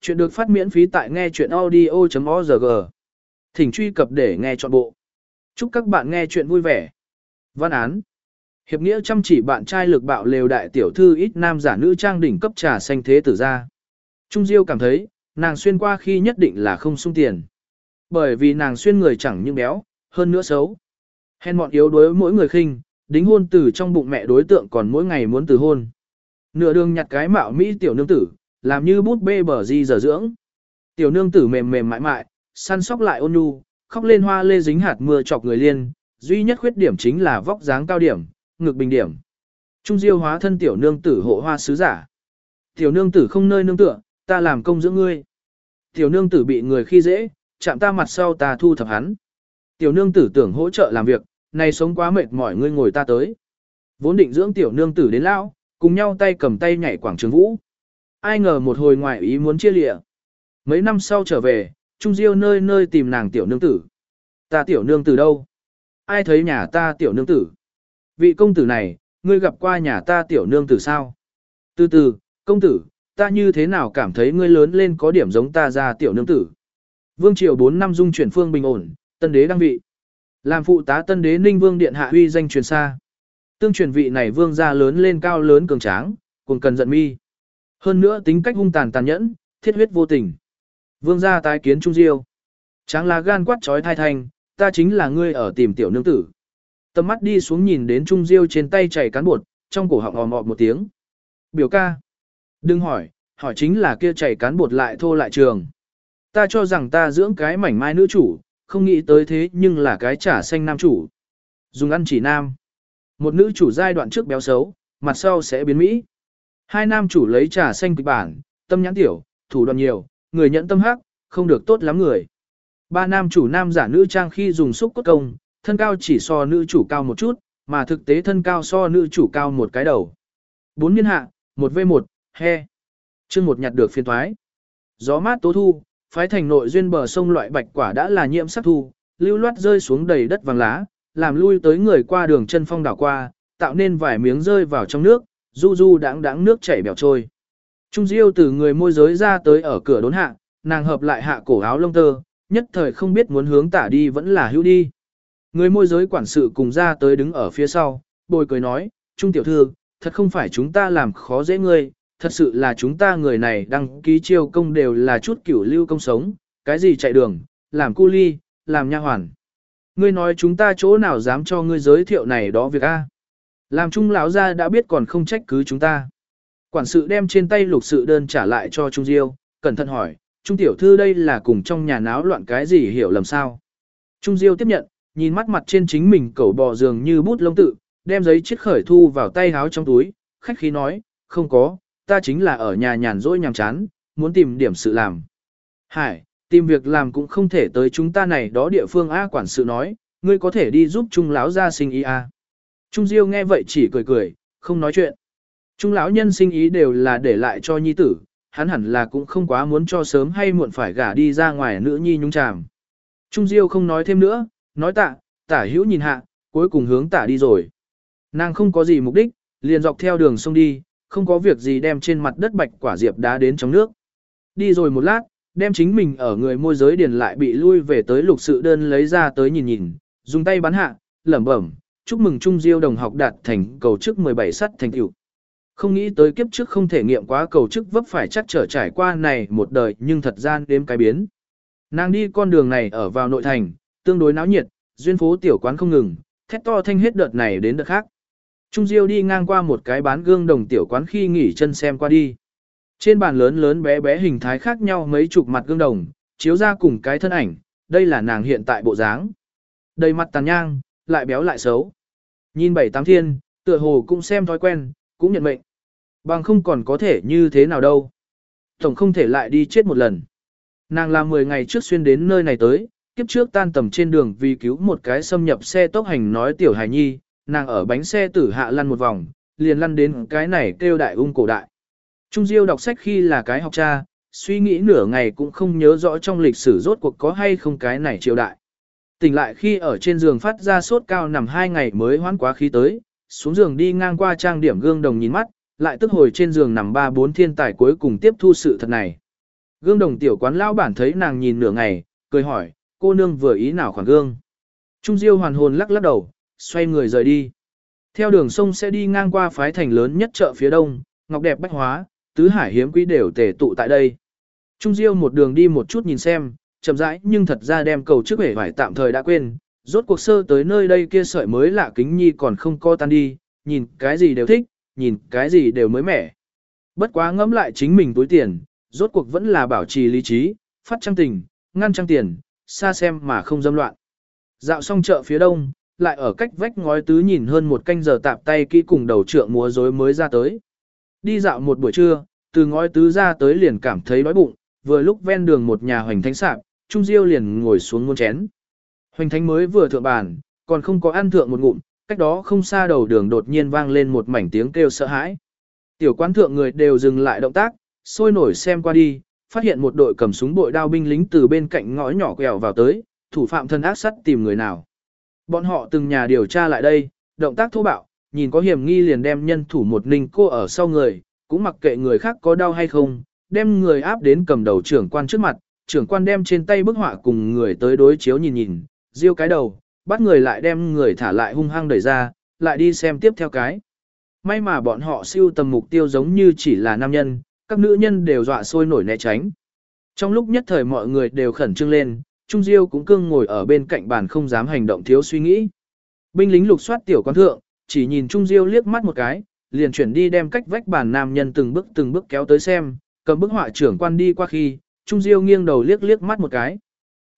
Chuyện được phát miễn phí tại nghe chuyện audio.org. Thỉnh truy cập để nghe trọn bộ. Chúc các bạn nghe chuyện vui vẻ. Văn án. Hiệp nghĩa chăm chỉ bạn trai lực bạo lều đại tiểu thư ít nam giả nữ trang đỉnh cấp trà xanh thế tử ra. Trung Diêu cảm thấy, nàng xuyên qua khi nhất định là không sung tiền. Bởi vì nàng xuyên người chẳng những béo, hơn nữa xấu. Hèn mọn yếu đuối mỗi người khinh, đính hôn từ trong bụng mẹ đối tượng còn mỗi ngày muốn từ hôn. Nửa đường nhặt cái mạo Mỹ tiểu nương tử, làm như bút bê bờ di dở dưỡng. Tiểu nương tử mềm mềm mại mại, săn sóc lại ôn nhu, khóc lên hoa lê dính hạt mưa chọc người liên, duy nhất khuyết điểm chính là vóc dáng cao điểm, ngực bình điểm. Trung diêu hóa thân tiểu nương tử hộ hoa sứ giả. Tiểu nương tử không nơi nương tựa, ta làm công dưỡng ngươi. Tiểu nương tử bị người khi dễ, chạm ta mặt sau ta thu thập hắn. Tiểu nương tử tưởng hỗ trợ làm việc, này sống quá mệt mỏi ngươi ngồi ta tới. Vốn định dưỡng tiểu nương tử đến lão, cùng nhau tay cầm tay nhảy quảng trường vũ. Ai ngờ một hồi ngoại ý muốn chia lịa. Mấy năm sau trở về, Trung Diêu nơi nơi tìm nàng tiểu nương tử. Ta tiểu nương tử đâu? Ai thấy nhà ta tiểu nương tử? Vị công tử này, ngươi gặp qua nhà ta tiểu nương tử sao? Từ từ, công tử, ta như thế nào cảm thấy ngươi lớn lên có điểm giống ta ra tiểu nương tử? Vương triều 4 năm dung chuyển phương bình ổn, tân đế đăng vị. Làm phụ tá tân đế ninh vương điện hạ huy danh truyền xa. Tương truyền vị này vương gia lớn lên cao lớn cường tráng, cùng cần giận mi. Hơn nữa tính cách hung tàn tàn nhẫn, thiết huyết vô tình. Vương gia tái kiến Trung Diêu. Tráng lá gan quát trói thai thành, ta chính là ngươi ở tìm tiểu nương tử. Tầm mắt đi xuống nhìn đến Trung Diêu trên tay chảy cán bột, trong cổ họng ò mọ một tiếng. Biểu ca. Đừng hỏi, hỏi chính là kia chảy cán bột lại thô lại trường. Ta cho rằng ta dưỡng cái mảnh mai nữ chủ, không nghĩ tới thế nhưng là cái trả xanh nam chủ. Dùng ăn chỉ nam. Một nữ chủ giai đoạn trước béo xấu, mặt sau sẽ biến mỹ. Hai nam chủ lấy trà xanh kịch bản, tâm nhãn tiểu, thủ đoạn nhiều, người nhận tâm hắc, không được tốt lắm người. Ba nam chủ nam giả nữ trang khi dùng xúc cốt công, thân cao chỉ so nữ chủ cao một chút, mà thực tế thân cao so nữ chủ cao một cái đầu. Bốn niên hạ, một v một, he. Chương một nhặt được phiên thoái. Gió mát tố thu, phái thành nội duyên bờ sông loại bạch quả đã là nhiễm sắc thu, lưu loát rơi xuống đầy đất vàng lá, làm lui tới người qua đường chân phong đảo qua, tạo nên vài miếng rơi vào trong nước, du du đáng đáng nước chảy bèo trôi. Trung Diêu từ người môi giới ra tới ở cửa đốn hạ, nàng hợp lại hạ cổ áo lông tơ, nhất thời không biết muốn hướng tả đi vẫn là hữu đi. Người môi giới quản sự cùng ra tới đứng ở phía sau, bồi cười nói, Trung tiểu thư, thật không phải chúng ta làm khó dễ ngươi, thật sự là chúng ta người này đăng ký chiêu công đều là chút kiểu lưu công sống, cái gì chạy đường, làm cu ly, làm nha hoàn. Ngươi nói chúng ta chỗ nào dám cho ngươi giới thiệu này đó việc a? Làm trung lão gia đã biết còn không trách cứ chúng ta. Quản sự đem trên tay lục sự đơn trả lại cho Trung Diêu, cẩn thận hỏi, Trung tiểu thư đây là cùng trong nhà náo loạn cái gì hiểu lầm sao? Trung Diêu tiếp nhận, nhìn mắt mặt trên chính mình cẩu bò giường như bút lông tự, đem giấy chiếc khởi thu vào tay háo trong túi, khách khí nói, không có, ta chính là ở nhà nhàn rỗi nhàm chán, muốn tìm điểm sự làm. Hải, tìm việc làm cũng không thể tới chúng ta này đó địa phương A quản sự nói, ngươi có thể đi giúp Trung lão gia sinh ý A. Trung Diêu nghe vậy chỉ cười cười, không nói chuyện. Trung lão nhân sinh ý đều là để lại cho nhi tử, hắn hẳn là cũng không quá muốn cho sớm hay muộn phải gả đi ra ngoài nữ nhi nhung chàm. Trung Diêu không nói thêm nữa, nói tạ, tả hữu nhìn hạ, cuối cùng hướng tả đi rồi. Nàng không có gì mục đích, liền dọc theo đường sông đi, không có việc gì đem trên mặt đất bạch quả diệp đá đến trong nước. Đi rồi một lát, đem chính mình ở người môi giới điền lại bị lui về tới lục sự đơn lấy ra tới nhìn nhìn, dùng tay bắn hạ, lẩm bẩm, chúc mừng Trung Diêu đồng học đạt thành cầu chức 17 sắt thành tựu. Không nghĩ tới kiếp trước không thể nghiệm quá cầu chức vấp phải chắc trở trải qua này một đời nhưng thật gian đêm cái biến. Nàng đi con đường này ở vào nội thành, tương đối náo nhiệt, duyên phố tiểu quán không ngừng, thét to thanh hết đợt này đến đợt khác. Trung Diêu đi ngang qua một cái bán gương đồng tiểu quán khi nghỉ chân xem qua đi. Trên bàn lớn lớn bé bé hình thái khác nhau mấy chục mặt gương đồng, chiếu ra cùng cái thân ảnh, đây là nàng hiện tại bộ dáng. Đầy mặt tàn nhang, lại béo lại xấu. Nhìn bảy tám thiên, tựa hồ cũng xem thói quen, cũng nhận mệnh. Bằng không còn có thể như thế nào đâu. Tổng không thể lại đi chết một lần. Nàng làm 10 ngày trước xuyên đến nơi này tới, kiếp trước tan tầm trên đường vì cứu một cái xâm nhập xe tốc hành nói tiểu hài nhi, nàng ở bánh xe tử hạ lăn một vòng, liền lăn đến cái này kêu đại ung cổ đại. Trung Diêu đọc sách khi là cái học cha, suy nghĩ nửa ngày cũng không nhớ rõ trong lịch sử rốt cuộc có hay không cái này triều đại. Tỉnh lại khi ở trên giường phát ra sốt cao nằm hai ngày mới hoán quá khí tới, xuống giường đi ngang qua trang điểm gương đồng nhìn mắt, lại tức hồi trên giường nằm ba bốn thiên tài cuối cùng tiếp thu sự thật này. Gương đồng tiểu quán lão bản thấy nàng nhìn nửa ngày, cười hỏi, cô nương vừa ý nào khoảng gương. Trung Diêu hoàn hồn lắc lắc đầu, xoay người rời đi. Theo đường sông sẽ đi ngang qua phái thành lớn nhất chợ phía đông, ngọc đẹp bách hóa, tứ hải hiếm quý đều tề tụ tại đây. Trung Diêu một đường đi một chút nhìn xem, chậm rãi nhưng thật ra đem cầu trước vẻ vải tạm thời đã quên, rốt cuộc sơ tới nơi đây kia sợi mới lạ kính nhi còn không co tan đi, nhìn cái gì đều thích, nhìn cái gì đều mới mẻ. Bất quá ngẫm lại chính mình túi tiền, rốt cuộc vẫn là bảo trì lý trí, phát trăng tình, ngăn trăng tiền, xa xem mà không dâm loạn. Dạo xong chợ phía đông, lại ở cách vách ngói tứ nhìn hơn một canh giờ tạp tay kỹ cùng đầu trượng múa rối mới ra tới. Đi dạo một buổi trưa, từ ngói tứ ra tới liền cảm thấy đói bụng, vừa lúc ven đường một nhà hoành thánh sạp, Trung Diêu liền ngồi xuống muôn chén. Hoành thánh mới vừa thượng bàn, còn không có ăn thượng một ngụm, cách đó không xa đầu đường đột nhiên vang lên một mảnh tiếng kêu sợ hãi. Tiểu quán thượng người đều dừng lại động tác, sôi nổi xem qua đi, phát hiện một đội cầm súng bội đao binh lính từ bên cạnh ngõ nhỏ quẹo vào tới, thủ phạm thân ác sắt tìm người nào. Bọn họ từng nhà điều tra lại đây, động tác thô bạo, nhìn có hiểm nghi liền đem nhân thủ một ninh cô ở sau người, cũng mặc kệ người khác có đau hay không, đem người áp đến cầm đầu trưởng quan trước mặt, trưởng quan đem trên tay bức họa cùng người tới đối chiếu nhìn nhìn, riêu cái đầu, bắt người lại đem người thả lại hung hăng đẩy ra, lại đi xem tiếp theo cái. May mà bọn họ siêu tầm mục tiêu giống như chỉ là nam nhân, các nữ nhân đều dọa sôi nổi né tránh. Trong lúc nhất thời mọi người đều khẩn trương lên, Trung Diêu cũng cương ngồi ở bên cạnh bàn không dám hành động thiếu suy nghĩ. Binh lính lục soát tiểu quan thượng, chỉ nhìn Trung Diêu liếc mắt một cái, liền chuyển đi đem cách vách bàn nam nhân từng bước từng bước kéo tới xem, cầm bức họa trưởng quan đi qua khi, Trung Diêu nghiêng đầu liếc liếc mắt một cái.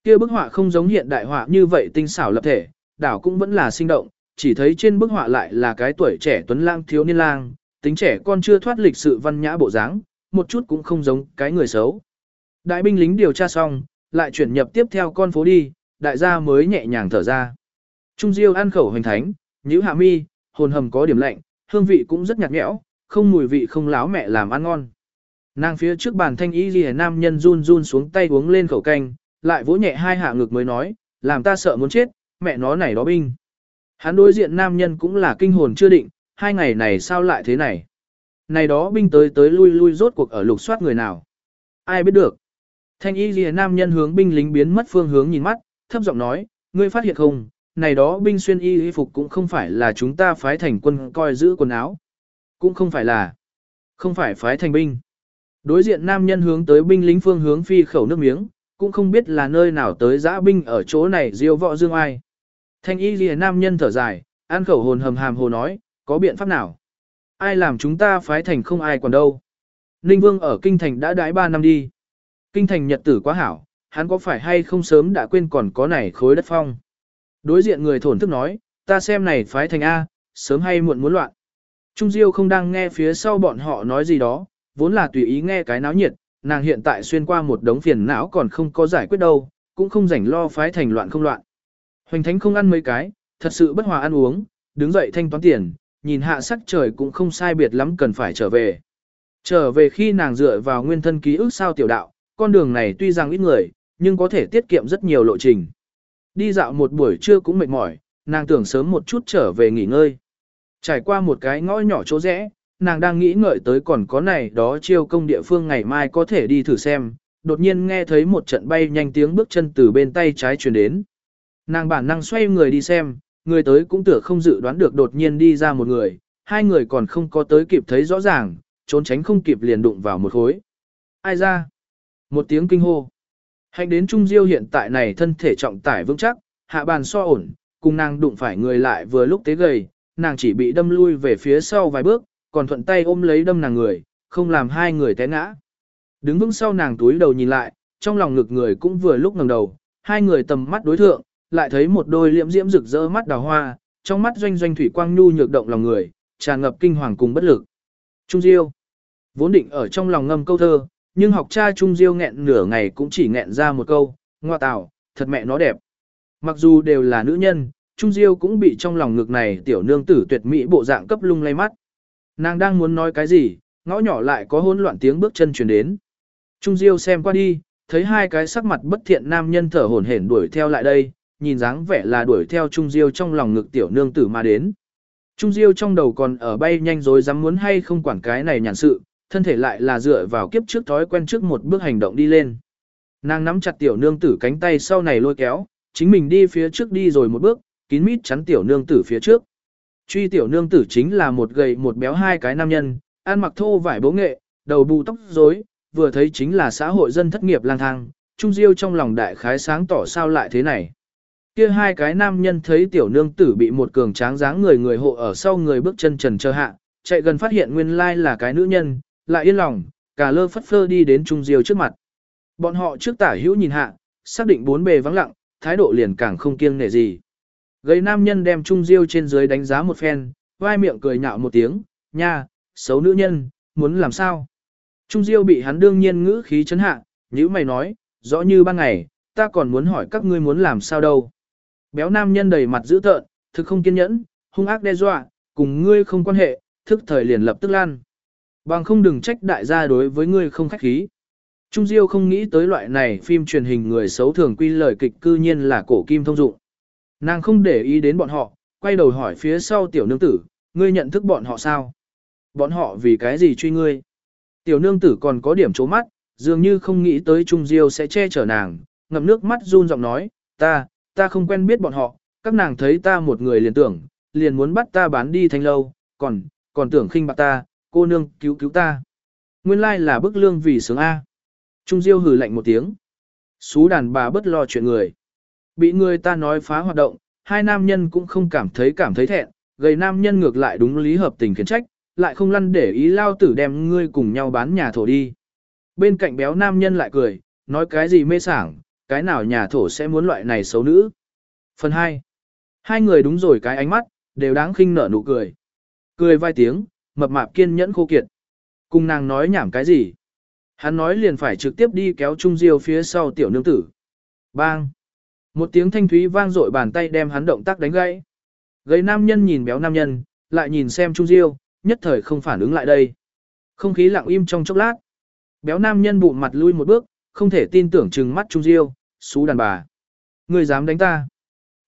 Kia bức họa không giống hiện đại họa như vậy tinh xảo lập thể, đảo cũng vẫn là sinh động, chỉ thấy trên bức họa lại là cái tuổi trẻ tuấn lang thiếu niên lang, tính trẻ con chưa thoát lịch sự văn nhã bộ dáng, một chút cũng không giống cái người xấu. Đại binh lính điều tra xong, lại chuyển nhập tiếp theo con phố đi, đại gia mới nhẹ nhàng thở ra. Trung Diêu ăn khẩu hoành thánh, nhíu hạ mi, hồn hầm có điểm lạnh, hương vị cũng rất nhạt nhẽo, không mùi vị không láo mẹ làm ăn ngon. Nàng phía trước bàn thanh y ghi nam nhân run run xuống tay uống lên khẩu canh, lại vỗ nhẹ hai hạ ngực mới nói, làm ta sợ muốn chết, mẹ nó này đó binh. Hắn đối diện nam nhân cũng là kinh hồn chưa định, hai ngày này sao lại thế này. Này đó binh tới tới lui lui rốt cuộc ở lục soát người nào. Ai biết được. Thanh y ghi nam nhân hướng binh lính biến mất phương hướng nhìn mắt, thấp giọng nói, ngươi phát hiện không, này đó binh xuyên y y phục cũng không phải là chúng ta phái thành quân coi giữ quần áo. Cũng không phải là, không phải phái thành binh. Đối diện nam nhân hướng tới binh lính phương hướng phi khẩu nước miếng, cũng không biết là nơi nào tới giã binh ở chỗ này diêu võ dương ai. Thanh y lìa nam nhân thở dài, an khẩu hồn hầm hàm hồ nói, có biện pháp nào? Ai làm chúng ta phái thành không ai còn đâu? Ninh Vương ở Kinh Thành đã đãi 3 năm đi. Kinh Thành nhật tử quá hảo, hắn có phải hay không sớm đã quên còn có này khối đất phong? Đối diện người thổn thức nói, ta xem này phái thành A, sớm hay muộn muốn loạn. Trung Diêu không đang nghe phía sau bọn họ nói gì đó, vốn là tùy ý nghe cái náo nhiệt, nàng hiện tại xuyên qua một đống phiền não còn không có giải quyết đâu, cũng không rảnh lo phái thành loạn không loạn. Hoành thánh không ăn mấy cái, thật sự bất hòa ăn uống, đứng dậy thanh toán tiền, nhìn hạ sắc trời cũng không sai biệt lắm cần phải trở về. Trở về khi nàng dựa vào nguyên thân ký ức sao tiểu đạo, con đường này tuy rằng ít người, nhưng có thể tiết kiệm rất nhiều lộ trình. Đi dạo một buổi trưa cũng mệt mỏi, nàng tưởng sớm một chút trở về nghỉ ngơi. Trải qua một cái ngõ nhỏ chỗ rẽ, nàng đang nghĩ ngợi tới còn có này đó chiêu công địa phương ngày mai có thể đi thử xem, đột nhiên nghe thấy một trận bay nhanh tiếng bước chân từ bên tay trái truyền đến. Nàng bản năng xoay người đi xem, người tới cũng tưởng không dự đoán được đột nhiên đi ra một người, hai người còn không có tới kịp thấy rõ ràng, trốn tránh không kịp liền đụng vào một khối. Ai ra? Một tiếng kinh hô. Hành đến Trung Diêu hiện tại này thân thể trọng tải vững chắc, hạ bàn so ổn, cùng nàng đụng phải người lại vừa lúc tế gầy, nàng chỉ bị đâm lui về phía sau vài bước, còn thuận tay ôm lấy đâm nàng người, không làm hai người té ngã. Đứng vững sau nàng túi đầu nhìn lại, trong lòng ngực người cũng vừa lúc ngẩng đầu, hai người tầm mắt đối thượng, lại thấy một đôi liễm diễm rực rỡ mắt đào hoa, trong mắt doanh doanh thủy quang nhu nhược động lòng người, tràn ngập kinh hoàng cùng bất lực. Trung Diêu, vốn định ở trong lòng ngâm câu thơ, nhưng học cha Trung Diêu nghẹn nửa ngày cũng chỉ nghẹn ra một câu, ngoa tào, thật mẹ nó đẹp. Mặc dù đều là nữ nhân, Trung Diêu cũng bị trong lòng ngực này tiểu nương tử tuyệt mỹ bộ dạng cấp lung lay mắt. Nàng đang muốn nói cái gì, ngõ nhỏ lại có hỗn loạn tiếng bước chân truyền đến. Trung Diêu xem qua đi, thấy hai cái sắc mặt bất thiện nam nhân thở hổn hển đuổi theo lại đây, nhìn dáng vẻ là đuổi theo Trung Diêu trong lòng ngực tiểu nương tử mà đến. Trung Diêu trong đầu còn ở bay nhanh rồi dám muốn hay không quản cái này nhàn sự, thân thể lại là dựa vào kiếp trước thói quen trước một bước hành động đi lên. Nàng nắm chặt tiểu nương tử cánh tay sau này lôi kéo, chính mình đi phía trước đi rồi một bước, kín mít chắn tiểu nương tử phía trước. Truy tiểu nương tử chính là một gầy một béo hai cái nam nhân, ăn mặc thô vải bố nghệ, đầu bù tóc rối, vừa thấy chính là xã hội dân thất nghiệp lang thang, Trung Diêu trong lòng đại khái sáng tỏ sao lại thế này. Kia hai cái nam nhân thấy tiểu nương tử bị một cường tráng dáng người người hộ ở sau người bước chân trần chờ hạ, chạy gần phát hiện nguyên lai là cái nữ nhân, lại yên lòng, cả lơ phất phơ đi đến Trung Diêu trước mặt. Bọn họ trước tả hữu nhìn hạ, xác định bốn bề vắng lặng, thái độ liền càng không kiêng nể gì. Gây nam nhân đem Trung Diêu trên dưới đánh giá một phen, vai miệng cười nhạo một tiếng, nha, xấu nữ nhân, muốn làm sao? Trung Diêu bị hắn đương nhiên ngữ khí chấn hạ, như mày nói, rõ như ban ngày, ta còn muốn hỏi các ngươi muốn làm sao đâu. Béo nam nhân đầy mặt dữ tợn, thực không kiên nhẫn, hung ác đe dọa, cùng ngươi không quan hệ, thức thời liền lập tức lan. Bằng không đừng trách đại gia đối với ngươi không khách khí. Trung Diêu không nghĩ tới loại này phim truyền hình người xấu thường quy lời kịch cư nhiên là cổ kim thông dụng. Nàng không để ý đến bọn họ, quay đầu hỏi phía sau tiểu nương tử, ngươi nhận thức bọn họ sao? Bọn họ vì cái gì truy ngươi? Tiểu nương tử còn có điểm trố mắt, dường như không nghĩ tới Trung Diêu sẽ che chở nàng, ngậm nước mắt run giọng nói, ta, ta không quen biết bọn họ, các nàng thấy ta một người liền tưởng, liền muốn bắt ta bán đi thanh lâu, còn, còn tưởng khinh bạc ta, cô nương cứu cứu ta. Nguyên lai là bức lương vì sướng A. Trung Diêu hừ lạnh một tiếng. Xú đàn bà bất lo chuyện người. Bị người ta nói phá hoạt động, hai nam nhân cũng không cảm thấy cảm thấy thẹn, gầy nam nhân ngược lại đúng lý hợp tình khiến trách, lại không lăn để ý lao tử đem ngươi cùng nhau bán nhà thổ đi. Bên cạnh béo nam nhân lại cười, nói cái gì mê sảng, cái nào nhà thổ sẽ muốn loại này xấu nữ. Phần 2. Hai người đúng rồi cái ánh mắt, đều đáng khinh nở nụ cười. Cười vài tiếng, mập mạp kiên nhẫn khô kiệt. Cùng nàng nói nhảm cái gì? Hắn nói liền phải trực tiếp đi kéo Trung Diêu phía sau tiểu nương tử. Bang! Một tiếng thanh thúy vang dội bàn tay đem hắn động tác đánh gãy. Gầy nam nhân nhìn béo nam nhân, lại nhìn xem Trung Diêu, nhất thời không phản ứng lại đây. Không khí lặng im trong chốc lát. Béo nam nhân bụng mặt lui một bước, không thể tin tưởng trừng mắt Trung Diêu, xú đàn bà. Ngươi dám đánh ta.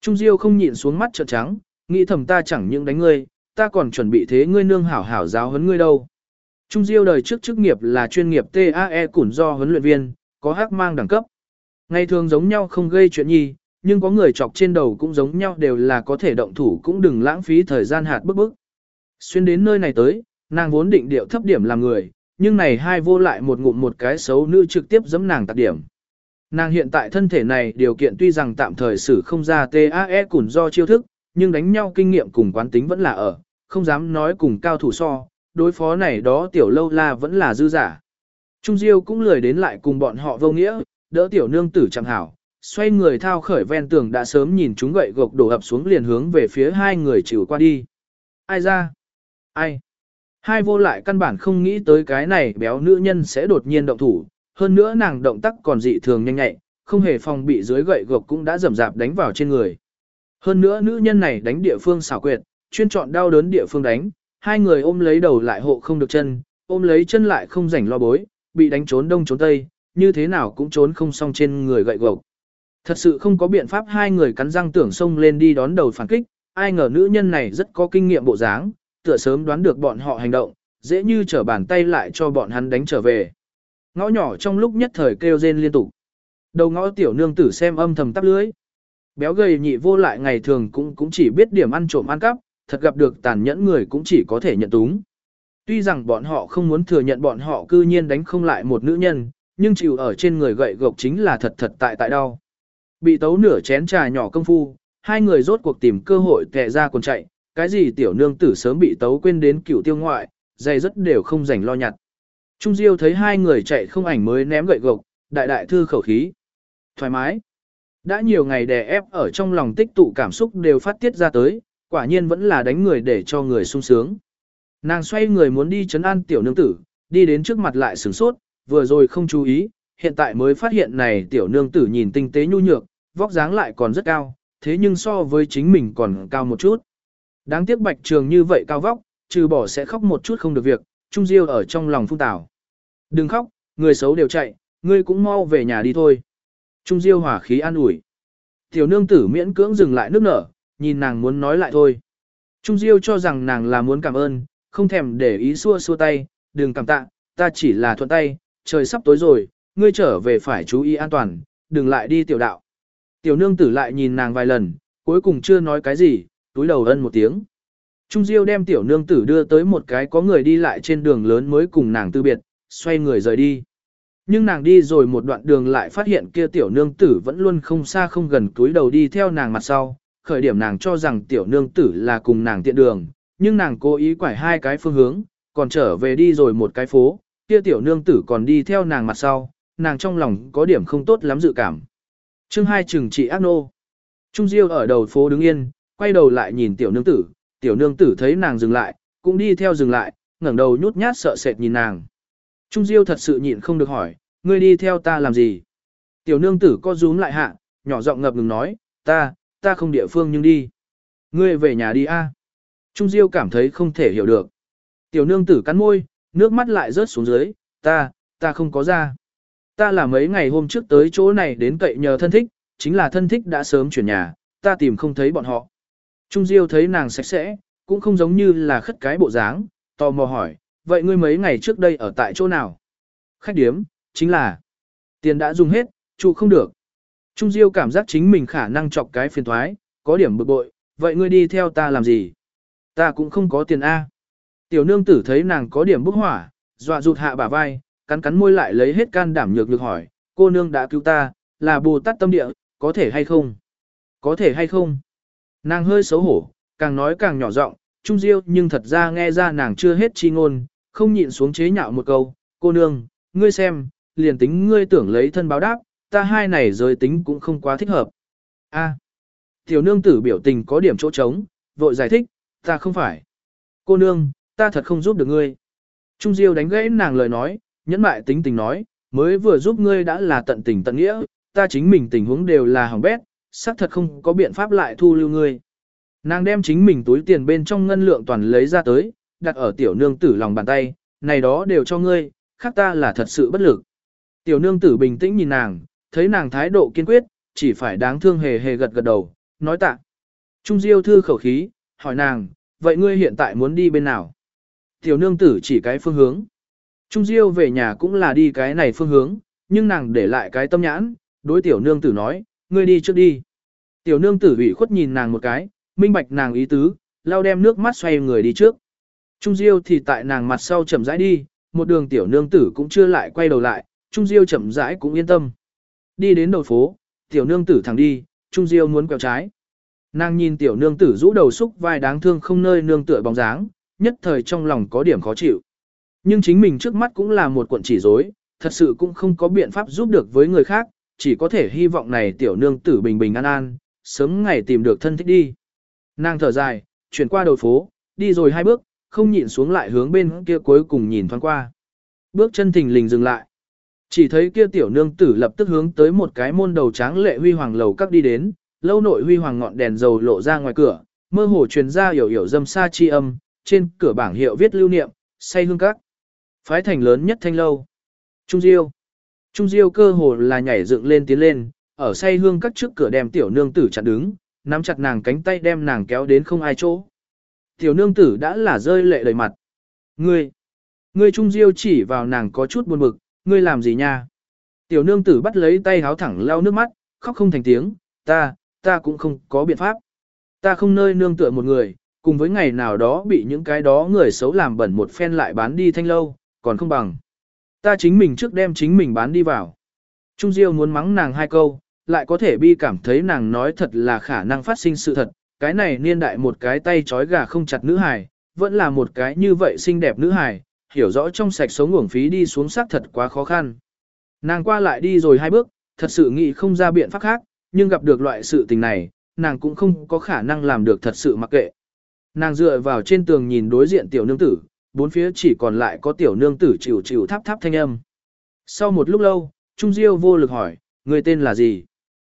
Trung Diêu không nhịn xuống mắt trợn trắng, nghĩ thầm ta chẳng những đánh ngươi, ta còn chuẩn bị thế ngươi nương hảo hảo giáo huấn ngươi đâu. Trung Diêu đời trước chức nghiệp là chuyên nghiệp TAE củn do huấn luyện viên, có hắc mang đẳng cấp. Ngày thường giống nhau không gây chuyện nhi, nhưng có người chọc trên đầu cũng giống nhau đều là có thể động thủ cũng đừng lãng phí thời gian hạt bức bức. Xuyên đến nơi này tới, nàng vốn định điệu thấp điểm làm người, nhưng này hai vô lại một ngụm một cái xấu nữ trực tiếp giẫm nàng tạc điểm. Nàng hiện tại thân thể này điều kiện tuy rằng tạm thời xử không ra TAE củn do chiêu thức, nhưng đánh nhau kinh nghiệm cùng quán tính vẫn là ở, không dám nói cùng cao thủ so, đối phó này đó tiểu lâu la vẫn là dư giả. Trung Diêu cũng lười đến lại cùng bọn họ vô nghĩa, đỡ tiểu nương tử chẳng hảo, xoay người thao khởi ven tường đã sớm nhìn chúng gậy gộc đổ ập xuống liền hướng về phía hai người chịu qua đi. Ai ra? Ai? Hai vô lại căn bản không nghĩ tới cái này béo nữ nhân sẽ đột nhiên động thủ, hơn nữa nàng động tác còn dị thường nhanh nhạy, không hề phòng bị dưới gậy gộc cũng đã rầm rạp đánh vào trên người. Hơn nữa nữ nhân này đánh địa phương xảo quyệt, chuyên chọn đau đớn địa phương đánh, hai người ôm lấy đầu lại hộ không được chân, ôm lấy chân lại không rảnh lo bối, bị đánh trốn đông trốn tây, như thế nào cũng trốn không xong trên người gậy gộc. Thật sự không có biện pháp hai người cắn răng tưởng xông lên đi đón đầu phản kích, ai ngờ nữ nhân này rất có kinh nghiệm bộ dáng, tựa sớm đoán được bọn họ hành động, dễ như trở bàn tay lại cho bọn hắn đánh trở về. Ngõ nhỏ trong lúc nhất thời kêu rên liên tục. Đầu ngõ tiểu nương tử xem âm thầm tắp lưới. Béo gầy nhị vô lại ngày thường cũng cũng chỉ biết điểm ăn trộm ăn cắp, thật gặp được tàn nhẫn người cũng chỉ có thể nhận túng. Tuy rằng bọn họ không muốn thừa nhận bọn họ cư nhiên đánh không lại một nữ nhân, nhưng chịu ở trên người gậy gộc chính là thật thật tại tại đau. Bị tấu nửa chén trà nhỏ công phu, hai người rốt cuộc tìm cơ hội kẹ ra còn chạy, cái gì tiểu nương tử sớm bị tấu quên đến cửu tiêu ngoại, dày rất đều không rảnh lo nhặt. Trung Diêu thấy hai người chạy không ảnh mới ném gậy gộc, đại đại thư khẩu khí. Thoải mái. Đã nhiều ngày đè ép ở trong lòng tích tụ cảm xúc đều phát tiết ra tới, quả nhiên vẫn là đánh người để cho người sung sướng. Nàng xoay người muốn đi chấn an tiểu nương tử, đi đến trước mặt lại sửng sốt, vừa rồi không chú ý, hiện tại mới phát hiện này tiểu nương tử nhìn tinh tế nhu nhược, vóc dáng lại còn rất cao, thế nhưng so với chính mình còn cao một chút. Đáng tiếc bạch trường như vậy cao vóc, trừ bỏ sẽ khóc một chút không được việc, Trung Diêu ở trong lòng phung tảo. Đừng khóc, người xấu đều chạy, ngươi cũng mau về nhà đi thôi. Trung Diêu hỏa khí an ủi. Tiểu nương tử miễn cưỡng dừng lại nước nở, nhìn nàng muốn nói lại thôi. Trung Diêu cho rằng nàng là muốn cảm ơn, không thèm để ý xua xua tay, đừng cảm tạ, ta chỉ là thuận tay, trời sắp tối rồi, ngươi trở về phải chú ý an toàn, đừng lại đi tiểu đạo. Tiểu nương tử lại nhìn nàng vài lần, cuối cùng chưa nói cái gì, túi đầu ân một tiếng. Trung Diêu đem tiểu nương tử đưa tới một cái có người đi lại trên đường lớn mới cùng nàng tư biệt, xoay người rời đi. Nhưng nàng đi rồi một đoạn đường lại phát hiện kia tiểu nương tử vẫn luôn không xa không gần túi đầu đi theo nàng mặt sau, khởi điểm nàng cho rằng tiểu nương tử là cùng nàng tiện đường, nhưng nàng cố ý quải hai cái phương hướng, còn trở về đi rồi một cái phố, kia tiểu nương tử còn đi theo nàng mặt sau, nàng trong lòng có điểm không tốt lắm dự cảm. chương hai trừng trị ác nô. Trung Diêu ở đầu phố đứng yên, quay đầu lại nhìn tiểu nương tử, tiểu nương tử thấy nàng dừng lại, cũng đi theo dừng lại, ngẩng đầu nhút nhát sợ sệt nhìn nàng. Trung Diêu thật sự nhịn không được hỏi, ngươi đi theo ta làm gì? Tiểu nương tử co rúm lại hạ, nhỏ giọng ngập ngừng nói, ta, ta không địa phương nhưng đi. Ngươi về nhà đi a. Trung Diêu cảm thấy không thể hiểu được. Tiểu nương tử cắn môi, nước mắt lại rớt xuống dưới, ta, ta không có ra. Ta là mấy ngày hôm trước tới chỗ này đến cậy nhờ thân thích, chính là thân thích đã sớm chuyển nhà, ta tìm không thấy bọn họ. Trung Diêu thấy nàng sạch sẽ, cũng không giống như là khất cái bộ dáng, tò mò hỏi, vậy ngươi mấy ngày trước đây ở tại chỗ nào? Khách điếm, chính là tiền đã dùng hết, trụ không được. Trung Diêu cảm giác chính mình khả năng chọc cái phiền thoái, có điểm bực bội, vậy ngươi đi theo ta làm gì? Ta cũng không có tiền A. Tiểu nương tử thấy nàng có điểm bức hỏa, dọa rụt hạ bả vai, cắn cắn môi lại lấy hết can đảm nhược nhược hỏi, cô nương đã cứu ta, là Bồ Tát tâm địa, có thể hay không? Có thể hay không? Nàng hơi xấu hổ, càng nói càng nhỏ giọng, Trung Diêu nhưng thật ra nghe ra nàng chưa hết chi ngôn, không nhịn xuống chế nhạo một câu, cô nương, ngươi xem, liền tính ngươi tưởng lấy thân báo đáp, ta hai này giới tính cũng không quá thích hợp. A. tiểu nương tử biểu tình có điểm chỗ trống, vội giải thích, ta không phải. Cô nương, ta thật không giúp được ngươi. Trung Diêu đánh gãy nàng lời nói, nhẫn mại tính tình nói, mới vừa giúp ngươi đã là tận tình tận nghĩa, ta chính mình tình huống đều là hỏng bét, xác thật không có biện pháp lại thu lưu ngươi. Nàng đem chính mình túi tiền bên trong ngân lượng toàn lấy ra tới, đặt ở tiểu nương tử lòng bàn tay, này đó đều cho ngươi, khác ta là thật sự bất lực. Tiểu nương tử bình tĩnh nhìn nàng, thấy nàng thái độ kiên quyết, chỉ phải đáng thương hề hề gật gật đầu, nói tạ. Trung Diêu thư khẩu khí, hỏi nàng, vậy ngươi hiện tại muốn đi bên nào? Tiểu nương tử chỉ cái phương hướng. Trung Diêu về nhà cũng là đi cái này phương hướng, nhưng nàng để lại cái tâm nhãn, đối tiểu nương tử nói, ngươi đi trước đi. Tiểu nương tử ủy khuất nhìn nàng một cái, minh bạch nàng ý tứ, lau đem nước mắt xoay người đi trước. Trung Diêu thì tại nàng mặt sau chậm rãi đi, một đường tiểu nương tử cũng chưa lại quay đầu lại, Trung Diêu chậm rãi cũng yên tâm. Đi đến đầu phố, tiểu nương tử thẳng đi, Trung Diêu muốn quẹo trái. Nàng nhìn tiểu nương tử rũ đầu xúc vai đáng thương không nơi nương tựa bóng dáng, nhất thời trong lòng có điểm khó chịu. Nhưng chính mình trước mắt cũng là một cuộn chỉ rối, thật sự cũng không có biện pháp giúp được với người khác, chỉ có thể hy vọng này tiểu nương tử bình bình an an, sớm ngày tìm được thân thích đi. Nàng thở dài, chuyển qua đầu phố, đi rồi hai bước, không nhịn xuống lại hướng bên kia cuối cùng nhìn thoáng qua. Bước chân thình lình dừng lại. Chỉ thấy kia tiểu nương tử lập tức hướng tới một cái môn đầu tráng lệ huy hoàng lầu các đi đến, lâu nội huy hoàng ngọn đèn dầu lộ ra ngoài cửa, mơ hồ truyền ra hiểu hiểu dâm xa chi âm, trên cửa bảng hiệu viết lưu niệm, say hương các. Phái thành lớn nhất thanh lâu. Trung Diêu. Trung Diêu cơ hồ là nhảy dựng lên tiến lên, ở say hương các trước cửa đem tiểu nương tử chặn đứng, nắm chặt nàng cánh tay đem nàng kéo đến không ai chỗ. Tiểu nương tử đã là rơi lệ đầy mặt. Ngươi, ngươi Trung Diêu chỉ vào nàng có chút buồn bực, ngươi làm gì nha? Tiểu nương tử bắt lấy tay háo thẳng lau nước mắt, khóc không thành tiếng, ta, ta cũng không có biện pháp. Ta không nơi nương tựa một người, cùng với ngày nào đó bị những cái đó người xấu làm bẩn một phen lại bán đi thanh lâu, còn không bằng. Ta chính mình trước đem chính mình bán đi vào. Trung Diêu muốn mắng nàng hai câu, lại có thể bi cảm thấy nàng nói thật là khả năng phát sinh sự thật, cái này niên đại một cái tay trói gà không chặt nữ hài, vẫn là một cái như vậy xinh đẹp nữ hài, hiểu rõ trong sạch sống uổng phí đi xuống sắc thật quá khó khăn. Nàng qua lại đi rồi hai bước, thật sự nghĩ không ra biện pháp khác, nhưng gặp được loại sự tình này, nàng cũng không có khả năng làm được thật sự mặc kệ. Nàng dựa vào trên tường nhìn đối diện tiểu nương tử, bốn phía chỉ còn lại có tiểu nương tử chịu chịu tháp tháp thanh âm. Sau một lúc lâu, Trung Diêu vô lực hỏi, người tên là gì?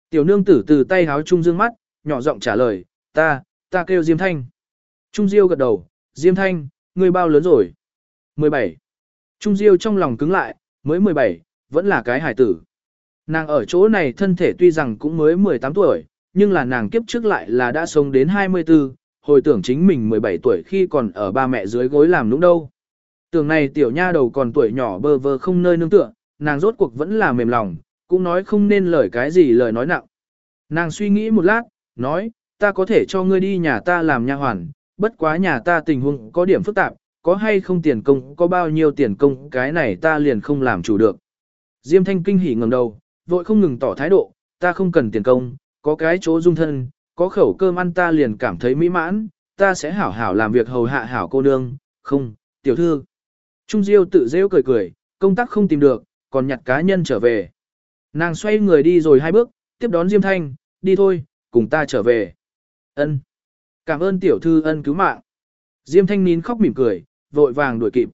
Tiểu nương tử từ tay háo Trung dương mắt, nhỏ giọng trả lời, ta, ta kêu Diêm Thanh. Trung Diêu gật đầu, Diêm Thanh, người bao lớn rồi? 17. Trung Diêu trong lòng cứng lại, mới 17, vẫn là cái hải tử. Nàng ở chỗ này thân thể tuy rằng cũng mới 18 tuổi, nhưng là nàng kiếp trước lại là đã sống đến 24, hồi tưởng chính mình 17 tuổi khi còn ở ba mẹ dưới gối làm nũng đâu. Tưởng này tiểu nha đầu còn tuổi nhỏ bơ vơ không nơi nương tựa, nàng rốt cuộc vẫn là mềm lòng, cũng nói không nên lời cái gì lời nói nặng. Nàng suy nghĩ một lát, nói, ta có thể cho ngươi đi nhà ta làm nha hoàn, bất quá nhà ta tình huống có điểm phức tạp, có hay không tiền công, có bao nhiêu tiền công, cái này ta liền không làm chủ được. Diêm Thanh kinh hỉ ngẩng đầu, vội không ngừng tỏ thái độ, ta không cần tiền công, có cái chỗ dung thân, có khẩu cơm ăn ta liền cảm thấy mỹ mãn, ta sẽ hảo hảo làm việc hầu hạ hảo cô nương, không, tiểu thư. Trung Diêu tự rêu cười cười, công tác không tìm được, còn nhặt cá nhân trở về. Nàng xoay người đi rồi hai bước, tiếp đón Diêm Thanh, đi thôi, cùng ta trở về. Ân, Cảm ơn tiểu thư ân cứu mạng. Diêm Thanh nín khóc mỉm cười, vội vàng đuổi kịp.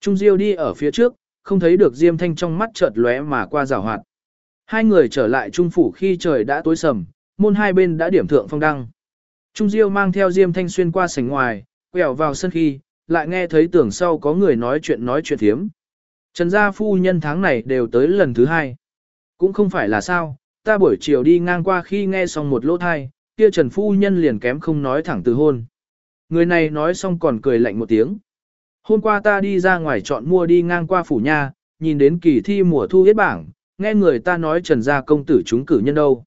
Trung Diêu đi ở phía trước, không thấy được Diêm Thanh trong mắt chợt lóe mà qua rào hoạt. Hai người trở lại Trung Phủ khi trời đã tối sầm, môn hai bên đã điểm thượng phong đăng. Trung Diêu mang theo Diêm Thanh xuyên qua sảnh ngoài, quẹo vào sân khi, lại nghe thấy tưởng sau có người nói chuyện nói chuyện thiếm. Trần gia phu nhân tháng này đều tới lần thứ hai. Cũng không phải là sao, ta buổi chiều đi ngang qua khi nghe xong một lỗ thai, kia Trần phu nhân liền kém không nói thẳng từ hôn. Người này nói xong còn cười lạnh một tiếng. Hôm qua ta đi ra ngoài chọn mua đi ngang qua phủ nha, nhìn đến kỳ thi mùa thu hết bảng, nghe người ta nói Trần gia công tử chúng cử nhân đâu.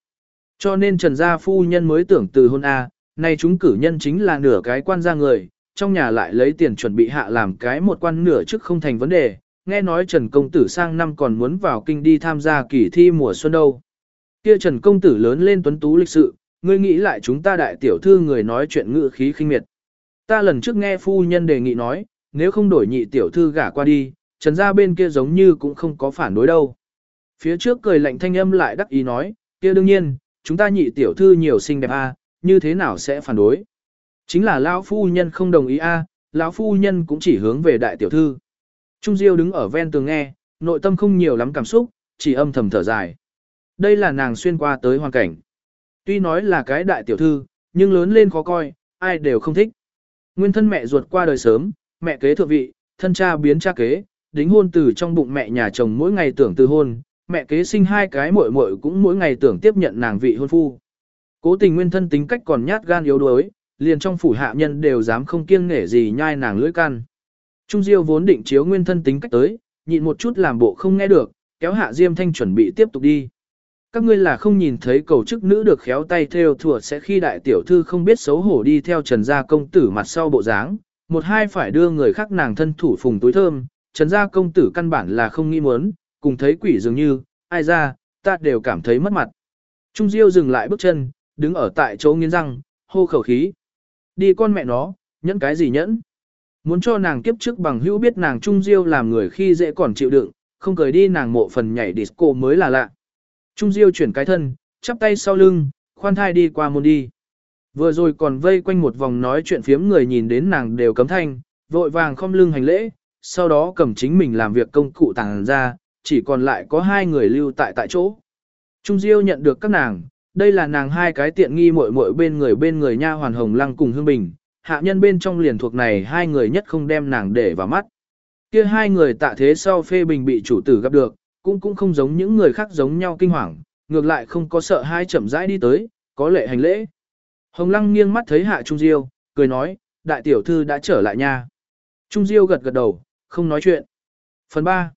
Cho nên Trần gia phu nhân mới tưởng từ hôn A, nay chúng cử nhân chính là nửa cái quan gia người, trong nhà lại lấy tiền chuẩn bị hạ làm cái một quan nửa trước không thành vấn đề, nghe nói Trần Công Tử sang năm còn muốn vào kinh đi tham gia kỳ thi mùa xuân đâu. Kia Trần Công Tử lớn lên tuấn tú lịch sự, ngươi nghĩ lại chúng ta đại tiểu thư người nói chuyện ngự khí khinh miệt. Ta lần trước nghe phu nhân đề nghị nói, nếu không đổi nhị tiểu thư gả qua đi, Trần gia bên kia giống như cũng không có phản đối đâu. Phía trước cười lạnh thanh âm lại đắc ý nói, kia đương nhiên, chúng ta nhị tiểu thư nhiều xinh đẹp a, như thế nào sẽ phản đối? Chính là lão phu nhân không đồng ý a, lão phu nhân cũng chỉ hướng về đại tiểu thư. Trung Diêu đứng ở ven tường nghe, nội tâm không nhiều lắm cảm xúc, chỉ âm thầm thở dài. Đây là nàng xuyên qua tới hoàn cảnh. Tuy nói là cái đại tiểu thư, nhưng lớn lên khó coi, ai đều không thích. Nguyên thân mẹ ruột qua đời sớm, mẹ kế thượng vị, thân cha biến cha kế, đính hôn từ trong bụng mẹ nhà chồng mỗi ngày tưởng từ hôn, mẹ kế sinh hai cái muội muội cũng mỗi ngày tưởng tiếp nhận nàng vị hôn phu. Cố tình nguyên thân tính cách còn nhát gan yếu đuối, liền trong phủ hạ nhân đều dám không kiêng nể gì nhai nàng lưỡi can. Trung Diêu vốn định chiếu nguyên thân tính cách tới, nhịn một chút làm bộ không nghe được, kéo hạ Diêm Thanh chuẩn bị tiếp tục đi. Các ngươi là không nhìn thấy cầu chức nữ được khéo tay theo thừa sẽ khi đại tiểu thư không biết xấu hổ đi theo Trần gia công tử mặt sau bộ dáng, một hai phải đưa người khác nàng thân thủ phùng túi thơm, Trần gia công tử căn bản là không nghĩ muốn, cùng thấy quỷ dường như, ai ra, ta đều cảm thấy mất mặt. Trung Diêu dừng lại bước chân, đứng ở tại chỗ nghiến răng, hô khẩu khí. Đi con mẹ nó, nhẫn cái gì nhẫn? Muốn cho nàng kiếp trước bằng hữu biết nàng Trung Diêu làm người khi dễ còn chịu đựng, không cười đi nàng mộ phần nhảy disco mới là lạ. Trung Diêu chuyển cái thân, chắp tay sau lưng, khoan thai đi qua môn đi. Vừa rồi còn vây quanh một vòng nói chuyện phiếm người nhìn đến nàng đều cấm thanh, vội vàng không lưng hành lễ, sau đó cầm chính mình làm việc công cụ tàng ra, chỉ còn lại có hai người lưu tại tại chỗ. Trung Diêu nhận được các nàng, đây là nàng hai cái tiện nghi muội muội bên người bên người nha hoàn hồng lăng cùng hương bình, hạ nhân bên trong liền thuộc này hai người nhất không đem nàng để vào mắt. Kia hai người tạ thế sau phê bình bị chủ tử gặp được, cũng cũng không giống những người khác giống nhau kinh hoàng, ngược lại không có sợ hai chậm rãi đi tới, có lệ hành lễ. Hồng lăng nghiêng mắt thấy hạ Trung Diêu, cười nói, đại tiểu thư đã trở lại nha. Trung Diêu gật gật đầu, không nói chuyện. Phần 3.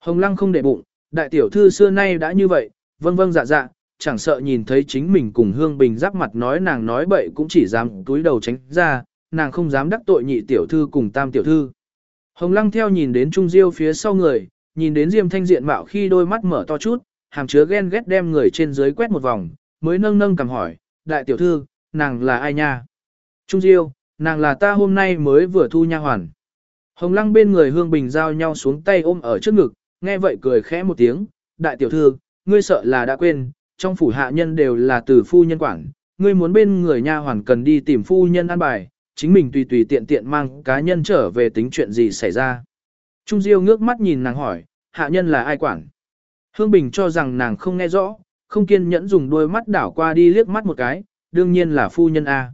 Hồng lăng không để bụng, đại tiểu thư xưa nay đã như vậy, vâng vâng dạ dạ, chẳng sợ nhìn thấy chính mình cùng Hương Bình giáp mặt nói nàng nói bậy cũng chỉ dám túi đầu tránh ra, nàng không dám đắc tội nhị tiểu thư cùng tam tiểu thư. Hồng Lăng theo nhìn đến Trung Diêu phía sau người, nhìn đến Diêm Thanh diện mạo khi đôi mắt mở to chút, hàm chứa ghen ghét đem người trên dưới quét một vòng, mới nâng nâng cầm hỏi, đại tiểu thư, nàng là ai nha? Trung Diêu, nàng là ta hôm nay mới vừa thu nha hoàn. Hồng Lăng bên người Hương Bình giao nhau xuống tay ôm ở trước ngực, nghe vậy cười khẽ một tiếng, đại tiểu thư, ngươi sợ là đã quên, trong phủ hạ nhân đều là từ phu nhân quản, ngươi muốn bên người nha hoàn cần đi tìm phu nhân ăn bài, chính mình tùy tùy tiện tiện mang cá nhân trở về tính chuyện gì xảy ra. Trung Diêu ngước mắt nhìn nàng hỏi, hạ nhân là ai quản? Hương Bình cho rằng nàng không nghe rõ, không kiên nhẫn dùng đôi mắt đảo qua đi liếc mắt một cái, đương nhiên là phu nhân A.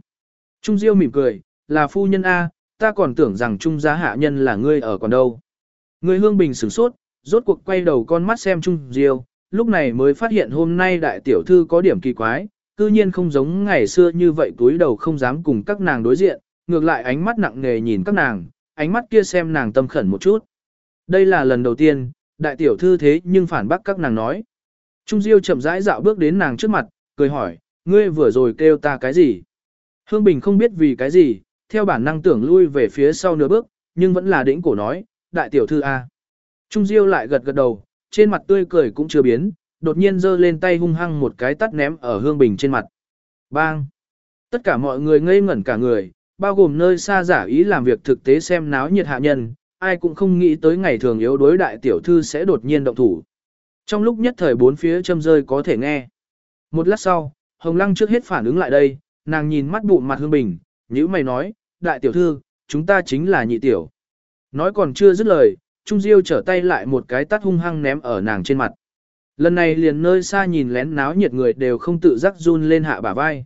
Trung Diêu mỉm cười, là phu nhân A, ta còn tưởng rằng Trung gia hạ nhân là ngươi ở còn đâu. Người Hương Bình sửng sốt, rốt cuộc quay đầu con mắt xem Trung Diêu, lúc này mới phát hiện hôm nay đại tiểu thư có điểm kỳ quái, cư nhiên không giống ngày xưa như vậy túi đầu không dám cùng các nàng đối diện, ngược lại ánh mắt nặng nề nhìn các nàng, ánh mắt kia xem nàng tâm khẩn một chút. Đây là lần đầu tiên, đại tiểu thư thế nhưng phản bác các nàng nói. Trung Diêu chậm rãi dạo bước đến nàng trước mặt, cười hỏi, ngươi vừa rồi kêu ta cái gì? Hương Bình không biết vì cái gì, theo bản năng tưởng lui về phía sau nửa bước, nhưng vẫn là đĩnh cổ nói, đại tiểu thư A. Trung Diêu lại gật gật đầu, trên mặt tươi cười cũng chưa biến, đột nhiên giơ lên tay hung hăng một cái tắt ném ở Hương Bình trên mặt. Bang! Tất cả mọi người ngây ngẩn cả người, bao gồm nơi xa giả ý làm việc thực tế xem náo nhiệt hạ nhân, ai cũng không nghĩ tới ngày thường yếu đối đại tiểu thư sẽ đột nhiên động thủ. Trong lúc nhất thời bốn phía châm rơi có thể nghe. Một lát sau, Hồng Lăng trước hết phản ứng lại đây, nàng nhìn mắt bụng mặt Hương Bình, nhữ mày nói, đại tiểu thư, chúng ta chính là nhị tiểu. Nói còn chưa dứt lời, Trung Diêu trở tay lại một cái tát hung hăng ném ở nàng trên mặt. Lần này liền nơi xa nhìn lén náo nhiệt người đều không tự giác run lên hạ bả vai.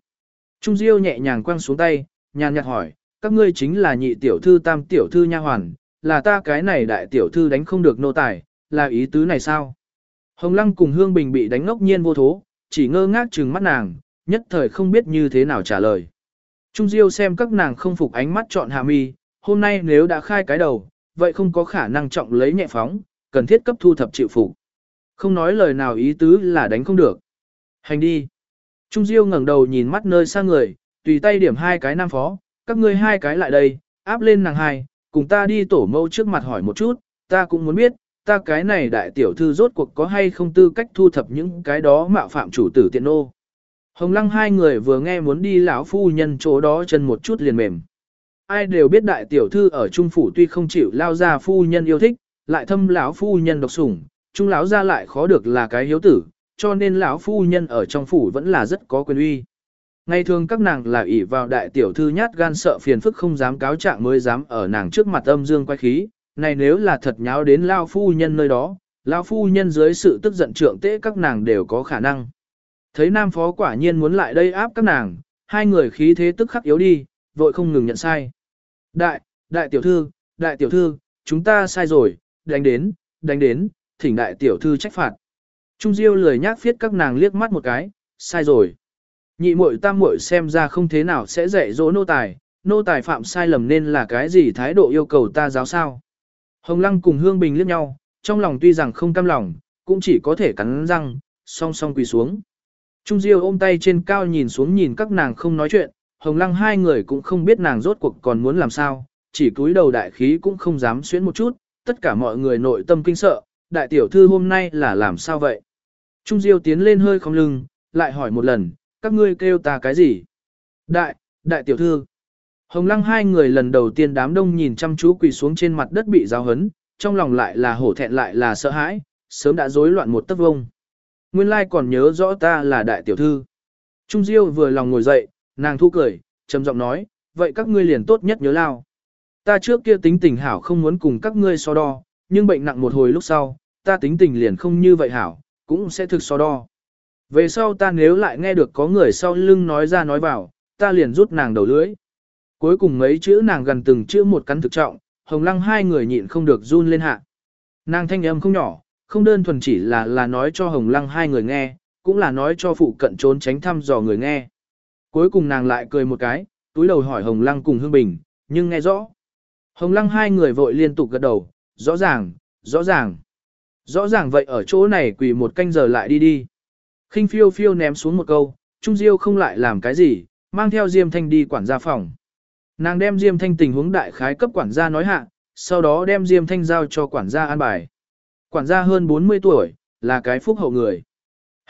Trung Diêu nhẹ nhàng quăng xuống tay, nhàn nhạt hỏi, các ngươi chính là nhị tiểu thư tam tiểu thư nha hoàn, là ta cái này đại tiểu thư đánh không được nô tài, là ý tứ này sao? Hồng Lăng cùng Hương Bình bị đánh ngốc nhiên vô thố, chỉ ngơ ngác trừng mắt nàng, nhất thời không biết như thế nào trả lời. Trung Diêu xem các nàng không phục ánh mắt chọn hạ mi, hôm nay nếu đã khai cái đầu, vậy không có khả năng trọng lấy nhẹ phóng, cần thiết cấp thu thập chịu phục. Không nói lời nào ý tứ là đánh không được. Hành đi. Trung Diêu ngẩng đầu nhìn mắt nơi xa người, tùy tay điểm hai cái nam phó, các ngươi hai cái lại đây, áp lên nàng hai, cùng ta đi tổ mâu trước mặt hỏi một chút, ta cũng muốn biết, ta cái này đại tiểu thư rốt cuộc có hay không tư cách thu thập những cái đó mạo phạm chủ tử tiện nô. Hồng lăng hai người vừa nghe muốn đi lão phu nhân chỗ đó chân một chút liền mềm. Ai đều biết đại tiểu thư ở trung phủ tuy không chịu lao ra phu nhân yêu thích, lại thâm lão phu nhân độc sủng, trung lão gia lại khó được là cái hiếu tử, cho nên lão phu nhân ở trong phủ vẫn là rất có quyền uy. Ngày thường các nàng là ỷ vào đại tiểu thư nhát gan sợ phiền phức không dám cáo trạng mới dám ở nàng trước mặt âm dương quay khí, này nếu là thật nháo đến lao phu nhân nơi đó, lao phu nhân dưới sự tức giận trượng tế các nàng đều có khả năng. Thấy nam phó quả nhiên muốn lại đây áp các nàng, hai người khí thế tức khắc yếu đi, vội không ngừng nhận sai. Đại, đại tiểu thư, đại tiểu thư, chúng ta sai rồi, đánh đến, đánh đến, thỉnh đại tiểu thư trách phạt. Trung Diêu lười nhác phiết các nàng liếc mắt một cái, sai rồi. Nhị muội tam muội xem ra không thế nào sẽ dạy dỗ nô tài, nô tài phạm sai lầm nên là cái gì thái độ yêu cầu ta giáo sao. Hồng Lăng cùng Hương Bình liếc nhau, trong lòng tuy rằng không cam lòng, cũng chỉ có thể cắn răng, song song quỳ xuống. Trung Diêu ôm tay trên cao nhìn xuống nhìn các nàng không nói chuyện, Hồng Lăng hai người cũng không biết nàng rốt cuộc còn muốn làm sao, chỉ cúi đầu đại khí cũng không dám xuyến một chút, tất cả mọi người nội tâm kinh sợ, đại tiểu thư hôm nay là làm sao vậy? Trung Diêu tiến lên hơi không lưng, lại hỏi một lần, các ngươi kêu ta cái gì? Đại, đại tiểu thư. Hồng lăng hai người lần đầu tiên đám đông nhìn chăm chú quỳ xuống trên mặt đất bị giáo hấn, trong lòng lại là hổ thẹn lại là sợ hãi, sớm đã rối loạn một tấc vông. Nguyên lai còn nhớ rõ ta là đại tiểu thư. Trung Diêu vừa lòng ngồi dậy, nàng thu cười, trầm giọng nói, vậy các ngươi liền tốt nhất nhớ lao. Ta trước kia tính tình hảo không muốn cùng các ngươi so đo, nhưng bệnh nặng một hồi lúc sau, ta tính tình liền không như vậy hảo, cũng sẽ thực so đo. Về sau ta nếu lại nghe được có người sau lưng nói ra nói vào, ta liền rút nàng đầu lưỡi. Cuối cùng mấy chữ nàng gần từng chữ một cắn thực trọng, hồng lăng hai người nhịn không được run lên hạ. Nàng thanh âm không nhỏ, không đơn thuần chỉ là là nói cho hồng lăng hai người nghe, cũng là nói cho phụ cận trốn tránh thăm dò người nghe. Cuối cùng nàng lại cười một cái, túi đầu hỏi hồng lăng cùng hương bình, nhưng nghe rõ. Hồng lăng hai người vội liên tục gật đầu, rõ ràng, rõ ràng. Rõ ràng vậy ở chỗ này quỳ một canh giờ lại đi đi. khinh phiêu phiêu ném xuống một câu, Trung Diêu không lại làm cái gì, mang theo Diêm Thanh đi quản gia phòng. Nàng đem Diêm Thanh tình huống đại khái cấp quản gia nói hạ, sau đó đem Diêm Thanh giao cho quản gia an bài. Quản gia hơn 40 tuổi, là cái phúc hậu người.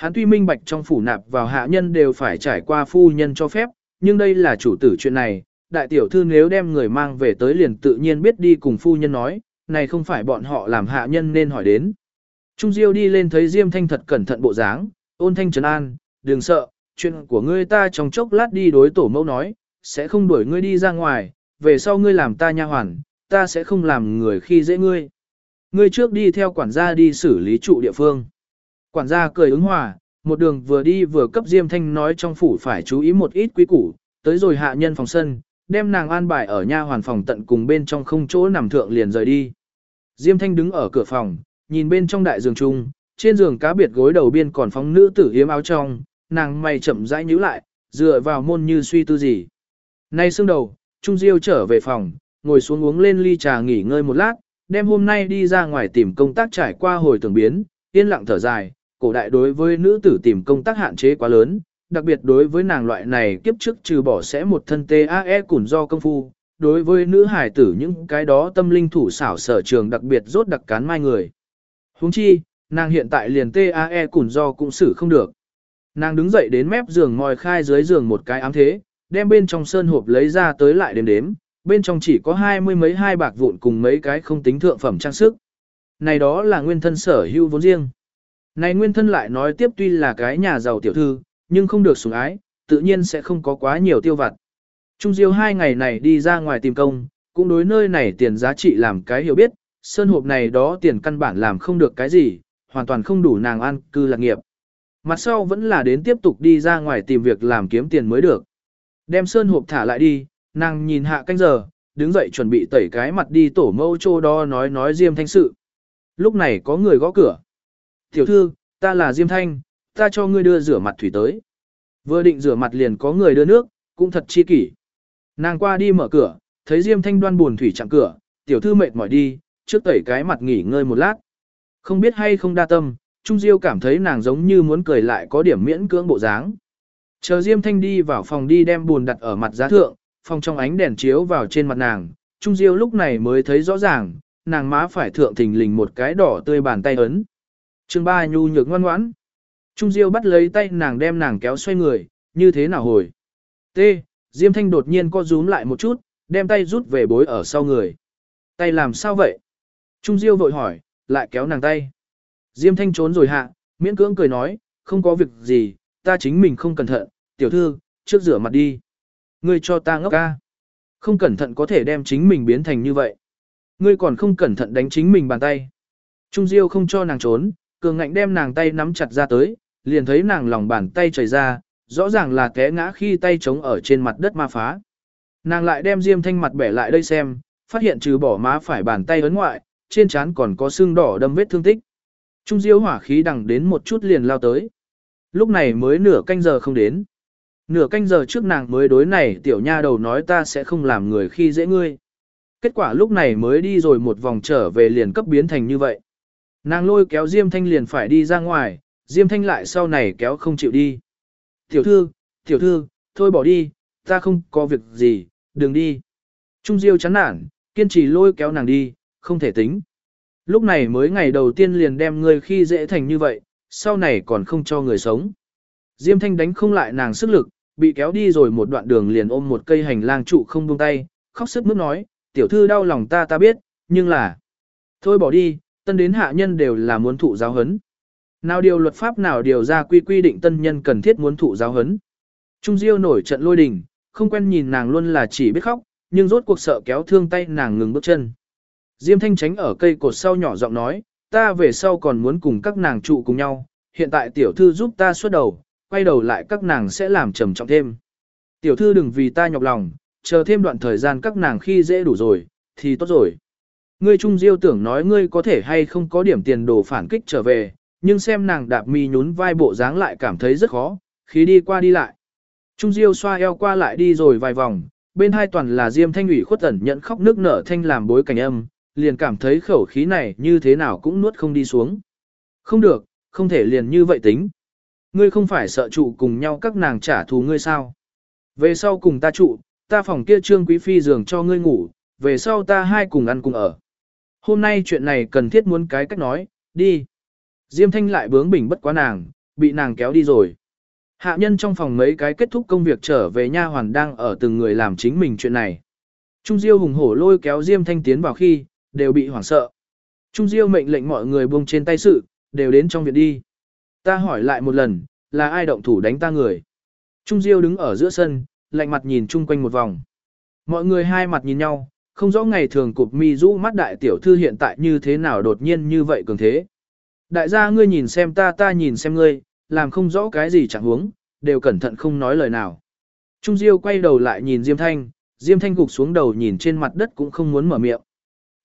Hắn tuy minh bạch trong phủ nạp vào hạ nhân đều phải trải qua phu nhân cho phép, nhưng đây là chủ tử chuyện này, đại tiểu thư nếu đem người mang về tới liền tự nhiên biết đi cùng phu nhân nói, này không phải bọn họ làm hạ nhân nên hỏi đến. Trung Diêu đi lên thấy Diêm Thanh thật cẩn thận bộ dáng, ôn thanh trấn an, đừng sợ, chuyện của ngươi ta trong chốc lát đi đối tổ mẫu nói, sẽ không đuổi ngươi đi ra ngoài, về sau ngươi làm ta nha hoàn, ta sẽ không làm người khi dễ ngươi. Ngươi trước đi theo quản gia đi xử lý trụ địa phương. Quản gia cười ứng hòa, một đường vừa đi vừa cấp Diêm Thanh nói trong phủ phải chú ý một ít quý củ, tới rồi hạ nhân phòng sân, đem nàng an bài ở nha hoàn phòng tận cùng bên trong không chỗ nằm thượng liền rời đi. Diêm Thanh đứng ở cửa phòng, nhìn bên trong đại giường chung, trên giường cá biệt gối đầu biên còn phóng nữ tử hiếm áo trong, nàng mày chậm rãi nhíu lại, dựa vào môn như suy tư gì. Nay xương đầu, Trung Diêu trở về phòng, ngồi xuống uống lên ly trà nghỉ ngơi một lát, đem hôm nay đi ra ngoài tìm công tác trải qua hồi tưởng biến, yên lặng thở dài, cổ đại đối với nữ tử tìm công tác hạn chế quá lớn, đặc biệt đối với nàng loại này kiếp trước trừ bỏ sẽ một thân TAE củn do công phu, đối với nữ hải tử những cái đó tâm linh thủ xảo sở trường đặc biệt rốt đặc cán mai người. huống chi, nàng hiện tại liền TAE củn do cũng xử không được. Nàng đứng dậy đến mép giường ngồi khai dưới giường một cái ám thế, đem bên trong sơn hộp lấy ra tới lại đếm đếm, bên trong chỉ có hai mươi mấy hai bạc vụn cùng mấy cái không tính thượng phẩm trang sức. Này đó là nguyên thân sở hữu vốn riêng. Này nguyên thân lại nói tiếp tuy là cái nhà giàu tiểu thư, nhưng không được sủng ái, tự nhiên sẽ không có quá nhiều tiêu vặt. Trung Diêu hai ngày này đi ra ngoài tìm công, cũng đối nơi này tiền giá trị làm cái hiểu biết, sơn hộp này đó tiền căn bản làm không được cái gì, hoàn toàn không đủ nàng ăn cư lạc nghiệp. Mặt sau vẫn là đến tiếp tục đi ra ngoài tìm việc làm kiếm tiền mới được. Đem sơn hộp thả lại đi, nàng nhìn hạ canh giờ, đứng dậy chuẩn bị tẩy cái mặt đi tổ mâu chô đo nói nói Diêm Thanh sự. Lúc này có người gõ cửa. Tiểu thư, ta là Diêm Thanh, ta cho ngươi đưa rửa mặt thủy tới. Vừa định rửa mặt liền có người đưa nước, cũng thật chi kỷ. Nàng qua đi mở cửa, thấy Diêm Thanh đoan buồn thủy chặn cửa, tiểu thư mệt mỏi đi, trước tẩy cái mặt nghỉ ngơi một lát. Không biết hay không đa tâm, Trung Diêu cảm thấy nàng giống như muốn cười lại có điểm miễn cưỡng bộ dáng. Chờ Diêm Thanh đi vào phòng đi đem buồn đặt ở mặt giá thượng, phòng trong ánh đèn chiếu vào trên mặt nàng, Trung Diêu lúc này mới thấy rõ ràng, nàng má phải thượng thình lình một cái đỏ tươi bàn tay ấn. Chương ba nhu nhược ngoan ngoãn. Trung Diêu bắt lấy tay nàng đem nàng kéo xoay người, như thế nào hồi. T. Diêm Thanh đột nhiên co rúm lại một chút, đem tay rút về bối ở sau người. Tay làm sao vậy? Trung Diêu vội hỏi, lại kéo nàng tay. Diêm Thanh trốn rồi hạ, miễn cưỡng cười nói, không có việc gì, ta chính mình không cẩn thận, tiểu thư, trước rửa mặt đi. Ngươi cho ta ngốc ca. Không cẩn thận có thể đem chính mình biến thành như vậy. Ngươi còn không cẩn thận đánh chính mình bàn tay. Trung Diêu không cho nàng trốn, cường ngạnh đem nàng tay nắm chặt ra tới, liền thấy nàng lòng bàn tay chảy ra, rõ ràng là té ngã khi tay trống ở trên mặt đất ma phá. Nàng lại đem Diêm Thanh mặt bẻ lại đây xem, phát hiện trừ bỏ má phải bàn tay ấn ngoại, trên trán còn có xương đỏ đâm vết thương tích. Trung Diêu hỏa khí đằng đến một chút liền lao tới. Lúc này mới nửa canh giờ không đến. Nửa canh giờ trước nàng mới đối này tiểu nha đầu nói ta sẽ không làm người khi dễ ngươi. Kết quả lúc này mới đi rồi một vòng trở về liền cấp biến thành như vậy. Nàng lôi kéo Diêm Thanh liền phải đi ra ngoài, Diêm Thanh lại sau này kéo không chịu đi. Tiểu thư, tiểu thư, thôi bỏ đi, ta không có việc gì, đừng đi. Trung Diêu chán nản, kiên trì lôi kéo nàng đi, không thể tính. Lúc này mới ngày đầu tiên liền đem người khi dễ thành như vậy, sau này còn không cho người sống. Diêm Thanh đánh không lại nàng sức lực, bị kéo đi rồi một đoạn đường liền ôm một cây hành lang trụ không buông tay, khóc sức mướt nói, tiểu thư đau lòng ta ta biết, nhưng là... Thôi bỏ đi, tân đến hạ nhân đều là muốn thụ giáo hấn. Nào điều luật pháp nào điều ra quy quy định tân nhân cần thiết muốn thụ giáo hấn. Trung Diêu nổi trận lôi đình, không quen nhìn nàng luôn là chỉ biết khóc, nhưng rốt cuộc sợ kéo thương tay nàng ngừng bước chân. Diêm Thanh tránh ở cây cột sau nhỏ giọng nói, ta về sau còn muốn cùng các nàng trụ cùng nhau, hiện tại tiểu thư giúp ta xuất đầu, quay đầu lại các nàng sẽ làm trầm trọng thêm. Tiểu thư đừng vì ta nhọc lòng, chờ thêm đoạn thời gian các nàng khi dễ đủ rồi, thì tốt rồi. Ngươi Trung Diêu tưởng nói ngươi có thể hay không có điểm tiền đồ phản kích trở về, nhưng xem nàng đạp mi nhún vai bộ dáng lại cảm thấy rất khó, khí đi qua đi lại. Trung Diêu xoa eo qua lại đi rồi vài vòng, bên hai toàn là Diêm Thanh ủy khuất ẩn nhận khóc nước nở thanh làm bối cảnh âm, liền cảm thấy khẩu khí này như thế nào cũng nuốt không đi xuống. Không được, không thể liền như vậy tính. Ngươi không phải sợ trụ cùng nhau các nàng trả thù ngươi sao? Về sau cùng ta trụ, ta phòng kia trương quý phi giường cho ngươi ngủ, về sau ta hai cùng ăn cùng ở. Hôm nay chuyện này cần thiết muốn cái cách nói, đi. Diêm thanh lại bướng bỉnh bất quá nàng, bị nàng kéo đi rồi. Hạ nhân trong phòng mấy cái kết thúc công việc trở về nha hoàn đang ở từng người làm chính mình chuyện này. Trung Diêu hùng hổ lôi kéo Diêm Thanh tiến vào khi, đều bị hoảng sợ. Trung Diêu mệnh lệnh mọi người buông trên tay sự, đều đến trong viện đi. Ta hỏi lại một lần, là ai động thủ đánh ta người? Trung Diêu đứng ở giữa sân, lạnh mặt nhìn chung quanh một vòng. Mọi người hai mặt nhìn nhau, không rõ ngày thường cụp mi rũ mắt đại tiểu thư hiện tại như thế nào đột nhiên như vậy cường thế. Đại gia ngươi nhìn xem ta ta nhìn xem ngươi, làm không rõ cái gì chẳng huống, đều cẩn thận không nói lời nào. Trung Diêu quay đầu lại nhìn Diêm Thanh, Diêm Thanh gục xuống đầu nhìn trên mặt đất cũng không muốn mở miệng.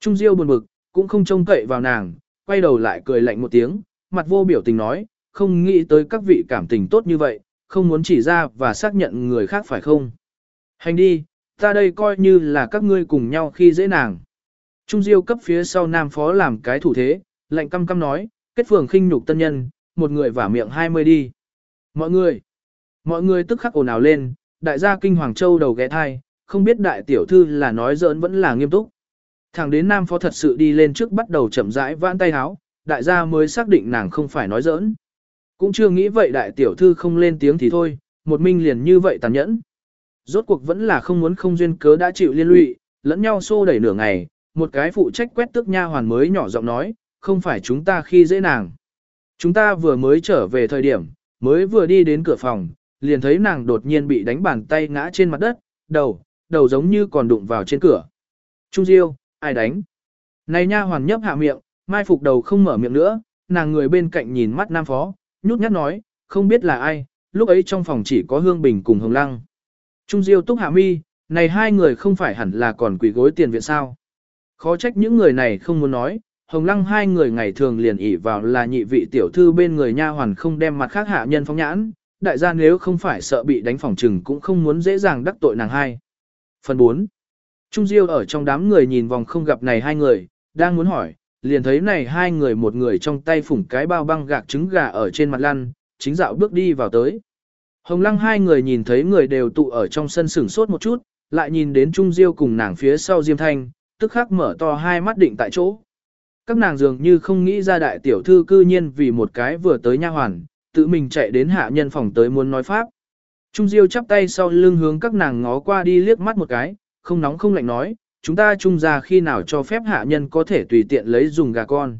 Trung Diêu buồn bực, cũng không trông cậy vào nàng, quay đầu lại cười lạnh một tiếng, mặt vô biểu tình nói, không nghĩ tới các vị cảm tình tốt như vậy, không muốn chỉ ra và xác nhận người khác phải không. Hành đi, Ta đây coi như là các ngươi cùng nhau khi dễ nàng. Trung Diêu cấp phía sau nam phó làm cái thủ thế, lạnh căm căm nói, kết phường khinh nhục tân nhân, một người vả miệng hai mươi đi. Mọi người, mọi người tức khắc ồn ào lên, đại gia kinh Hoàng Châu đầu ghé thai, không biết đại tiểu thư là nói giỡn vẫn là nghiêm túc. Thẳng đến nam phó thật sự đi lên trước bắt đầu chậm rãi vãn tay háo, đại gia mới xác định nàng không phải nói giỡn. Cũng chưa nghĩ vậy đại tiểu thư không lên tiếng thì thôi, một minh liền như vậy tàn nhẫn. Rốt cuộc vẫn là không muốn không duyên cớ đã chịu liên lụy, lẫn nhau xô đẩy nửa ngày, một cái phụ trách quét tước nha hoàn mới nhỏ giọng nói, không phải chúng ta khi dễ nàng. Chúng ta vừa mới trở về thời điểm, mới vừa đi đến cửa phòng, liền thấy nàng đột nhiên bị đánh bàn tay ngã trên mặt đất, đầu, đầu giống như còn đụng vào trên cửa. Trung Diêu, ai đánh? Này nha hoàn nhấp hạ miệng, mai phục đầu không mở miệng nữa, nàng người bên cạnh nhìn mắt nam phó, nhút nhát nói, không biết là ai, lúc ấy trong phòng chỉ có Hương Bình cùng Hồng Lăng. Trung Diêu túc hạ mi, này hai người không phải hẳn là còn quỷ gối tiền viện sao. Khó trách những người này không muốn nói, Hồng Lăng hai người ngày thường liền ỉ vào là nhị vị tiểu thư bên người nha hoàn không đem mặt khác hạ nhân phóng nhãn, đại gia nếu không phải sợ bị đánh phòng trừng cũng không muốn dễ dàng đắc tội nàng hai. Phần 4. Trung Diêu ở trong đám người nhìn vòng không gặp này hai người, đang muốn hỏi, liền thấy này hai người một người trong tay phủng cái bao băng gạc trứng gà ở trên mặt lăn, chính dạo bước đi vào tới. Hồng lăng hai người nhìn thấy người đều tụ ở trong sân sửng sốt một chút, lại nhìn đến Trung Diêu cùng nàng phía sau Diêm Thanh, tức khắc mở to hai mắt định tại chỗ. Các nàng dường như không nghĩ ra đại tiểu thư cư nhiên vì một cái vừa tới nha hoàn, tự mình chạy đến hạ nhân phòng tới muốn nói pháp. Trung Diêu chắp tay sau lưng hướng các nàng ngó qua đi liếc mắt một cái, không nóng không lạnh nói, chúng ta trung ra khi nào cho phép hạ nhân có thể tùy tiện lấy dùng gà con.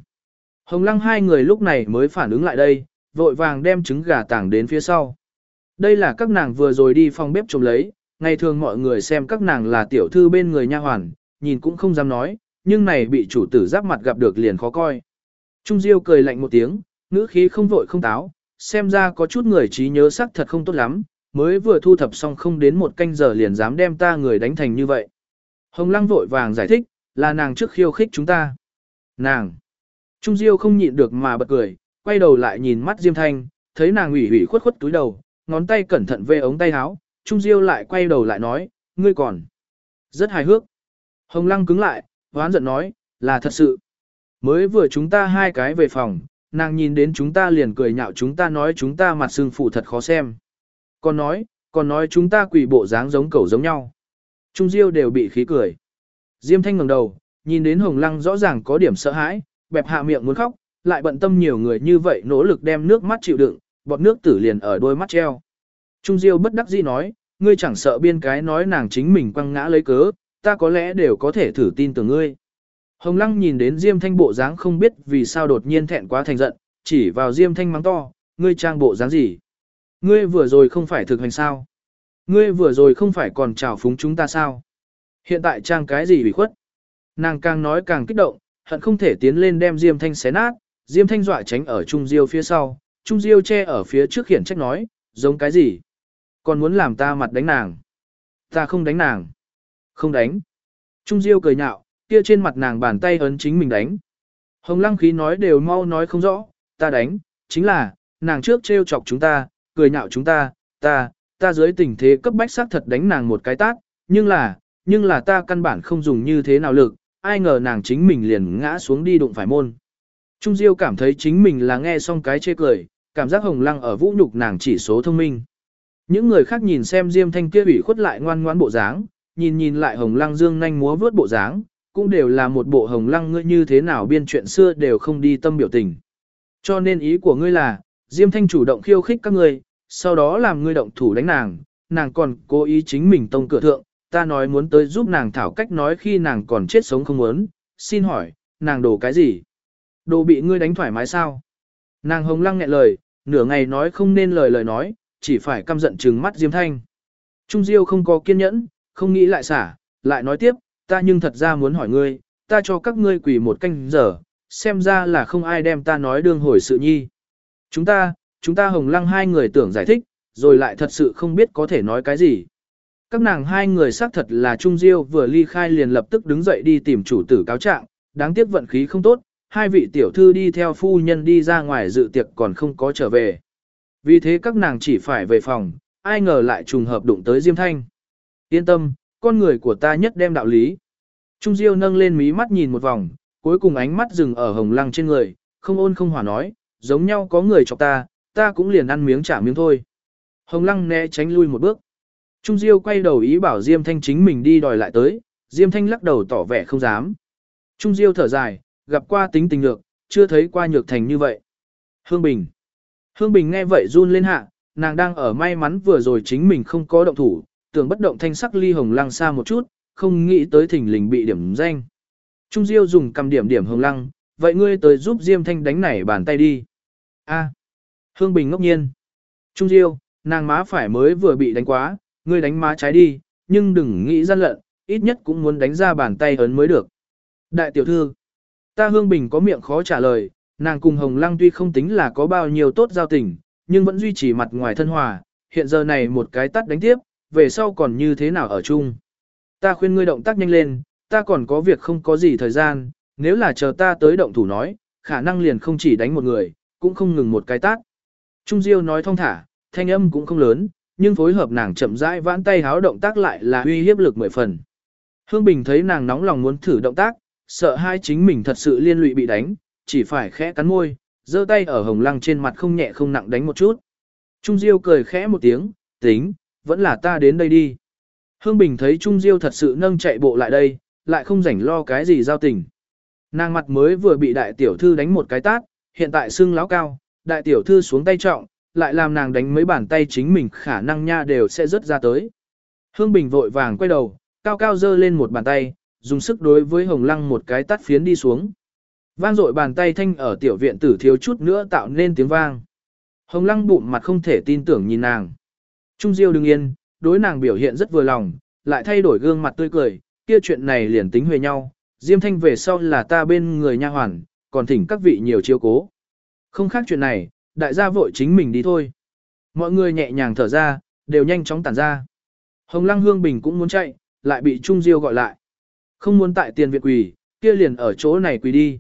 Hồng lăng hai người lúc này mới phản ứng lại đây, vội vàng đem trứng gà tảng đến phía sau. Đây là các nàng vừa rồi đi phòng bếp trông lấy, ngày thường mọi người xem các nàng là tiểu thư bên người nha hoàn, nhìn cũng không dám nói, nhưng này bị chủ tử giáp mặt gặp được liền khó coi. Trung Diêu cười lạnh một tiếng, ngữ khí không vội không táo, xem ra có chút người trí nhớ sắc thật không tốt lắm, mới vừa thu thập xong không đến một canh giờ liền dám đem ta người đánh thành như vậy. Hồng Lăng vội vàng giải thích, là nàng trước khiêu khích chúng ta. Nàng! Trung Diêu không nhịn được mà bật cười, quay đầu lại nhìn mắt Diêm Thanh, thấy nàng ủy ủy khuất khuất túi đầu, ngón tay cẩn thận về ống tay áo, Trung Diêu lại quay đầu lại nói, ngươi còn. Rất hài hước. Hồng Lăng cứng lại, hoán giận nói, là thật sự. Mới vừa chúng ta hai cái về phòng, nàng nhìn đến chúng ta liền cười nhạo chúng ta nói chúng ta mặt sưng phụ thật khó xem. Còn nói, còn nói chúng ta quỷ bộ dáng giống cẩu giống nhau. Trung Diêu đều bị khí cười. Diêm Thanh ngẩng đầu, nhìn đến Hồng Lăng rõ ràng có điểm sợ hãi, bẹp hạ miệng muốn khóc, lại bận tâm nhiều người như vậy nỗ lực đem nước mắt chịu đựng, bọt nước tử liền ở đôi mắt treo. Trung Diêu bất đắc dĩ nói, ngươi chẳng sợ biên cái nói nàng chính mình quăng ngã lấy cớ, ta có lẽ đều có thể thử tin tưởng ngươi. Hồng Lăng nhìn đến Diêm Thanh bộ dáng không biết vì sao đột nhiên thẹn quá thành giận, chỉ vào Diêm Thanh mắng to, ngươi trang bộ dáng gì? Ngươi vừa rồi không phải thực hành sao? Ngươi vừa rồi không phải còn trào phúng chúng ta sao? Hiện tại trang cái gì bị khuất? Nàng càng nói càng kích động, hận không thể tiến lên đem Diêm Thanh xé nát, Diêm Thanh dọa tránh ở Trung Diêu phía sau, Trung Diêu che ở phía trước khiển trách nói, giống cái gì? Còn muốn làm ta mặt đánh nàng? Ta không đánh nàng. Không đánh. Trung Diêu cười nhạo, kia trên mặt nàng bàn tay ấn chính mình đánh. Hồng Lăng khí nói đều mau nói không rõ, ta đánh, chính là, nàng trước trêu chọc chúng ta, cười nhạo chúng ta, ta, ta dưới tình thế cấp bách xác thật đánh nàng một cái tát, nhưng là, nhưng là ta căn bản không dùng như thế nào lực, ai ngờ nàng chính mình liền ngã xuống đi đụng phải môn. Trung Diêu cảm thấy chính mình là nghe xong cái chê cười, cảm giác hồng lăng ở vũ nhục nàng chỉ số thông minh. Những người khác nhìn xem Diêm Thanh kia ủy khuất lại ngoan ngoãn bộ dáng, nhìn nhìn lại hồng lăng dương nhanh múa vướt bộ dáng, cũng đều là một bộ hồng lăng ngươi như thế nào biên chuyện xưa đều không đi tâm biểu tình. Cho nên ý của ngươi là, Diêm Thanh chủ động khiêu khích các ngươi, sau đó làm ngươi động thủ đánh nàng, nàng còn cố ý chính mình tông cửa thượng, ta nói muốn tới giúp nàng thảo cách nói khi nàng còn chết sống không muốn, xin hỏi, nàng đổ cái gì? Đồ bị ngươi đánh thoải mái sao? Nàng hồng lăng nghẹn lời, nửa ngày nói không nên lời lời nói, chỉ phải căm giận trừng mắt Diêm Thanh. Trung Diêu không có kiên nhẫn, không nghĩ lại xả, lại nói tiếp, ta nhưng thật ra muốn hỏi ngươi, ta cho các ngươi quỳ một canh giờ, xem ra là không ai đem ta nói đương hồi sự nhi. Chúng ta, chúng ta hồng lăng hai người tưởng giải thích, rồi lại thật sự không biết có thể nói cái gì. Các nàng hai người xác thật là Trung Diêu vừa ly khai liền lập tức đứng dậy đi tìm chủ tử cáo trạng, đáng tiếc vận khí không tốt, hai vị tiểu thư đi theo phu nhân đi ra ngoài dự tiệc còn không có trở về. Vì thế các nàng chỉ phải về phòng, ai ngờ lại trùng hợp đụng tới Diêm Thanh. Yên tâm, con người của ta nhất đem đạo lý. Trung Diêu nâng lên mí mắt nhìn một vòng, cuối cùng ánh mắt dừng ở hồng lăng trên người, không ôn không hỏa nói, giống nhau có người chọc ta, ta cũng liền ăn miếng trả miếng thôi. Hồng lăng né tránh lui một bước. Trung Diêu quay đầu ý bảo Diêm Thanh chính mình đi đòi lại tới, Diêm Thanh lắc đầu tỏ vẻ không dám. Trung Diêu thở dài, gặp qua tính tình nhược, chưa thấy qua nhược thành như vậy. Hương Bình. Hương Bình nghe vậy run lên hạ, nàng đang ở may mắn vừa rồi chính mình không có động thủ, tưởng bất động thanh sắc ly hồng lăng xa một chút, không nghĩ tới thỉnh lình bị điểm danh. Trung Diêu dùng cầm điểm điểm hồng lăng, vậy ngươi tới giúp Diêm Thanh đánh nảy bàn tay đi. A. Hương Bình ngốc nhiên. Trung Diêu, nàng má phải mới vừa bị đánh quá, ngươi đánh má trái đi, nhưng đừng nghĩ gian lận, ít nhất cũng muốn đánh ra bàn tay ấn mới được. Đại tiểu thư, ta Hương Bình có miệng khó trả lời, nàng cùng Hồng Lăng tuy không tính là có bao nhiêu tốt giao tình, nhưng vẫn duy trì mặt ngoài thân hòa, hiện giờ này một cái tắt đánh tiếp, về sau còn như thế nào ở chung. Ta khuyên ngươi động tác nhanh lên, ta còn có việc không có gì thời gian, nếu là chờ ta tới động thủ nói, khả năng liền không chỉ đánh một người, cũng không ngừng một cái tát. Trung Diêu nói thong thả, thanh âm cũng không lớn, nhưng phối hợp nàng chậm rãi vãn tay háo động tác lại là uy hiếp lực mười phần. Hương Bình thấy nàng nóng lòng muốn thử động tác, sợ hai chính mình thật sự liên lụy bị đánh, chỉ phải khẽ cắn môi, giơ tay ở hồng lăng trên mặt không nhẹ không nặng đánh một chút. Trung Diêu cười khẽ một tiếng, tính, vẫn là ta đến đây đi. Hương Bình thấy Trung Diêu thật sự nâng chạy bộ lại đây, lại không rảnh lo cái gì giao tình. Nàng mặt mới vừa bị đại tiểu thư đánh một cái tát, hiện tại xương láo cao, đại tiểu thư xuống tay trọng, lại làm nàng đánh mấy bàn tay chính mình khả năng nha đều sẽ rớt ra tới. Hương Bình vội vàng quay đầu, cao cao dơ lên một bàn tay, dùng sức đối với Hồng Lăng một cái tát phiến đi xuống. Vang dội bàn tay thanh ở tiểu viện tử thiếu chút nữa tạo nên tiếng vang. Hồng Lăng bụng mặt không thể tin tưởng nhìn nàng. Trung Diêu đừng yên, đối nàng biểu hiện rất vừa lòng, lại thay đổi gương mặt tươi cười, kia chuyện này liền tính huề nhau, Diêm Thanh về sau là ta bên người nha hoàn, còn thỉnh các vị nhiều chiếu cố. Không khác chuyện này, đại gia vội chính mình đi thôi. Mọi người nhẹ nhàng thở ra, đều nhanh chóng tản ra. Hồng Lăng Hương Bình cũng muốn chạy, lại bị Trung Diêu gọi lại. Không muốn tại tiền viện quỳ, kia liền ở chỗ này quỳ đi.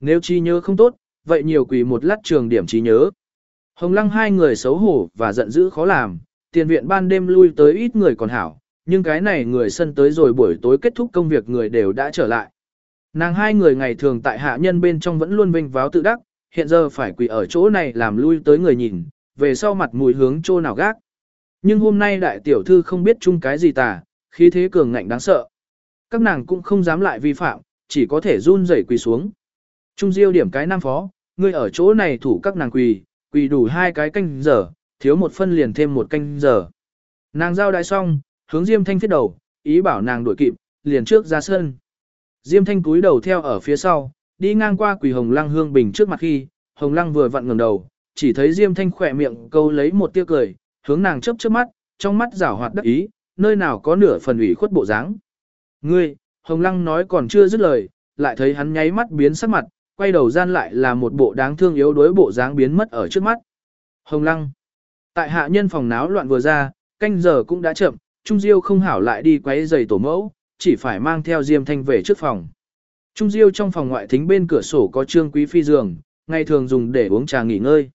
Nếu trí nhớ không tốt, vậy nhiều quỳ một lát trường điểm trí nhớ. Hồng Lăng hai người xấu hổ và giận dữ khó làm, tiền viện ban đêm lui tới ít người còn hảo, nhưng cái này người sân tới rồi buổi tối kết thúc công việc người đều đã trở lại. Nàng hai người ngày thường tại hạ nhân bên trong vẫn luôn vinh váo tự đắc, hiện giờ phải quỳ ở chỗ này làm lui tới người nhìn, về sau mặt mùi hướng chỗ nào gác. Nhưng hôm nay đại tiểu thư không biết chung cái gì tà, khí thế cường ngạnh đáng sợ. Các nàng cũng không dám lại vi phạm, chỉ có thể run rẩy quỳ xuống. Trung diêu điểm cái nam phó, ngươi ở chỗ này thủ các nàng quỳ, quỳ đủ hai cái canh giờ, thiếu một phân liền thêm một canh giờ. Nàng giao đại xong, hướng Diêm Thanh thiết đầu, ý bảo nàng đuổi kịp, liền trước ra sân. Diêm Thanh cúi đầu theo ở phía sau, đi ngang qua quỳ Hồng Lăng Hương Bình trước mặt khi, Hồng Lăng vừa vặn ngẩng đầu, chỉ thấy Diêm Thanh khỏe miệng câu lấy một tia cười, hướng nàng chớp chớp mắt, trong mắt giảo hoạt đắc ý, nơi nào có nửa phần ủy khuất bộ dáng. Ngươi, Hồng Lăng nói còn chưa dứt lời, lại thấy hắn nháy mắt biến sắc mặt, quay đầu gian lại là một bộ đáng thương yếu đuối bộ dáng biến mất ở trước mắt. Hồng Lăng. Tại hạ nhân phòng náo loạn vừa ra, canh giờ cũng đã chậm, Trung Diêu không hảo lại đi quấy giày tổ mẫu, chỉ phải mang theo Diêm Thanh về trước phòng. Trung Diêu trong phòng ngoại thính bên cửa sổ có trương quý phi giường, ngày thường dùng để uống trà nghỉ ngơi.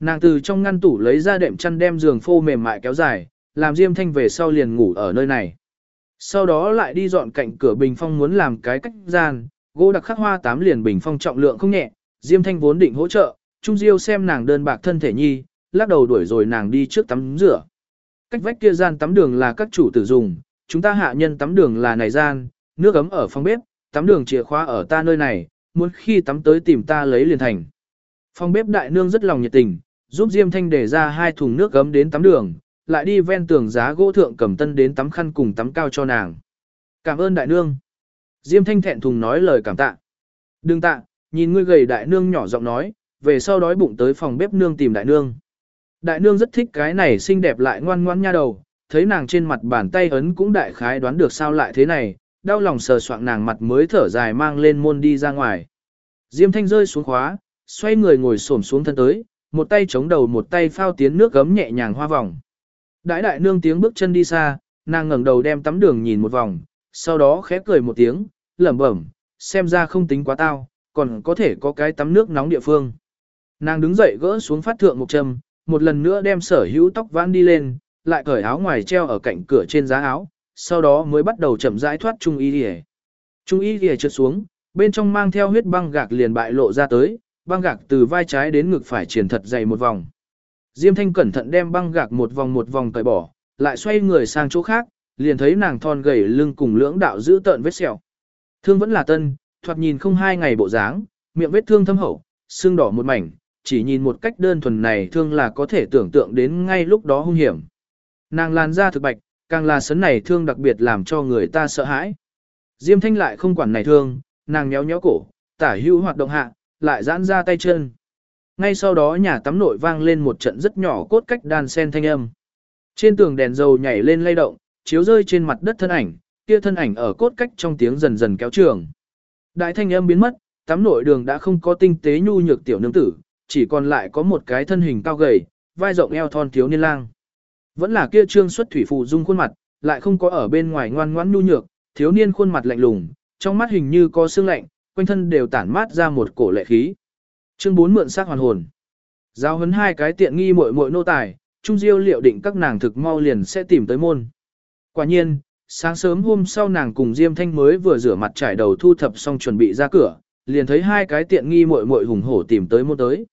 Nàng từ trong ngăn tủ lấy ra đệm chăn đem giường phô mềm mại kéo dài, làm Diêm Thanh về sau liền ngủ ở nơi này. Sau đó lại đi dọn cạnh cửa bình phong muốn làm cái cách gian, gỗ đặc khắc hoa tám liền bình phong trọng lượng không nhẹ, Diêm Thanh vốn định hỗ trợ, Trung Diêu xem nàng đơn bạc thân thể nhi, lắc đầu đuổi rồi nàng đi trước tắm rửa. Cách vách kia gian tắm đường là các chủ tử dùng, chúng ta hạ nhân tắm đường là này gian, nước ấm ở phòng bếp, tắm đường chìa khóa ở ta nơi này, muốn khi tắm tới tìm ta lấy liền thành. Phòng bếp đại nương rất lòng nhiệt tình, giúp Diêm Thanh để ra hai thùng nước ấm đến tắm đường, lại đi ven tường giá gỗ thượng cầm tân đến tắm khăn cùng tắm cao cho nàng. Cảm ơn đại nương. Diêm Thanh thẹn thùng nói lời cảm tạ. Đừng tạ, nhìn ngươi gầy đại nương nhỏ giọng nói, về sau đói bụng tới phòng bếp nương tìm đại nương. Đại nương rất thích cái này xinh đẹp lại ngoan ngoan nha đầu, thấy nàng trên mặt bàn tay ấn cũng đại khái đoán được sao lại thế này, đau lòng sờ soạng nàng mặt mới thở dài mang lên môn đi ra ngoài. Diêm thanh rơi xuống khóa, xoay người ngồi xổm xuống thân tới, một tay chống đầu một tay phao tiến nước gấm nhẹ nhàng hoa vòng. Đại đại nương tiếng bước chân đi xa, nàng ngẩng đầu đem tắm đường nhìn một vòng, sau đó khẽ cười một tiếng, lẩm bẩm, xem ra không tính quá tao, còn có thể có cái tắm nước nóng địa phương. Nàng đứng dậy gỡ xuống phát thượng một châm, một lần nữa đem sở hữu tóc vãn đi lên, lại cởi áo ngoài treo ở cạnh cửa trên giá áo, sau đó mới bắt đầu chậm rãi thoát Trung Y Lìa. Trung Y Lìa trượt xuống, bên trong mang theo huyết băng gạc liền bại lộ ra tới, băng gạc từ vai trái đến ngực phải triển thật dày một vòng. Diêm Thanh cẩn thận đem băng gạc một vòng một vòng cởi bỏ, lại xoay người sang chỗ khác, liền thấy nàng thon gầy lưng cùng lưỡng đạo giữ tợn vết sẹo. Thương vẫn là tân, thoạt nhìn không hai ngày bộ dáng, miệng vết thương thâm hậu, xương đỏ một mảnh, chỉ nhìn một cách đơn thuần này thương là có thể tưởng tượng đến ngay lúc đó hung hiểm. Nàng làn ra thực bạch, càng là sấn này thương đặc biệt làm cho người ta sợ hãi. Diêm thanh lại không quản này thương, nàng nhéo nhéo cổ, tả hữu hoạt động hạ, lại giãn ra tay chân. Ngay sau đó nhà tắm nội vang lên một trận rất nhỏ cốt cách đan sen thanh âm. Trên tường đèn dầu nhảy lên lay động, chiếu rơi trên mặt đất thân ảnh, kia thân ảnh ở cốt cách trong tiếng dần dần kéo trường. Đại thanh âm biến mất, tắm nội đường đã không có tinh tế nhu nhược tiểu nương tử, chỉ còn lại có một cái thân hình cao gầy, vai rộng eo thon thiếu niên lang. Vẫn là kia trương xuất thủy phụ dung khuôn mặt, lại không có ở bên ngoài ngoan ngoãn nhu nhược, thiếu niên khuôn mặt lạnh lùng, trong mắt hình như có sương lạnh, quanh thân đều tản mát ra một cổ lệ khí. Chương 4 mượn xác hoàn hồn. Giao hấn hai cái tiện nghi muội muội nô tài, Trung Diêu liệu định các nàng thực mau liền sẽ tìm tới môn. Quả nhiên, sáng sớm hôm sau nàng cùng Diêm Thanh mới vừa rửa mặt trải đầu thu thập xong chuẩn bị ra cửa, liền thấy hai cái tiện nghi muội muội hùng hổ tìm tới môn tới.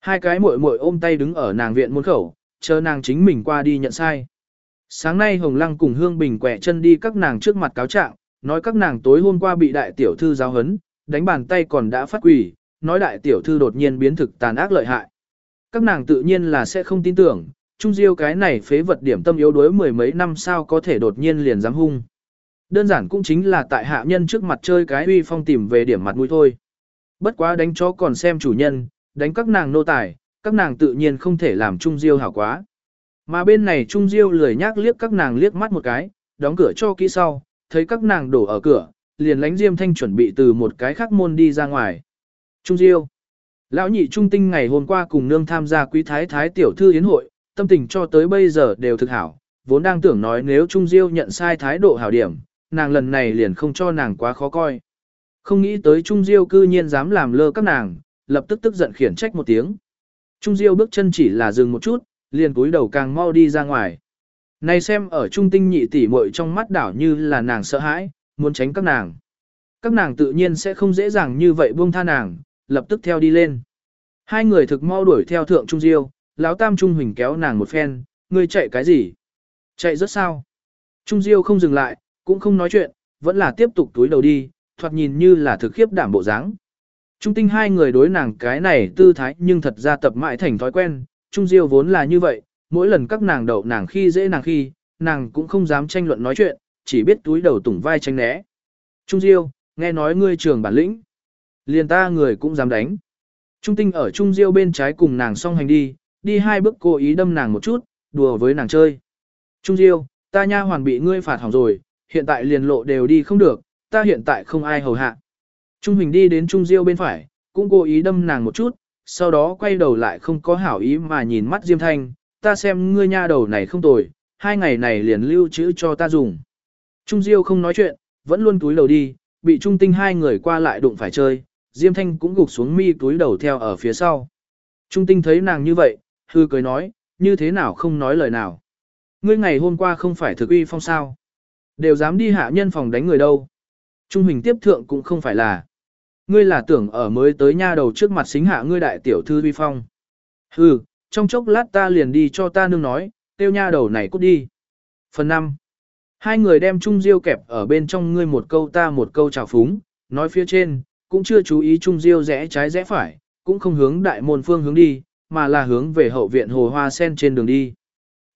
Hai cái muội muội ôm tay đứng ở nàng viện môn khẩu, chờ nàng chính mình qua đi nhận sai. Sáng nay Hồng Lăng cùng Hương Bình quẹ chân đi các nàng trước mặt cáo trạng, nói các nàng tối hôm qua bị đại tiểu thư giáo hấn, đánh bàn tay còn đã phát quỷ, nói đại tiểu thư đột nhiên biến thực tàn ác lợi hại. Các nàng tự nhiên là sẽ không tin tưởng, Trung Diêu cái này phế vật điểm tâm yếu đuối mười mấy năm sao có thể đột nhiên liền dám hung. Đơn giản cũng chính là tại hạ nhân trước mặt chơi cái uy phong tìm về điểm mặt mũi thôi. Bất quá đánh chó còn xem chủ nhân, đánh các nàng nô tài, các nàng tự nhiên không thể làm Trung Diêu hảo quá. Mà bên này Trung Diêu lười nhác liếc các nàng liếc mắt một cái, đóng cửa cho kỹ sau, thấy các nàng đổ ở cửa, liền lánh Diêm Thanh chuẩn bị từ một cái khác môn đi ra ngoài. Trung Diêu Lão nhị trung tinh ngày hôm qua cùng nương tham gia quý thái thái tiểu thư yến hội, tâm tình cho tới bây giờ đều thực hảo, vốn đang tưởng nói nếu Trung Diêu nhận sai thái độ hảo điểm, nàng lần này liền không cho nàng quá khó coi. Không nghĩ tới Trung Diêu cư nhiên dám làm lơ các nàng, lập tức tức giận khiển trách một tiếng. Trung Diêu bước chân chỉ là dừng một chút, liền cúi đầu càng mau đi ra ngoài. Này xem ở trung tinh nhị tỷ muội trong mắt đảo như là nàng sợ hãi, muốn tránh các nàng. Các nàng tự nhiên sẽ không dễ dàng như vậy buông tha nàng, lập tức theo đi lên. Hai người thực mau đuổi theo thượng Trung Diêu, lão tam Trung Huỳnh kéo nàng một phen, ngươi chạy cái gì? Chạy rất sao? Trung Diêu không dừng lại, cũng không nói chuyện, vẫn là tiếp tục túi đầu đi, thoạt nhìn như là thực khiếp đảm bộ dáng. Trung tinh hai người đối nàng cái này tư thái nhưng thật ra tập mãi thành thói quen, Trung Diêu vốn là như vậy, mỗi lần các nàng đậu nàng khi dễ nàng khi, nàng cũng không dám tranh luận nói chuyện, chỉ biết túi đầu tủng vai tranh né. Trung Diêu, nghe nói ngươi trường bản lĩnh. Liền ta người cũng dám đánh. Trung tinh ở Trung Diêu bên trái cùng nàng song hành đi, đi hai bước cố ý đâm nàng một chút, đùa với nàng chơi. Trung Diêu, ta nha hoàn bị ngươi phạt hỏng rồi, hiện tại liền lộ đều đi không được, ta hiện tại không ai hầu hạ. Trung Hình đi đến Trung Diêu bên phải, cũng cố ý đâm nàng một chút, sau đó quay đầu lại không có hảo ý mà nhìn mắt Diêm Thanh, ta xem ngươi nha đầu này không tồi, hai ngày này liền lưu trữ cho ta dùng. Trung Diêu không nói chuyện, vẫn luôn túi đầu đi, bị Trung Tinh hai người qua lại đụng phải chơi, Diêm Thanh cũng gục xuống mi túi đầu theo ở phía sau. Trung Tinh thấy nàng như vậy, hư cười nói, như thế nào không nói lời nào. Ngươi ngày hôm qua không phải thực uy phong sao. Đều dám đi hạ nhân phòng đánh người đâu. Trung hình tiếp thượng cũng không phải là. Ngươi là tưởng ở mới tới nha đầu trước mặt xính hạ ngươi đại tiểu thư uy phong. Hừ, trong chốc lát ta liền đi cho ta nương nói, tiêu nha đầu này cút đi. Phần 5. Hai người đem Trung Diêu kẹp ở bên trong ngươi một câu ta một câu chào phúng, nói phía trên, cũng chưa chú ý Trung Diêu rẽ trái rẽ phải, cũng không hướng đại môn phương hướng đi, mà là hướng về hậu viện hồ hoa sen trên đường đi.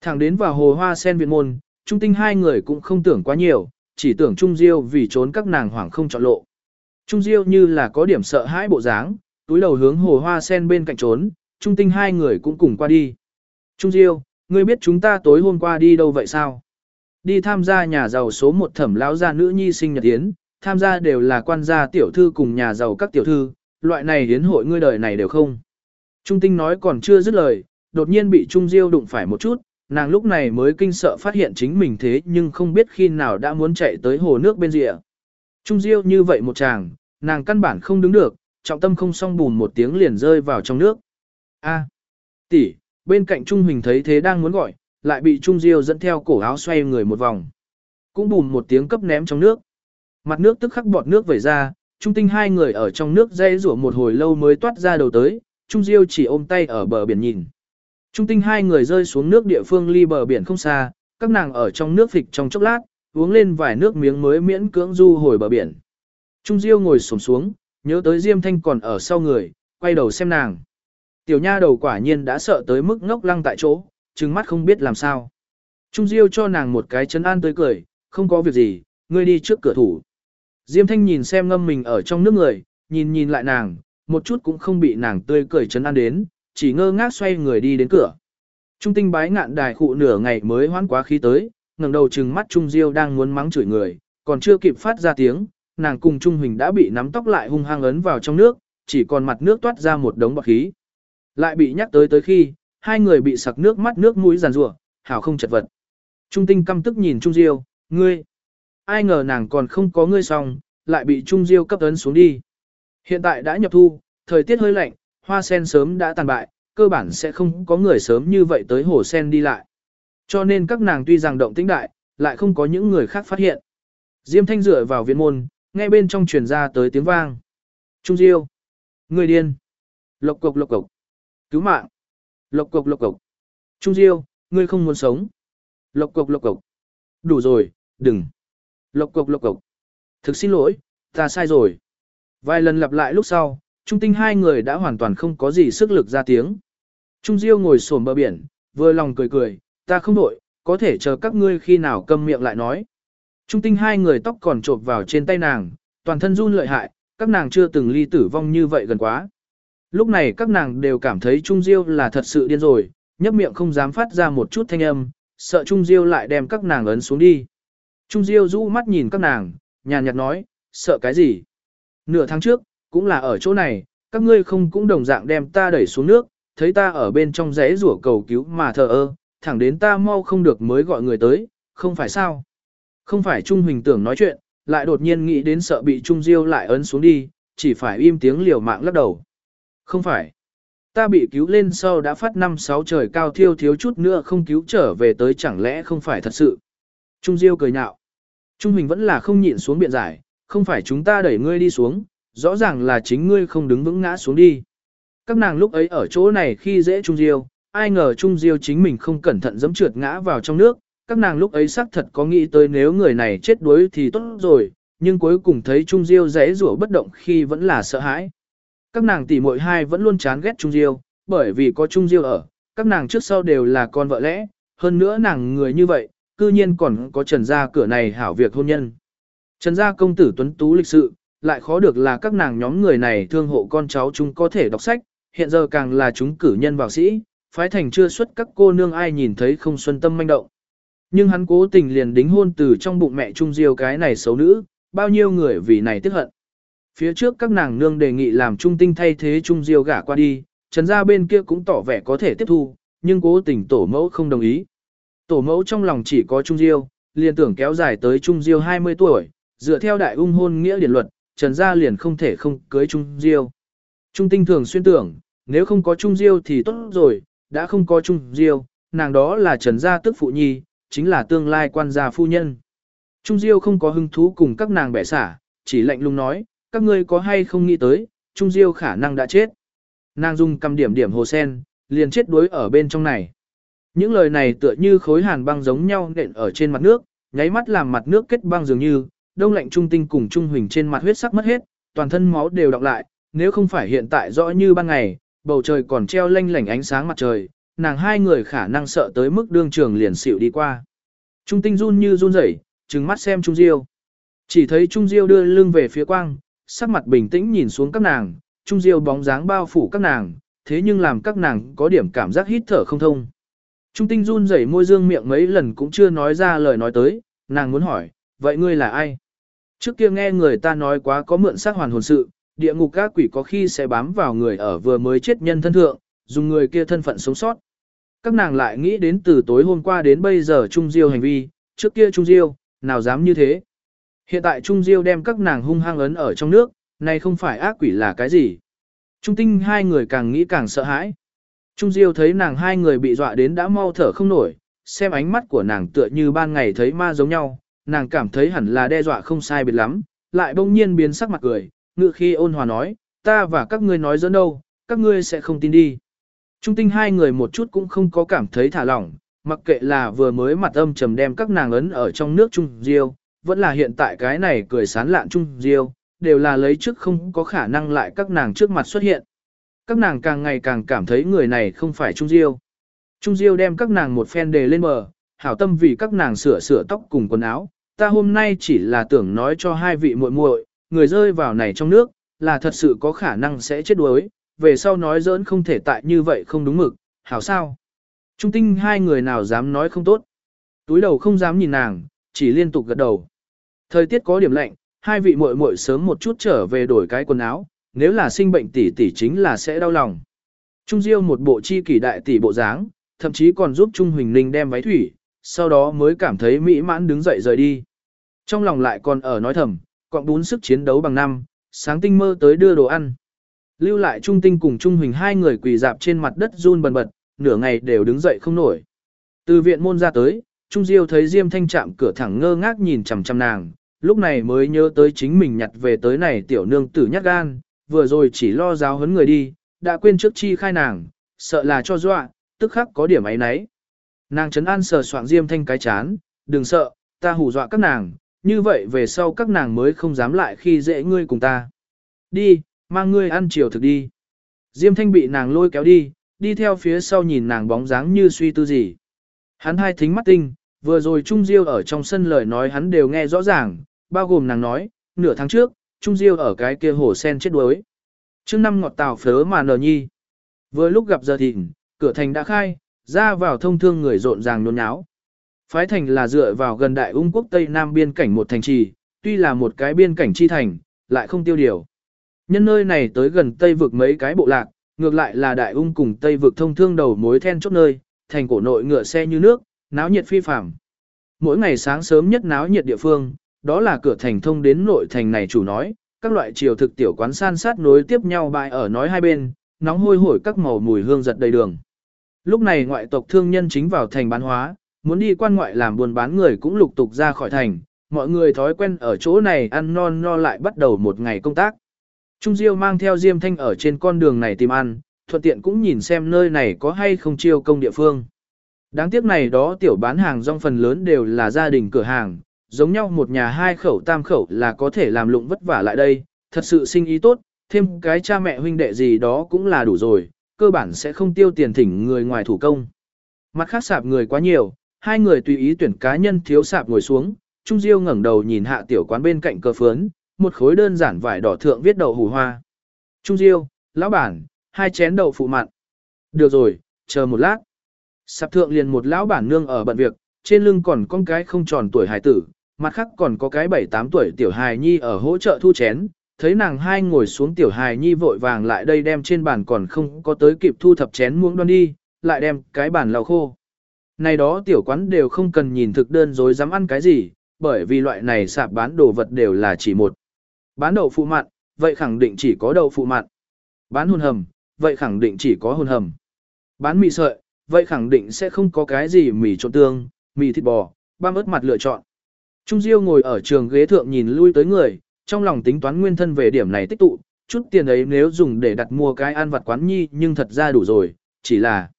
Thẳng đến vào hồ hoa sen viện môn, Trung Tinh hai người cũng không tưởng quá nhiều, chỉ tưởng Trung Diêu vì trốn các nàng hoảng không chọn lộ. Trung Diêu như là có điểm sợ hãi bộ dáng, túi đầu hướng hồ hoa sen bên cạnh trốn, Trung Tinh hai người cũng cùng qua đi. Trung Diêu, ngươi biết chúng ta tối hôm qua đi đâu vậy sao? Đi tham gia nhà giàu số một thẩm lão gia nữ nhi sinh nhật yến, tham gia đều là quan gia tiểu thư cùng nhà giàu các tiểu thư, loại này hiến hội ngươi đời này đều không. Trung Tinh nói còn chưa dứt lời, đột nhiên bị Trung Diêu đụng phải một chút, nàng lúc này mới kinh sợ phát hiện chính mình thế nhưng không biết khi nào đã muốn chạy tới hồ nước bên rìa. Trung Diêu như vậy một chàng, nàng căn bản không đứng được, trọng tâm không song bùn một tiếng liền rơi vào trong nước. A, tỷ, bên cạnh Trung Huỳnh thấy thế đang muốn gọi, lại bị Trung Diêu dẫn theo cổ áo xoay người một vòng. cũng bùm một tiếng cấp ném trong nước. Mặt nước tức khắc bọt nước vẩy ra, trung tinh hai người ở trong nước dây rủa một hồi lâu mới toát ra đầu tới, trung diêu chỉ ôm tay ở bờ biển nhìn. Trung tinh hai người rơi xuống nước địa phương ly bờ biển không xa, các nàng ở trong nước phịch trong chốc lát, uống lên vài nước miếng mới miễn cưỡng du hồi bờ biển. Trung diêu ngồi xổm xuống, nhớ tới Diêm Thanh còn ở sau người, quay đầu xem nàng. Tiểu nha đầu quả nhiên đã sợ tới mức ngốc lăng tại chỗ, trừng mắt không biết làm sao. Trung Diêu cho nàng một cái chân an tới cười, không có việc gì, ngươi đi trước cửa thủ. Diêm Thanh nhìn xem ngâm mình ở trong nước người, nhìn nhìn lại nàng, một chút cũng không bị nàng tươi cười chấn an đến, chỉ ngơ ngác xoay người đi đến cửa. Trung tinh bái ngạn đài khụ nửa ngày mới hoán quá khí tới, ngẩng đầu trừng mắt Trung Diêu đang muốn mắng chửi người, còn chưa kịp phát ra tiếng, nàng cùng Trung Huỳnh đã bị nắm tóc lại hung hăng ấn vào trong nước, chỉ còn mặt nước toát ra một đống bọt khí. Lại bị nhắc tới tới khi, hai người bị sặc nước mắt nước mũi giàn rủa, hảo không chật vật. Trung tinh căm tức nhìn Trung Diêu, ngươi. Ai ngờ nàng còn không có ngươi xong, lại bị Trung Diêu cấp ấn xuống đi. Hiện tại đã nhập thu, thời tiết hơi lạnh, hoa sen sớm đã tàn bại, cơ bản sẽ không có người sớm như vậy tới hồ sen đi lại. Cho nên các nàng tuy rằng động tĩnh đại, lại không có những người khác phát hiện. Diêm thanh dựa vào viện môn, nghe bên trong truyền ra tới tiếng vang. Trung Diêu. Người điên. Lộc cục lộc cục. Cứu mạng. Lộc cục lộc cục. Trung Diêu, ngươi không muốn sống. Lộc cục lộc cục. Đủ rồi, đừng. Lộc cục lộc cục. Thực xin lỗi, ta sai rồi. Vài lần lặp lại lúc sau, Trung Tinh hai người đã hoàn toàn không có gì sức lực ra tiếng. Trung Diêu ngồi xổm bờ biển, vừa lòng cười cười, ta không đổi, có thể chờ các ngươi khi nào câm miệng lại nói. Trung Tinh hai người tóc còn trộp vào trên tay nàng, toàn thân run lợi hại, các nàng chưa từng ly tử vong như vậy gần quá. Lúc này các nàng đều cảm thấy Trung Diêu là thật sự điên rồi, nhấp miệng không dám phát ra một chút thanh âm, sợ Trung Diêu lại đem các nàng ấn xuống đi. Trung Diêu rũ mắt nhìn các nàng, nhàn nhạt nói, sợ cái gì? Nửa tháng trước, cũng là ở chỗ này, các ngươi không cũng đồng dạng đem ta đẩy xuống nước, thấy ta ở bên trong rẽ rủa cầu cứu mà thờ ơ, thẳng đến ta mau không được mới gọi người tới, không phải sao? Không phải Trung Huỳnh tưởng nói chuyện, lại đột nhiên nghĩ đến sợ bị Trung Diêu lại ấn xuống đi, chỉ phải im tiếng liều mạng lắc đầu. Không phải. Ta bị cứu lên sau đã phát năm sáu trời cao thiêu thiếu chút nữa không cứu trở về tới chẳng lẽ không phải thật sự. Trung Diêu cười nhạo. Trung Hình vẫn là không nhịn xuống biện giải, không phải chúng ta đẩy ngươi đi xuống, rõ ràng là chính ngươi không đứng vững ngã xuống đi. Các nàng lúc ấy ở chỗ này khi dễ Trung Diêu, ai ngờ Trung Diêu chính mình không cẩn thận dẫm trượt ngã vào trong nước, các nàng lúc ấy xác thật có nghĩ tới nếu người này chết đuối thì tốt rồi, nhưng cuối cùng thấy Trung Diêu rẽ rủa bất động khi vẫn là sợ hãi. Các nàng tỷ muội hai vẫn luôn chán ghét Trung Diêu, bởi vì có Trung Diêu ở, các nàng trước sau đều là con vợ lẽ, hơn nữa nàng người như vậy, cư nhiên còn có Trần gia cửa này hảo việc hôn nhân. Trần gia công tử tuấn tú lịch sự, lại khó được là các nàng nhóm người này thương hộ con cháu chúng có thể đọc sách, hiện giờ càng là chúng cử nhân vào sĩ, phái thành chưa xuất các cô nương ai nhìn thấy không xuân tâm manh động. Nhưng hắn cố tình liền đính hôn từ trong bụng mẹ Trung Diêu cái này xấu nữ, bao nhiêu người vì này tiếc hận. Phía trước các nàng nương đề nghị làm Trung Tinh thay thế Trung Diêu gả qua đi, Trần gia bên kia cũng tỏ vẻ có thể tiếp thu, nhưng cố tình tổ mẫu không đồng ý. Tổ mẫu trong lòng chỉ có Trung Diêu, liền tưởng kéo dài tới Trung Diêu 20 tuổi, dựa theo đại ung hôn nghĩa điển luật, Trần gia liền không thể không cưới Trung Diêu. Trung Tinh thường xuyên tưởng, nếu không có Trung Diêu thì tốt rồi, đã không có Trung Diêu, nàng đó là Trần gia tức phụ nhi, chính là tương lai quan gia phu nhân. Trung Diêu không có hứng thú cùng các nàng bẻ xả, chỉ lạnh lùng nói, các ngươi có hay không nghĩ tới, Trung Diêu khả năng đã chết. Nàng dùng cầm điểm điểm hồ sen, liền chết đuối ở bên trong này. Những lời này tựa như khối hàn băng giống nhau nện ở trên mặt nước, nháy mắt làm mặt nước kết băng dường như, đông lạnh trung tinh cùng trung huỳnh trên mặt huyết sắc mất hết, toàn thân máu đều đọng lại, nếu không phải hiện tại rõ như ban ngày, bầu trời còn treo lanh lảnh ánh sáng mặt trời, nàng hai người khả năng sợ tới mức đương trường liền xịu đi qua. Trung tinh run như run rẩy, trừng mắt xem Trung Diêu. Chỉ thấy Trung Diêu đưa lưng về phía quang, sắc mặt bình tĩnh nhìn xuống các nàng, Trung Diêu bóng dáng bao phủ các nàng, thế nhưng làm các nàng có điểm cảm giác hít thở không thông. Trung tinh run rẩy môi dương miệng mấy lần cũng chưa nói ra lời nói tới, nàng muốn hỏi, vậy ngươi là ai? Trước kia nghe người ta nói quá có mượn xác hoàn hồn sự, địa ngục các quỷ có khi sẽ bám vào người ở vừa mới chết nhân thân thượng, dùng người kia thân phận sống sót. Các nàng lại nghĩ đến từ tối hôm qua đến bây giờ Trung Diêu hành vi, trước kia Trung Diêu, nào dám như thế. Hiện tại Trung Diêu đem các nàng hung hăng ấn ở trong nước, này không phải ác quỷ là cái gì. Trung tinh hai người càng nghĩ càng sợ hãi. Trung Diêu thấy nàng hai người bị dọa đến đã mau thở không nổi, xem ánh mắt của nàng tựa như ban ngày thấy ma giống nhau, nàng cảm thấy hẳn là đe dọa không sai biệt lắm, lại bỗng nhiên biến sắc mặt cười, ngự khi ôn hòa nói, ta và các ngươi nói dẫn đâu, các ngươi sẽ không tin đi. Trung tinh hai người một chút cũng không có cảm thấy thả lỏng, mặc kệ là vừa mới mặt âm trầm đem các nàng ấn ở trong nước Trung Diêu, vẫn là hiện tại cái này cười sán lạn Trung Diêu, đều là lấy trước không có khả năng lại các nàng trước mặt xuất hiện. Các nàng càng ngày càng cảm thấy người này không phải Trung Diêu. Trung Diêu đem các nàng một phen đề lên bờ, hảo tâm vì các nàng sửa sửa tóc cùng quần áo. Ta hôm nay chỉ là tưởng nói cho hai vị muội muội, người rơi vào này trong nước, là thật sự có khả năng sẽ chết đuối, về sau nói giỡn không thể tại như vậy không đúng mực, hảo sao. Trung tinh hai người nào dám nói không tốt. Túi đầu không dám nhìn nàng, chỉ liên tục gật đầu. Thời tiết có điểm lạnh, hai vị muội muội sớm một chút trở về đổi cái quần áo, nếu là sinh bệnh tỷ tỷ chính là sẽ đau lòng. Trung Diêu một bộ chi kỷ đại tỷ bộ dáng, thậm chí còn giúp Trung Huỳnh Ninh đem váy thủy, sau đó mới cảm thấy mỹ mãn đứng dậy rời đi. Trong lòng lại còn ở nói thầm, còn bún sức chiến đấu bằng năm, sáng tinh mơ tới đưa đồ ăn. Lưu lại Trung Tinh cùng Trung Huỳnh hai người quỳ dạp trên mặt đất run bần bật, nửa ngày đều đứng dậy không nổi. Từ viện môn ra tới, Trung Diêu thấy Diêm Thanh chạm cửa thẳng ngơ ngác nhìn chằm chằm nàng, lúc này mới nhớ tới chính mình nhặt về tới này tiểu nương tử nhát gan, vừa rồi chỉ lo giáo huấn người đi, đã quên trước chi khai nàng, sợ là cho dọa, tức khắc có điểm ấy nấy. Nàng chấn an sờ soạn Diêm Thanh cái chán, đừng sợ, ta hù dọa các nàng, như vậy về sau các nàng mới không dám lại khi dễ ngươi cùng ta. Đi, mang ngươi ăn chiều thực đi. Diêm Thanh bị nàng lôi kéo đi, đi theo phía sau nhìn nàng bóng dáng như suy tư gì. Hắn hai thính mắt tinh, vừa rồi Trung Diêu ở trong sân lời nói hắn đều nghe rõ ràng, bao gồm nàng nói, nửa tháng trước, Trung Diêu ở cái kia hồ sen chết đuối. Trước năm ngọt tàu phớ mà nờ nhi. Vừa lúc gặp giờ thịnh, cửa thành đã khai, ra vào thông thương người rộn ràng nôn nháo. Phái thành là dựa vào gần đại ung quốc Tây Nam biên cảnh một thành trì, tuy là một cái biên cảnh chi thành, lại không tiêu điều. Nhân nơi này tới gần Tây vực mấy cái bộ lạc, ngược lại là đại ung cùng Tây vực thông thương đầu mối then chốt nơi, thành cổ nội ngựa xe như nước, náo nhiệt phi phàm. Mỗi ngày sáng sớm nhất náo nhiệt địa phương, đó là cửa thành thông đến nội thành này chủ nói, các loại triều thực tiểu quán san sát nối tiếp nhau bại ở nói hai bên, nóng hôi hổi các màu mùi hương giật đầy đường. Lúc này ngoại tộc thương nhân chính vào thành bán hóa, muốn đi quan ngoại làm buôn bán người cũng lục tục ra khỏi thành, mọi người thói quen ở chỗ này ăn non no lại bắt đầu một ngày công tác. Trung Diêu mang theo Diêm Thanh ở trên con đường này tìm ăn, thuận tiện cũng nhìn xem nơi này có hay không chiêu công địa phương. Đáng tiếc này đó tiểu bán hàng rong phần lớn đều là gia đình cửa hàng, giống nhau một nhà hai khẩu tam khẩu là có thể làm lụng vất vả lại đây, thật sự sinh ý tốt, thêm cái cha mẹ huynh đệ gì đó cũng là đủ rồi, cơ bản sẽ không tiêu tiền thỉnh người ngoài thủ công. Mặt khác sạp người quá nhiều, hai người tùy ý tuyển cá nhân thiếu sạp ngồi xuống, Trung Diêu ngẩng đầu nhìn hạ tiểu quán bên cạnh cờ phướn, một khối đơn giản vải đỏ thượng viết đậu hủ hoa. Trung Diêu, lão bản, hai chén đậu phụ mặn. Được rồi, chờ một lát. Sạp thượng liền một lão bản nương ở bận việc, trên lưng còn con cái không tròn tuổi hải tử, mặt khác còn có cái 7-8 tuổi tiểu hài nhi ở hỗ trợ thu chén, thấy nàng hai ngồi xuống tiểu hài nhi vội vàng lại đây đem trên bàn còn không có tới kịp thu thập chén muỗng đoan đi, lại đem cái bàn lau khô. Này đó tiểu quán đều không cần nhìn thực đơn rồi dám ăn cái gì, bởi vì loại này sạp bán đồ vật đều là chỉ một. Bán đậu phụ mặn, vậy khẳng định chỉ có đậu phụ mặn. Bán hồn hầm, vậy khẳng định chỉ có hồn hầm. Bán mì sợi, vậy khẳng định sẽ không có cái gì mì trộn tương, mì thịt bò, băm ớt mặt lựa chọn. Trung Diêu ngồi ở trường ghế thượng nhìn lui tới người, trong lòng tính toán nguyên thân về điểm này tích tụ, chút tiền ấy nếu dùng để đặt mua cái ăn vặt quán nhi nhưng thật ra đủ rồi, chỉ là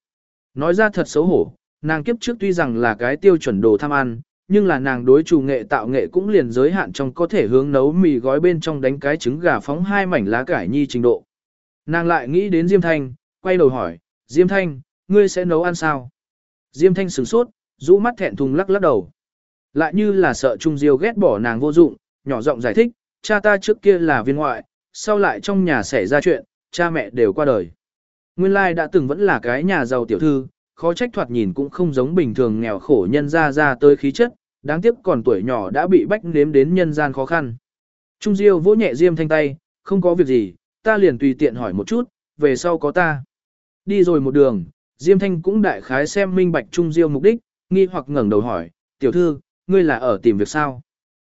nói ra thật xấu hổ, nàng kiếp trước tuy rằng là cái tiêu chuẩn đồ tham ăn, nhưng là nàng đối chủ nghệ tạo nghệ cũng liền giới hạn trong có thể hướng nấu mì gói bên trong đánh cái trứng gà phóng hai mảnh lá cải nhi trình độ. Nàng lại nghĩ đến Diêm Thanh, quay đầu hỏi, Diêm Thanh, ngươi sẽ nấu ăn sao? Diêm Thanh sửng sốt, rũ mắt thẹn thùng lắc lắc đầu. Lại như là sợ Trung Diêu ghét bỏ nàng vô dụng, nhỏ giọng giải thích, cha ta trước kia là viên ngoại, sau lại trong nhà xảy ra chuyện, cha mẹ đều qua đời. Nguyên lai đã từng vẫn là cái nhà giàu tiểu thư, khó trách thoạt nhìn cũng không giống bình thường nghèo khổ nhân ra ra tới khí chất, đáng tiếc còn tuổi nhỏ đã bị bách nếm đến nhân gian khó khăn. Trung Diêu vỗ nhẹ Diêm Thanh tay, không có việc gì, ta liền tùy tiện hỏi một chút, về sau có ta. Đi rồi một đường, Diêm Thanh cũng đại khái xem minh bạch Trung Diêu mục đích, nghi hoặc ngẩng đầu hỏi, tiểu thư, ngươi là ở tìm việc sao?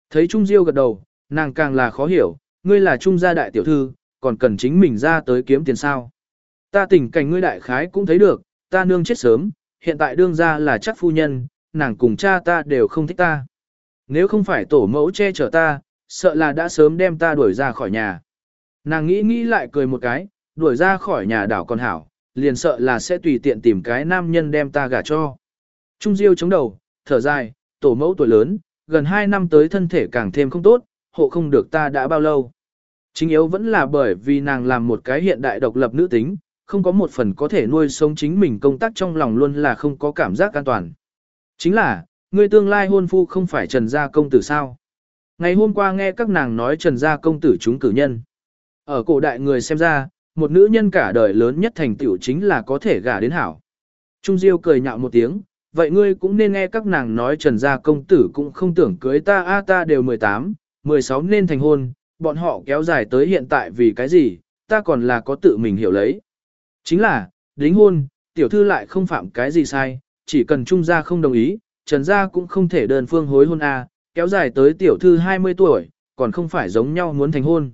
Thấy Trung Diêu gật đầu, nàng càng là khó hiểu, ngươi là Trung gia đại tiểu thư, còn cần chính mình ra tới kiếm tiền sao? Ta tình cảnh ngươi đại khái cũng thấy được, ta nương chết sớm, hiện tại đương gia là chắc phu nhân, nàng cùng cha ta đều không thích ta. Nếu không phải tổ mẫu che chở ta, sợ là đã sớm đem ta đuổi ra khỏi nhà. Nàng nghĩ nghĩ lại cười một cái, đuổi ra khỏi nhà đảo con hảo, liền sợ là sẽ tùy tiện tìm cái nam nhân đem ta gả cho. Trung Diêu chống đầu, thở dài, tổ mẫu tuổi lớn, gần 2 năm tới thân thể càng thêm không tốt, hộ không được ta đã bao lâu. Chính yếu vẫn là bởi vì nàng làm một cái hiện đại độc lập nữ tính, không có một phần có thể nuôi sống chính mình công tác trong lòng luôn là không có cảm giác an toàn. Chính là, người tương lai hôn phu không phải Trần Gia Công Tử sao. Ngày hôm qua nghe các nàng nói Trần Gia Công Tử chúng cử nhân. Ở cổ đại người xem ra, một nữ nhân cả đời lớn nhất thành tựu chính là có thể gả đến hảo. Trung Diêu cười nhạo một tiếng, vậy ngươi cũng nên nghe các nàng nói Trần Gia Công Tử cũng không tưởng cưới ta a ta đều 18, 16 nên thành hôn, bọn họ kéo dài tới hiện tại vì cái gì, ta còn là có tự mình hiểu lấy. Chính là, đính hôn, tiểu thư lại không phạm cái gì sai, chỉ cần trung gia không đồng ý, trần gia cũng không thể đơn phương hối hôn a, kéo dài tới tiểu thư 20 tuổi, còn không phải giống nhau muốn thành hôn.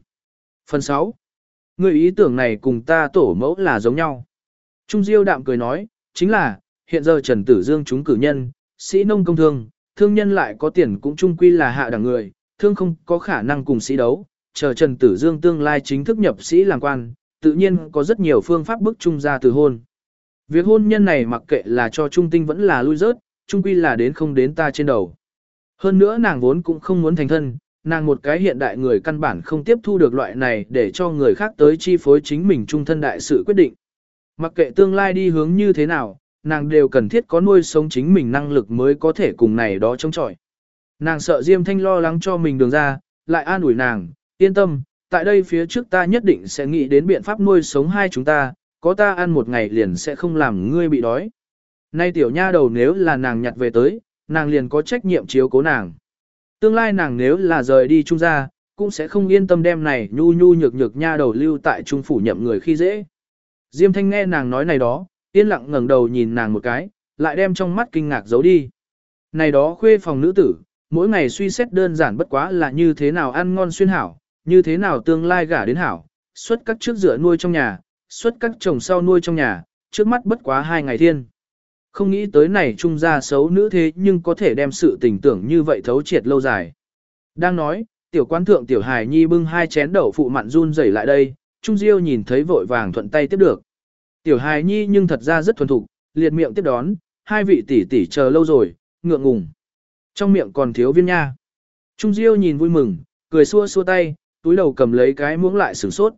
Phần 6. Người ý tưởng này cùng ta tổ mẫu là giống nhau. Trung Diêu đạm cười nói, chính là, hiện giờ Trần Tử Dương chúng cử nhân, sĩ nông công thương, thương nhân lại có tiền cũng trung quy là hạ đẳng người, thương không có khả năng cùng sĩ đấu, chờ Trần Tử Dương tương lai chính thức nhập sĩ làm quan, tự nhiên có rất nhiều phương pháp bức trung ra từ hôn. Việc hôn nhân này mặc kệ là cho trung tinh vẫn là lui rớt, trung quy là đến không đến ta trên đầu. Hơn nữa nàng vốn cũng không muốn thành thân, nàng một cái hiện đại người căn bản không tiếp thu được loại này để cho người khác tới chi phối chính mình trung thân đại sự quyết định. Mặc kệ tương lai đi hướng như thế nào, nàng đều cần thiết có nuôi sống chính mình năng lực mới có thể cùng này đó chống chọi. Nàng sợ Diêm Thanh lo lắng cho mình đường ra, lại an ủi nàng, yên tâm, tại đây phía trước ta nhất định sẽ nghĩ đến biện pháp nuôi sống hai chúng ta, có ta ăn một ngày liền sẽ không làm ngươi bị đói. Nay tiểu nha đầu nếu là nàng nhặt về tới, nàng liền có trách nhiệm chiếu cố nàng. Tương lai nàng nếu là rời đi trung gia, cũng sẽ không yên tâm đem này nhu nhu nhược nhược nha đầu lưu tại trung phủ nhậm người khi dễ. Diêm thanh nghe nàng nói này đó, yên lặng ngẩng đầu nhìn nàng một cái, lại đem trong mắt kinh ngạc giấu đi. Này đó khuê phòng nữ tử, mỗi ngày suy xét đơn giản bất quá là như thế nào ăn ngon xuyên hảo, như thế nào tương lai gả đến hảo, xuất các trước rửa nuôi trong nhà, xuất các chồng sau nuôi trong nhà, trước mắt bất quá hai ngày thiên. Không nghĩ tới này trung gia xấu nữ thế nhưng có thể đem sự tình tưởng như vậy thấu triệt lâu dài. Đang nói, tiểu quan thượng tiểu hài nhi bưng hai chén đậu phụ mặn run rẩy lại đây, Trung Diêu nhìn thấy vội vàng thuận tay tiếp được. Tiểu hài nhi nhưng thật ra rất thuần thục, liệt miệng tiếp đón, hai vị tỷ tỷ chờ lâu rồi, ngượng ngùng. Trong miệng còn thiếu viên nha. Trung Diêu nhìn vui mừng, cười xua xua tay, túi đầu cầm lấy cái muỗng lại sửng sốt.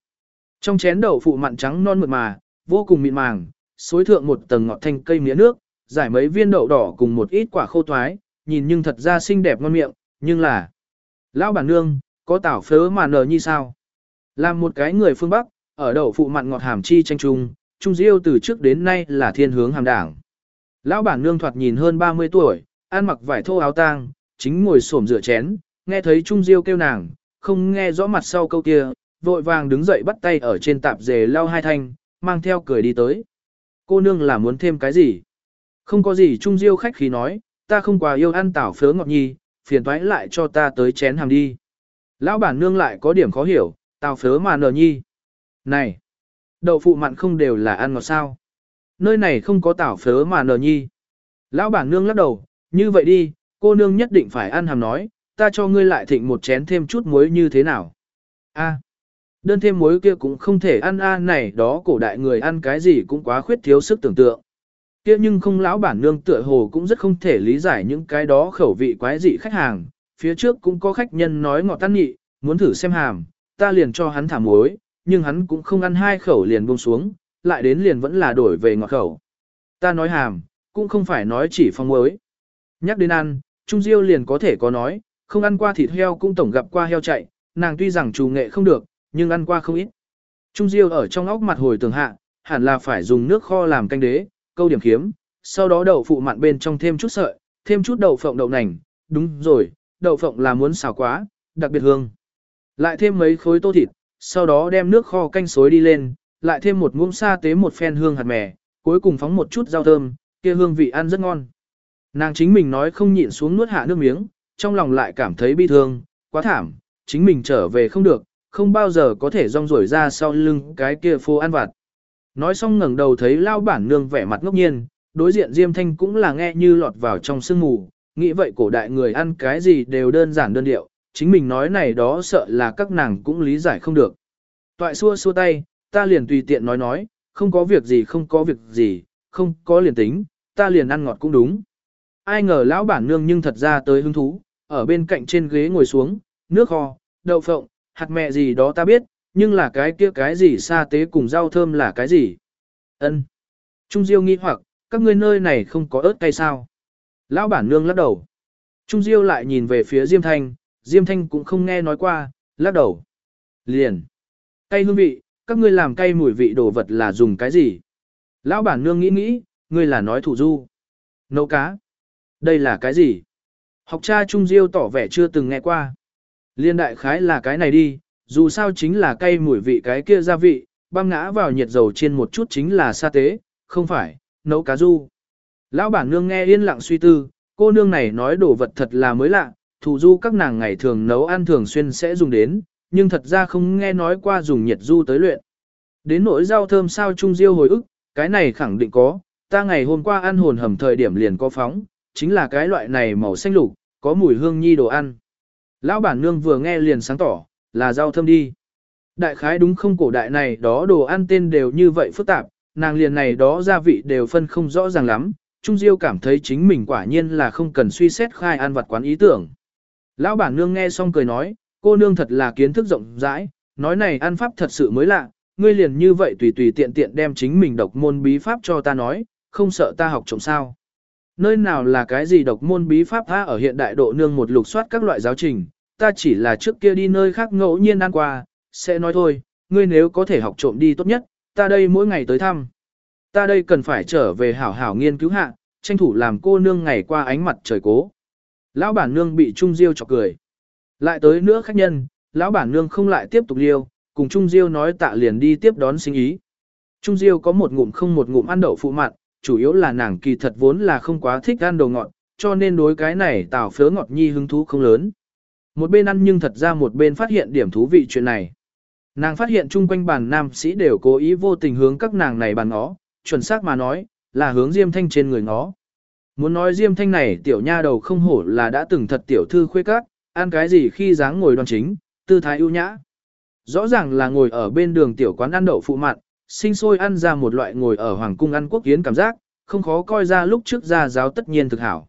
Trong chén đậu phụ mặn trắng non mượt mà, vô cùng mịn màng, xối thượng một tầng ngọt thanh cây mía nước, giải mấy viên đậu đỏ cùng một ít quả khô thoái, nhìn nhưng thật ra xinh đẹp ngon miệng, nhưng là... Lão bản nương, có tảo phớ mà nở như sao? Làm một cái người phương Bắc, ở đậu phụ mặn ngọt hàm chi tranh trung, Trung Diêu từ trước đến nay là thiên hướng hàm đảng. Lão bản nương thoạt nhìn hơn 30 tuổi, ăn mặc vải thô áo tang, chính ngồi xổm rửa chén, nghe thấy Trung Diêu kêu nàng, không nghe rõ mặt sau câu kia, vội vàng đứng dậy bắt tay ở trên tạp dề lau hai thanh, mang theo cười đi tới. Cô nương là muốn thêm cái gì? Không có gì Trung Diêu khách khí nói, ta không quá yêu ăn tảo phớ ngọt nhi, phiền toái lại cho ta tới chén hàm đi. Lão bản nương lại có điểm khó hiểu, tảo phớ mà nở nhi. Này, đậu phụ mặn không đều là ăn ngọt sao? Nơi này không có tảo phớ mà nở nhi. Lão bản nương lắc đầu, như vậy đi, cô nương nhất định phải ăn hàm nói, ta cho ngươi lại thịnh một chén thêm chút muối như thế nào. A, đơn thêm muối kia cũng không thể ăn a này đó cổ đại người ăn cái gì cũng quá khuyết thiếu sức tưởng tượng. Kia nhưng không lão bản nương tựa hồ cũng rất không thể lý giải những cái đó khẩu vị quái dị khách hàng, phía trước cũng có khách nhân nói ngọt tan nhị, muốn thử xem hàm, ta liền cho hắn thả muối, nhưng hắn cũng không ăn hai khẩu liền buông xuống, lại đến liền vẫn là đổi về ngọt khẩu. Ta nói hàm, cũng không phải nói chỉ phong muối. Nhắc đến ăn, Trung Diêu liền có thể có nói, không ăn qua thịt heo cũng tổng gặp qua heo chạy, nàng tuy rằng trù nghệ không được, nhưng ăn qua không ít. Trung Diêu ở trong óc mặt hồi tường hạ, hẳn là phải dùng nước kho làm canh đế, câu điểm khiếm, sau đó đậu phụ mặn bên trong thêm chút sợi, thêm chút đậu phộng đậu nành, đúng rồi, đậu phộng là muốn xào quá, đặc biệt hương. Lại thêm mấy khối tô thịt, sau đó đem nước kho canh xối đi lên, lại thêm một muỗng sa tế một phen hương hạt mè, cuối cùng phóng một chút rau thơm, kia hương vị ăn rất ngon. Nàng chính mình nói không nhịn xuống nuốt hạ nước miếng, trong lòng lại cảm thấy bi thương, quá thảm, chính mình trở về không được, không bao giờ có thể rong rổi ra sau lưng cái kia phô ăn vặt. Nói xong ngẩng đầu thấy lao bản nương vẻ mặt ngốc nhiên, đối diện Diêm Thanh cũng là nghe như lọt vào trong sương mù, nghĩ vậy cổ đại người ăn cái gì đều đơn giản đơn điệu, chính mình nói này đó sợ là các nàng cũng lý giải không được. Toại xua xua tay, ta liền tùy tiện nói nói, không có việc gì không có việc gì, không có liền tính, ta liền ăn ngọt cũng đúng. Ai ngờ lão bản nương nhưng thật ra tới hứng thú, ở bên cạnh trên ghế ngồi xuống, nước kho, đậu phộng, hạt mẹ gì đó ta biết, nhưng là cái kia cái gì sa tế cùng rau thơm là cái gì? Ân. Trung Diêu nghi hoặc, các ngươi nơi này không có ớt cay sao? Lão bản nương lắc đầu. Trung Diêu lại nhìn về phía Diêm Thanh, Diêm Thanh cũng không nghe nói qua, lắc đầu. Liền. Cay hương vị, các ngươi làm cay mùi vị đồ vật là dùng cái gì? Lão bản nương nghĩ nghĩ, ngươi là nói thủ du. Nấu cá. Đây là cái gì? Học cha Trung Diêu tỏ vẻ chưa từng nghe qua. Liên đại khái là cái này đi, dù sao chính là cay mùi vị cái kia gia vị, băm ngã vào nhiệt dầu chiên một chút chính là sa tế, không phải, nấu cá du. Lão bản nương nghe yên lặng suy tư, cô nương này nói đồ vật thật là mới lạ, thủ du các nàng ngày thường nấu ăn thường xuyên sẽ dùng đến, nhưng thật ra không nghe nói qua dùng nhiệt du tới luyện. Đến nỗi rau thơm sao trung diêu hồi ức, cái này khẳng định có, ta ngày hôm qua ăn hồn hầm thời điểm liền có phóng, chính là cái loại này màu xanh lục, có mùi hương nhi đồ ăn. Lão bản nương vừa nghe liền sáng tỏ, là rau thơm đi. Đại khái đúng không cổ đại này đó đồ ăn tên đều như vậy phức tạp, nàng liền này đó gia vị đều phân không rõ ràng lắm, Trung Diêu cảm thấy chính mình quả nhiên là không cần suy xét khai ăn vặt quán ý tưởng. Lão bản nương nghe xong cười nói, cô nương thật là kiến thức rộng rãi, nói này ăn pháp thật sự mới lạ, ngươi liền như vậy tùy tùy tiện tiện đem chính mình độc môn bí pháp cho ta nói, không sợ ta học trộm sao. Nơi nào là cái gì độc môn bí pháp tha ở hiện đại độ nương một lục soát các loại giáo trình, ta chỉ là trước kia đi nơi khác ngẫu nhiên ăn qua, sẽ nói thôi, ngươi nếu có thể học trộm đi tốt nhất, ta đây mỗi ngày tới thăm. Ta đây cần phải trở về hảo hảo nghiên cứu hạ, tranh thủ làm cô nương ngày qua ánh mặt trời cố. Lão bản nương bị Trung Diêu chọc cười. Lại tới nữa khách nhân, lão bản nương không lại tiếp tục liêu, cùng Trung Diêu nói tạ liền đi tiếp đón sinh ý. Trung Diêu có một ngụm không một ngụm ăn đậu phụ mặn, chủ yếu là nàng kỳ thật vốn là không quá thích ăn đồ ngọt, cho nên đối cái này tào phớ ngọt nhi hứng thú không lớn. Một bên ăn nhưng thật ra một bên phát hiện điểm thú vị chuyện này. Nàng phát hiện chung quanh bàn nam sĩ đều cố ý vô tình hướng các nàng này bàn ngó, chuẩn xác mà nói, là hướng Diêm Thanh trên người ngó. Muốn nói Diêm Thanh này tiểu nha đầu không hổ là đã từng thật tiểu thư khuê các, ăn cái gì khi dáng ngồi đoan chính, tư thái ưu nhã. Rõ ràng là ngồi ở bên đường tiểu quán ăn đậu phụ mặn, sinh sôi ăn ra một loại ngồi ở hoàng cung ăn quốc kiến cảm giác, không khó coi ra lúc trước ra giáo tất nhiên thực hảo.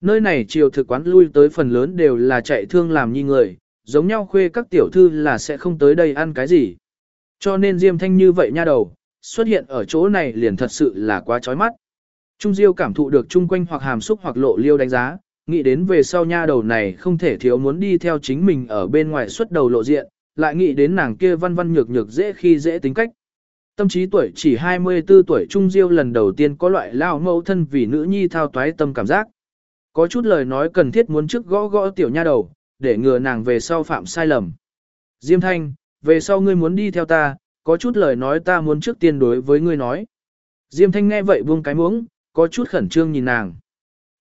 Nơi này chiều thực quán lui tới phần lớn đều là chạy thương làm như người, giống nhau khuê các tiểu thư là sẽ không tới đây ăn cái gì. Cho nên Diêm Thanh như vậy nha đầu, xuất hiện ở chỗ này liền thật sự là quá chói mắt. Trung Diêu cảm thụ được chung quanh hoặc hàm xúc hoặc lộ liêu đánh giá, nghĩ đến về sau nha đầu này không thể thiếu muốn đi theo chính mình ở bên ngoài xuất đầu lộ diện, lại nghĩ đến nàng kia văn văn nhược nhược dễ khi dễ tính cách. Tâm trí tuổi chỉ 24 tuổi Trung Diêu lần đầu tiên có loại lao mẫu thân vì nữ nhi thao toái tâm cảm giác. Có chút lời nói cần thiết muốn trước gõ gõ tiểu nha đầu, để ngừa nàng về sau phạm sai lầm. Diêm Thanh, về sau ngươi muốn đi theo ta, có chút lời nói ta muốn trước tiên đối với ngươi nói. Diêm Thanh nghe vậy buông cái muỗng, có chút khẩn trương nhìn nàng.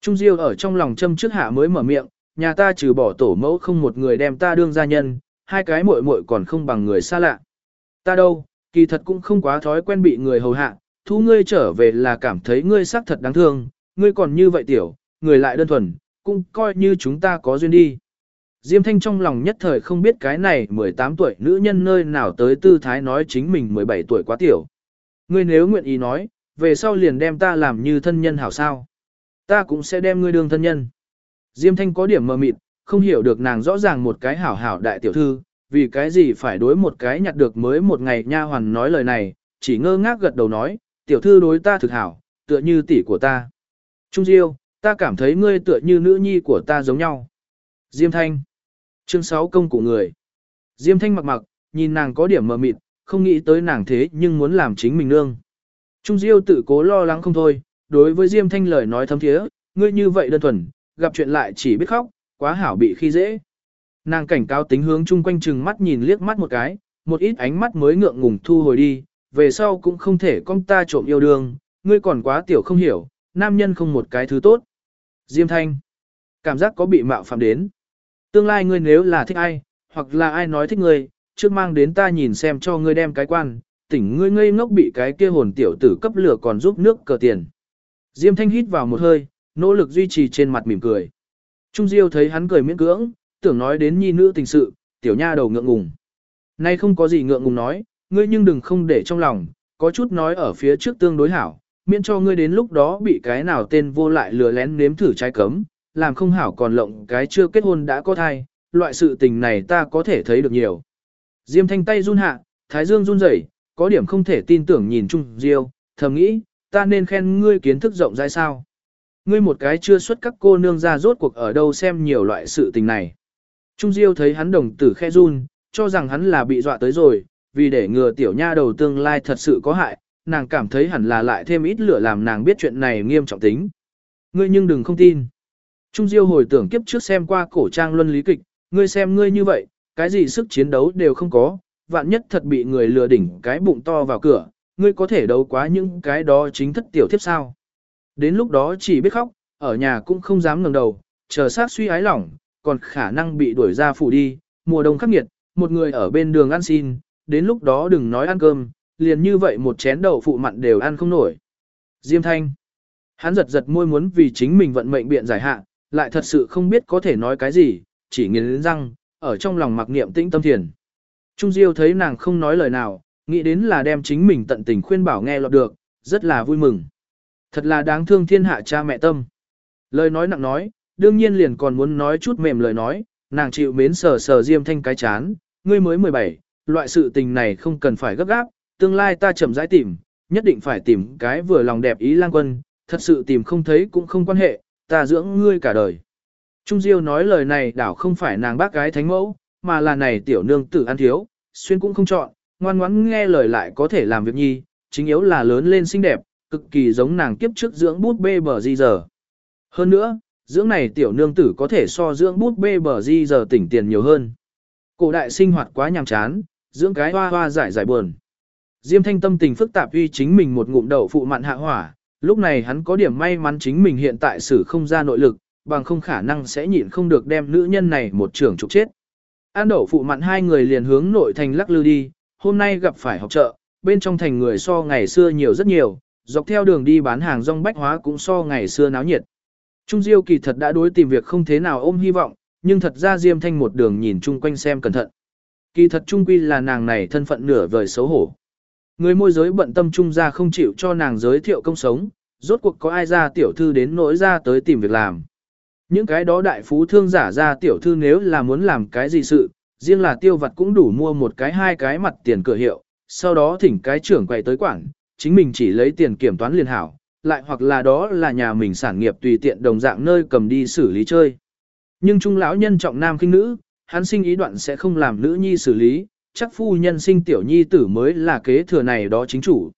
Trung Diêu ở trong lòng châm trước hạ mới mở miệng, nhà ta trừ bỏ tổ mẫu không một người đem ta đương gia nhân, hai cái muội muội còn không bằng người xa lạ. Ta đâu, kỳ thật cũng không quá thói quen bị người hầu hạ, thu ngươi trở về là cảm thấy ngươi xác thật đáng thương, ngươi còn như vậy tiểu, người lại đơn thuần, cũng coi như chúng ta có duyên đi. Diêm Thanh trong lòng nhất thời không biết cái này 18 tuổi nữ nhân nơi nào tới tư thái nói chính mình 17 tuổi quá tiểu. Ngươi nếu nguyện ý nói, về sau liền đem ta làm như thân nhân hảo sao. Ta cũng sẽ đem ngươi đương thân nhân. Diêm Thanh có điểm mờ mịt, không hiểu được nàng rõ ràng một cái hảo hảo đại tiểu thư, vì cái gì phải đối một cái nhặt được mới một ngày nha hoàn nói lời này, chỉ ngơ ngác gật đầu nói, tiểu thư đối ta thực hảo, tựa như tỷ của ta. Trung Diêu, ta cảm thấy ngươi tựa như nữ nhi của ta giống nhau. Diêm Thanh Chương 6 công của người Diêm Thanh mặc mặc, nhìn nàng có điểm mờ mịt, không nghĩ tới nàng thế nhưng muốn làm chính mình nương. Trung Diêu tự cố lo lắng không thôi, đối với Diêm Thanh lời nói thấm thiế, ngươi như vậy đơn thuần, gặp chuyện lại chỉ biết khóc, quá hảo bị khi dễ. Nàng cảnh cáo tính hướng chung quanh chừng mắt nhìn liếc mắt một cái, một ít ánh mắt mới ngượng ngùng thu hồi đi, về sau cũng không thể con ta trộm yêu đương, ngươi còn quá tiểu không hiểu, nam nhân không một cái thứ tốt. Diêm Thanh, cảm giác có bị mạo phạm đến. Tương lai ngươi nếu là thích ai, hoặc là ai nói thích ngươi, trước mang đến ta nhìn xem cho ngươi đem cái quan, tỉnh ngươi ngây ngốc bị cái kia hồn tiểu tử cấp lửa còn giúp nước cờ tiền. Diêm Thanh hít vào một hơi, nỗ lực duy trì trên mặt mỉm cười. Trung Diêu thấy hắn cười miễn cưỡng, tưởng nói đến nhi nữ tình sự, tiểu nha đầu ngượng ngùng. Nay không có gì ngượng ngùng nói, ngươi nhưng đừng không để trong lòng, có chút nói ở phía trước tương đối hảo, miễn cho ngươi đến lúc đó bị cái nào tên vô lại lừa lén nếm thử trái cấm, làm không hảo còn lộng cái chưa kết hôn đã có thai, loại sự tình này ta có thể thấy được nhiều. Diêm thanh tay run hạ, thái dương run rẩy, có điểm không thể tin tưởng nhìn Trung Diêu, thầm nghĩ, ta nên khen ngươi kiến thức rộng rãi sao. Ngươi một cái chưa xuất các cô nương ra rốt cuộc ở đâu xem nhiều loại sự tình này. Trung Diêu thấy hắn đồng tử khe run, cho rằng hắn là bị dọa tới rồi, vì để ngừa tiểu nha đầu tương lai thật sự có hại, nàng cảm thấy hẳn là lại thêm ít lửa làm nàng biết chuyện này nghiêm trọng tính. Ngươi nhưng đừng không tin. Trung Diêu hồi tưởng kiếp trước xem qua cổ trang luân lý kịch, ngươi xem ngươi như vậy, cái gì sức chiến đấu đều không có, vạn nhất thật bị người lừa đỉnh cái bụng to vào cửa, ngươi có thể đấu quá những cái đó chính thất tiểu thiếp sao. Đến lúc đó chỉ biết khóc, ở nhà cũng không dám ngẩng đầu, chờ sát suy ái lỏng, còn khả năng bị đuổi ra phủ đi, mùa đông khắc nghiệt, một người ở bên đường ăn xin, đến lúc đó đừng nói ăn cơm, liền như vậy một chén đậu phụ mặn đều ăn không nổi. Diêm Thanh. Hắn giật giật môi muốn vì chính mình vận mệnh biện giải hạ, lại thật sự không biết có thể nói cái gì, chỉ nghiến răng, ở trong lòng mặc niệm tĩnh tâm thiền. Trung Diêu thấy nàng không nói lời nào, nghĩ đến là đem chính mình tận tình khuyên bảo nghe lọt được, rất là vui mừng. Thật là đáng thương thiên hạ cha mẹ tâm. Lời nói nặng nói, đương nhiên liền còn muốn nói chút mềm lời nói, nàng chịu mến sờ sờ Diêm Thanh cái chán, ngươi mới 17, loại sự tình này không cần phải gấp gáp, tương lai ta chậm rãi tìm, nhất định phải tìm cái vừa lòng đẹp ý lang quân, thật sự tìm không thấy cũng không quan hệ, ta dưỡng ngươi cả đời. Trung Diêu nói lời này đảo không phải nàng bác gái thánh mẫu, mà là này tiểu nương tử ăn thiếu, xuyên cũng không chọn, ngoan ngoãn nghe lời lại có thể làm việc nhi, chính yếu là lớn lên xinh đẹp, cực kỳ giống nàng kiếp trước dưỡng bút bê bờ di giờ. Hơn nữa, dưỡng này tiểu nương tử có thể so dưỡng bút bê bờ di giờ tỉnh tiền nhiều hơn. Cổ đại sinh hoạt quá nhàm chán, dưỡng cái hoa hoa giải giải buồn. Diêm thanh tâm tình phức tạp uy chính mình một ngụm đậu phụ mặn hạ hỏa, lúc này hắn có điểm may mắn chính mình hiện tại xử không ra nội lực, bằng không khả năng sẽ nhịn không được đem nữ nhân này một trường trục chết. An đậu phụ mặn hai người liền hướng nội thành lắc lư đi, hôm nay gặp phải học chợ, bên trong thành người so ngày xưa nhiều rất nhiều, dọc theo đường đi bán hàng rong bách hóa cũng so ngày xưa náo nhiệt. Trung Diêu kỳ thật đã đối tìm việc không thế nào ôm hy vọng, nhưng thật ra Diêm Thanh một đường nhìn chung quanh xem cẩn thận. Kỳ thật trung quy là nàng này thân phận nửa vời xấu hổ. Người môi giới bận tâm trung ra không chịu cho nàng giới thiệu công sống, rốt cuộc có ai ra tiểu thư đến nỗi ra tới tìm việc làm. Những cái đó đại phú thương giả ra tiểu thư nếu là muốn làm cái gì sự, riêng là tiêu vật cũng đủ mua một cái hai cái mặt tiền cửa hiệu, sau đó thỉnh cái trưởng quay tới quảng, chính mình chỉ lấy tiền kiểm toán liên hảo, lại hoặc là đó là nhà mình sản nghiệp tùy tiện đồng dạng nơi cầm đi xử lý chơi. Nhưng trung lão nhân trọng nam kinh nữ, hắn sinh ý đoạn sẽ không làm nữ nhi xử lý, chắc phu nhân sinh tiểu nhi tử mới là kế thừa này đó chính chủ.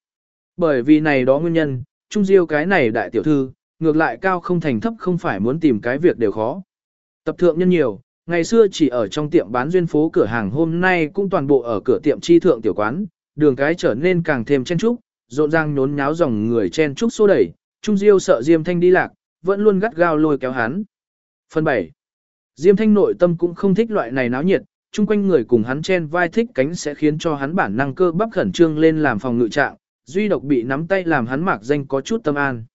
Bởi vì này đó nguyên nhân, trung diêu cái này đại tiểu thư, ngược lại cao không thành thấp không phải muốn tìm cái việc đều khó. Tập thượng nhân nhiều, ngày xưa chỉ ở trong tiệm bán duyên phố cửa hàng hôm nay cũng toàn bộ ở cửa tiệm chi thượng tiểu quán, đường cái trở nên càng thêm chen trúc, rộn ràng nhốn nháo dòng người chen trúc xô đẩy, Trung Diêu sợ Diêm Thanh đi lạc, vẫn luôn gắt gao lôi kéo hắn. Phần 7. Diêm Thanh nội tâm cũng không thích loại này náo nhiệt, chung quanh người cùng hắn chen vai thích cánh sẽ khiến cho hắn bản năng cơ bắp khẩn trương lên làm phòng ngự trạng, duy độc bị nắm tay làm hắn mạc danh có chút tâm an.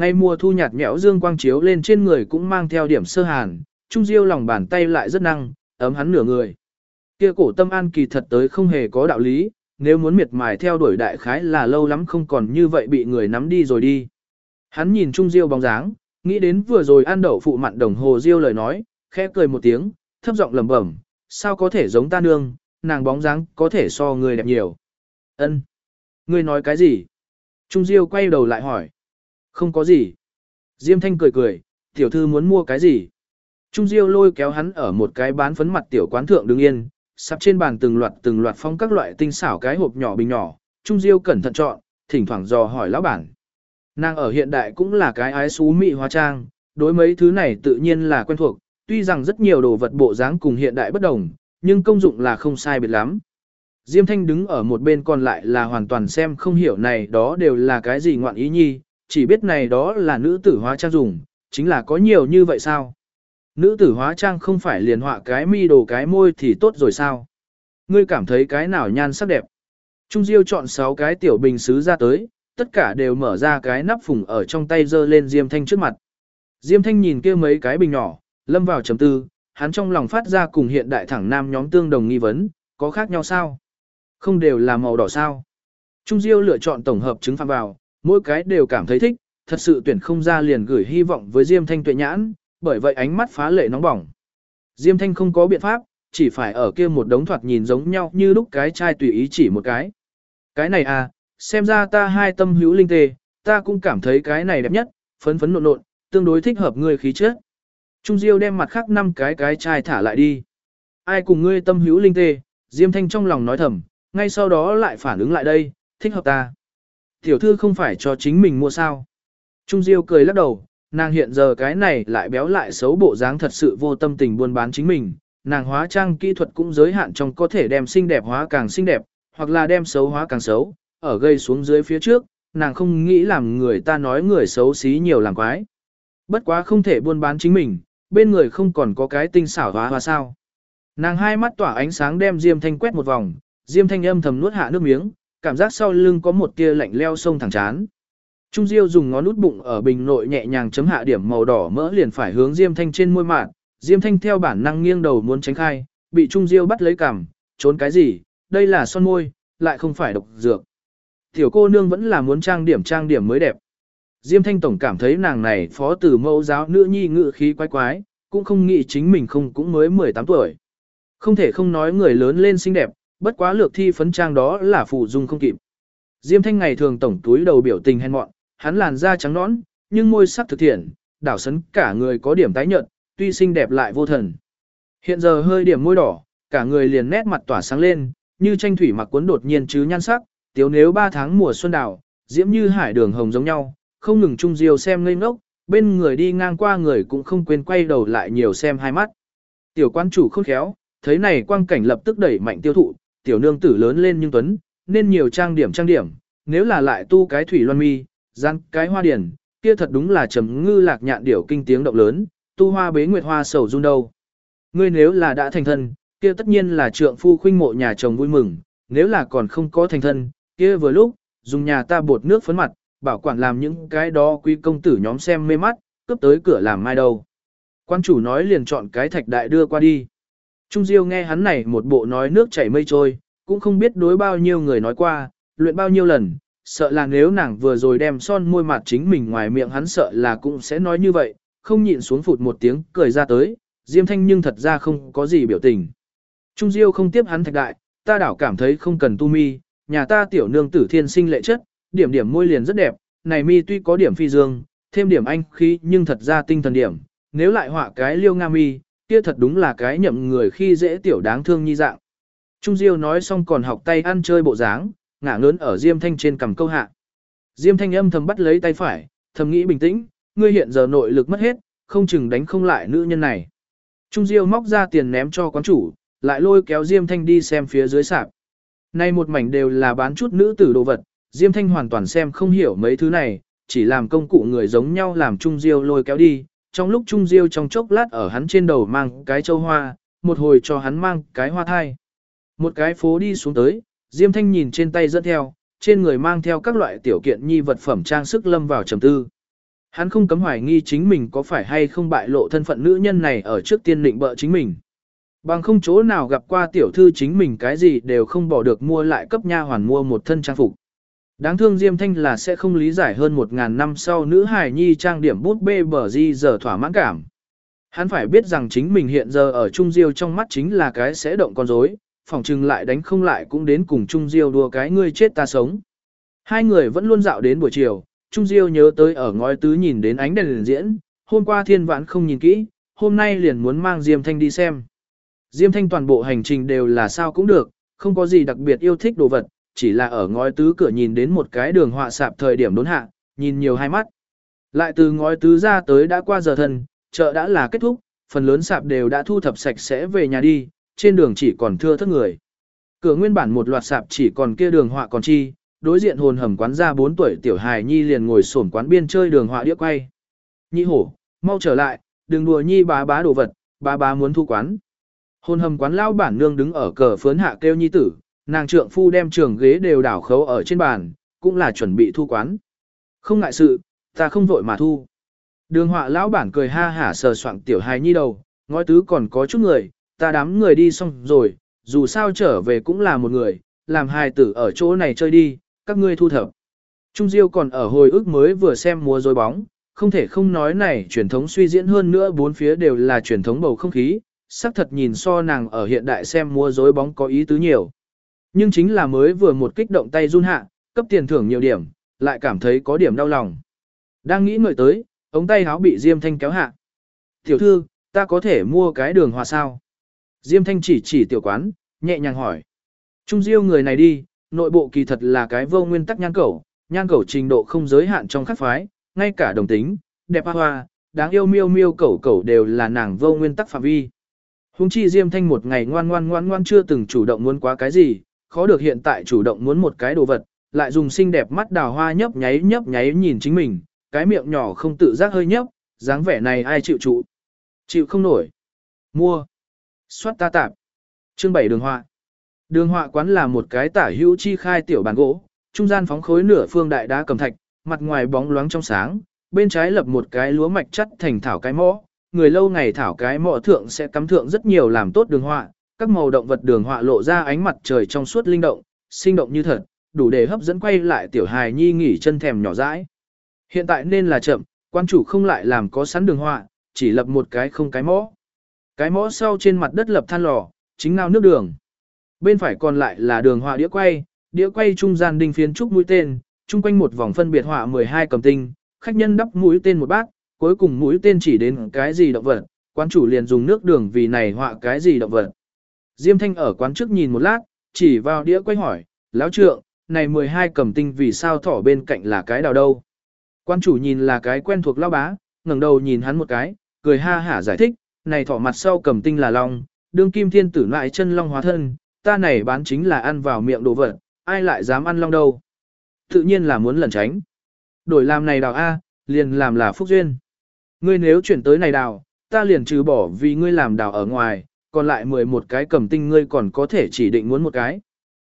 Ngay mùa thu nhạt nhẽo dương quang chiếu lên trên người cũng mang theo điểm sơ hàn, Trung Diêu lòng bàn tay lại rất năng, ấm hắn nửa người. Kia cổ tâm an kỳ thật tới không hề có đạo lý, nếu muốn miệt mài theo đuổi đại khái là lâu lắm không còn như vậy bị người nắm đi rồi đi. Hắn nhìn Trung Diêu bóng dáng, nghĩ đến vừa rồi ăn đậu phụ mặn đồng hồ Diêu lời nói, khẽ cười một tiếng, thấp giọng lẩm bẩm, sao có thể giống ta nương, nàng bóng dáng có thể so người đẹp nhiều. Ân, Ngươi nói cái gì? Trung Diêu quay đầu lại hỏi. Không có gì. Diêm Thanh cười cười, tiểu thư muốn mua cái gì? Trung Diêu lôi kéo hắn ở một cái bán phấn mặt tiểu quán thượng đứng yên, sắp trên bàn từng loạt từng loạt phong các loại tinh xảo cái hộp nhỏ bình nhỏ, Trung Diêu cẩn thận chọn, thỉnh thoảng dò hỏi lão bản. Nàng ở hiện đại cũng là cái ái xú mị hóa trang, đối mấy thứ này tự nhiên là quen thuộc, tuy rằng rất nhiều đồ vật bộ dáng cùng hiện đại bất đồng, nhưng công dụng là không sai biệt lắm. Diêm Thanh đứng ở một bên còn lại là hoàn toàn xem không hiểu này đó đều là cái gì ngoạn ý nhi, chỉ biết này đó là nữ tử hóa trang dùng, chính là có nhiều như vậy sao? Nữ tử hóa trang không phải liền họa cái mi đồ cái môi thì tốt rồi sao? Ngươi cảm thấy cái nào nhan sắc đẹp? Trung Diêu chọn 6 cái tiểu bình xứ ra tới, tất cả đều mở ra cái nắp phùng ở trong tay dơ lên Diêm Thanh trước mặt. Diêm Thanh nhìn kia mấy cái bình nhỏ, lâm vào trầm tư, hắn trong lòng phát ra cùng hiện đại thẳng nam nhóm tương đồng nghi vấn, có khác nhau sao? Không đều là màu đỏ sao? Trung Diêu lựa chọn tổng hợp trứng phạm vào, mỗi cái đều cảm thấy thích, thật sự tuyển không ra liền gửi hy vọng với Diêm Thanh tuệ nhãn, bởi vậy ánh mắt phá lệ nóng bỏng. Diêm Thanh không có biện pháp, chỉ phải ở kia một đống thoạt nhìn giống nhau như lúc cái chai tùy ý chỉ một cái. Cái này à, xem ra ta hai tâm hữu linh tề, ta cũng cảm thấy cái này đẹp nhất, phấn phấn nộn nộn, tương đối thích hợp ngươi khí chất. Trung Diêu đem mặt khác năm cái cái chai thả lại đi. Ai cùng ngươi tâm hữu linh tê, Diêm Thanh trong lòng nói thầm, ngay sau đó lại phản ứng lại đây, thích hợp ta. Tiểu thư không phải cho chính mình mua sao. Trung Diêu cười lắc đầu, nàng hiện giờ cái này lại béo lại xấu bộ dáng thật sự vô tâm tình buôn bán chính mình. Nàng hóa trang kỹ thuật cũng giới hạn trong có thể đem xinh đẹp hóa càng xinh đẹp, hoặc là đem xấu hóa càng xấu, ở gây xuống dưới phía trước, nàng không nghĩ làm người ta nói người xấu xí nhiều làm quái. Bất quá không thể buôn bán chính mình, bên người không còn có cái tinh xảo hóa hoa sao. Nàng hai mắt tỏa ánh sáng đem Diêm Thanh quét một vòng, Diêm Thanh âm thầm nuốt hạ nước miếng, cảm giác sau lưng có một tia lạnh leo sông thẳng chán. Trung Diêu dùng ngón út bụng ở bình nội nhẹ nhàng chấm hạ điểm màu đỏ mỡ liền phải hướng Diêm Thanh trên môi mạn, Diêm Thanh theo bản năng nghiêng đầu muốn tránh khai, bị Trung Diêu bắt lấy cằm, trốn cái gì, đây là son môi, lại không phải độc dược. Tiểu cô nương vẫn là muốn trang điểm trang điểm mới đẹp. Diêm Thanh Tổng cảm thấy nàng này phó tử mẫu giáo nữ nhi ngự khí quái quái, cũng không nghĩ chính mình không cũng mới 18 tuổi. Không thể không nói người lớn lên xinh đẹp, bất quá lược thi phấn trang đó là phụ dung không kịp. Diêm Thanh ngày thường tổng túi đầu biểu tình hèn mọn, hắn làn da trắng nõn, nhưng môi sắc thực thiện, đảo sấn cả người có điểm tái nhợt, tuy xinh đẹp lại vô thần. Hiện giờ hơi điểm môi đỏ, cả người liền nét mặt tỏa sáng lên, như tranh thủy mặc cuốn đột nhiên chứ nhan sắc, tiếu nếu 3 tháng mùa xuân đảo, diễm như hải đường hồng giống nhau, không ngừng chung diêu xem ngây ngốc, bên người đi ngang qua người cũng không quên quay đầu lại nhiều xem hai mắt. Tiểu quan chủ khôn khéo, thấy này quang cảnh lập tức đẩy mạnh tiêu thụ, tiểu nương tử lớn lên nhưng tuấn, nên nhiều trang điểm trang điểm, nếu là lại tu cái thủy loan mi, gian cái hoa điển, kia thật đúng là trầm ngư lạc nhạn điểu kinh tiếng động lớn, tu hoa bế nguyệt hoa sầu run đâu. Ngươi nếu là đã thành thân, kia tất nhiên là trượng phu khuynh mộ nhà chồng vui mừng, nếu là còn không có thành thân, kia vừa lúc, dùng nhà ta bột nước phấn mặt, bảo quản làm những cái đó quý công tử nhóm xem mê mắt, cướp tới cửa làm mai đâu. Quan chủ nói liền chọn cái thạch đại đưa qua đi. Trung Diêu nghe hắn này một bộ nói nước chảy mây trôi, cũng không biết đối bao nhiêu người nói qua, luyện bao nhiêu lần, sợ là nếu nàng vừa rồi đem son môi mặt chính mình ngoài miệng hắn sợ là cũng sẽ nói như vậy, không nhịn xuống phụt một tiếng cười ra tới, Diêm Thanh nhưng thật ra không có gì biểu tình. Trung Diêu không tiếp hắn thạch đại, ta đảo cảm thấy không cần tu mi, nhà ta tiểu nương tử thiên sinh lệ chất, điểm điểm môi liền rất đẹp, này mi tuy có điểm phi dương, thêm điểm anh khí nhưng thật ra tinh thần điểm, nếu lại họa cái liêu nga mi, kia thật đúng là cái nhậm người khi dễ tiểu đáng thương như dạng. Trung Diêu nói xong còn học tay ăn chơi bộ dáng, ngả ngớn ở Diêm Thanh trên cầm câu hạ. Diêm Thanh âm thầm bắt lấy tay phải, thầm nghĩ bình tĩnh, ngươi hiện giờ nội lực mất hết, không chừng đánh không lại nữ nhân này. Trung Diêu móc ra tiền ném cho quán chủ, lại lôi kéo Diêm Thanh đi xem phía dưới sạp. Nay một mảnh đều là bán chút nữ tử đồ vật, Diêm Thanh hoàn toàn xem không hiểu mấy thứ này, chỉ làm công cụ người giống nhau làm Trung Diêu lôi kéo đi. Trong lúc Trung Diêu trong chốc lát ở hắn trên đầu mang cái châu hoa, một hồi cho hắn mang cái hoa thai. Một cái phố đi xuống tới, Diêm Thanh nhìn trên tay dẫn theo, trên người mang theo các loại tiểu kiện nhi vật phẩm trang sức lâm vào trầm tư. Hắn không cấm hoài nghi chính mình có phải hay không bại lộ thân phận nữ nhân này ở trước tiên định bợ chính mình. Bằng không chỗ nào gặp qua tiểu thư chính mình cái gì đều không bỏ được mua lại cấp nha hoàn mua một thân trang phục. Đáng thương Diêm Thanh là sẽ không lý giải hơn một ngàn năm sau nữ hài nhi trang điểm bút bê bờ di giờ thỏa mãn cảm. Hắn phải biết rằng chính mình hiện giờ ở Trung Diêu trong mắt chính là cái sẽ động con rối, phòng trừng lại đánh không lại cũng đến cùng Trung Diêu đùa cái ngươi chết ta sống. Hai người vẫn luôn dạo đến buổi chiều, Trung Diêu nhớ tới ở ngói tứ nhìn đến ánh đèn liền diễn, hôm qua thiên vãn không nhìn kỹ, hôm nay liền muốn mang Diêm Thanh đi xem. Diêm Thanh toàn bộ hành trình đều là sao cũng được, không có gì đặc biệt yêu thích đồ vật, chỉ là ở ngói tứ cửa nhìn đến một cái đường họa sạp thời điểm đốn hạ, nhìn nhiều hai mắt. Lại từ ngói tứ ra tới đã qua giờ thân, chợ đã là kết thúc, phần lớn sạp đều đã thu thập sạch sẽ về nhà đi, trên đường chỉ còn thưa thất người. Cửa nguyên bản một loạt sạp chỉ còn kia đường họa còn chi, đối diện hồn hầm quán ra 4 tuổi tiểu hài nhi liền ngồi sổn quán biên chơi đường họa đĩa quay. Nhi hổ, mau trở lại, đừng đùa nhi bá bá đồ vật, bá bá muốn thu quán. Hồn hầm quán lao bản nương đứng ở cờ phướn hạ kêu nhi tử, nàng trượng phu đem trường ghế đều đảo khấu ở trên bàn, cũng là chuẩn bị thu quán. Không ngại sự, ta không vội mà thu. Đường họa lão bản cười ha hả sờ soạng tiểu hài nhi đầu, ngói tứ còn có chút người, ta đám người đi xong rồi, dù sao trở về cũng là một người, làm hài tử ở chỗ này chơi đi, các ngươi thu thập. Trung Diêu còn ở hồi ức mới vừa xem múa rối bóng, không thể không nói này truyền thống suy diễn hơn nữa bốn phía đều là truyền thống bầu không khí, sắc thật nhìn so nàng ở hiện đại xem múa rối bóng có ý tứ nhiều. Nhưng chính là mới vừa một kích động tay run hạ, cấp tiền thưởng nhiều điểm, lại cảm thấy có điểm đau lòng. Đang nghĩ ngợi tới, ống tay háo bị Diêm Thanh kéo hạ. Tiểu thư, ta có thể mua cái đường hòa sao? Diêm Thanh chỉ chỉ tiểu quán, nhẹ nhàng hỏi. Trung diêu người này đi, nội bộ kỳ thật là cái vô nguyên tắc nhan cẩu, nhan cẩu trình độ không giới hạn trong khắc phái, ngay cả đồng tính, đẹp hoa, đáng yêu miêu miêu cẩu cẩu đều là nàng vô nguyên tắc phạm vi. Hùng chi Diêm Thanh một ngày ngoan ngoan ngoan ngoan chưa từng chủ động muốn quá cái gì, khó được hiện tại chủ động muốn một cái đồ vật, lại dùng xinh đẹp mắt đào hoa nhấp nháy nhấp nháy nhìn chính mình, cái miệng nhỏ không tự giác hơi nhấp, dáng vẻ này ai chịu trụ. Chịu không nổi. Mua. Xoát ta tạp. Chương 7 đường họa. Đường họa quán là một cái tả hữu chi khai tiểu bàn gỗ, trung gian phóng khối nửa phương đại đá cầm thạch, mặt ngoài bóng loáng trong sáng, bên trái lập một cái lúa mạch chất thành thảo cái mõ, người lâu ngày thảo cái mõ thượng sẽ cắm thượng rất nhiều làm tốt đường họa, các màu động vật đường họa lộ ra ánh mặt trời trong suốt linh động, sinh động như thật, đủ để hấp dẫn quay lại tiểu hài nhi nghỉ chân thèm nhỏ dãi. Hiện tại nên là chậm, quan chủ không lại làm có sẵn đường họa, chỉ lập một cái không cái mõ. Cái mõ sau trên mặt đất lập than lò, chính nào nước đường. Bên phải còn lại là đường họa đĩa quay, đĩa quay trung gian đinh phiến trúc mũi tên, chung quanh một vòng phân biệt họa 12 cầm tinh, khách nhân đắp mũi tên một bát, cuối cùng mũi tên chỉ đến cái gì động vật, quán chủ liền dùng nước đường vì này họa cái gì động vật. Diêm Thanh ở quán trước nhìn một lát, chỉ vào đĩa quay hỏi, lão trượng, này 12 cầm tinh vì sao thỏ bên cạnh là cái đào đâu. Quan chủ nhìn là cái quen thuộc lao bá, ngẩng đầu nhìn hắn một cái, cười ha hả giải thích, này thỏ mặt sau cầm tinh là long, đương kim thiên tử lại chân long hóa thân, ta này bán chính là ăn vào miệng đồ vật, ai lại dám ăn long đâu. Tự nhiên là muốn lẩn tránh. Đổi làm này đào A, liền làm là phúc duyên. Ngươi nếu chuyển tới này đào, ta liền trừ bỏ vì ngươi làm đào ở ngoài, còn lại 11 cái cầm tinh ngươi còn có thể chỉ định muốn một cái.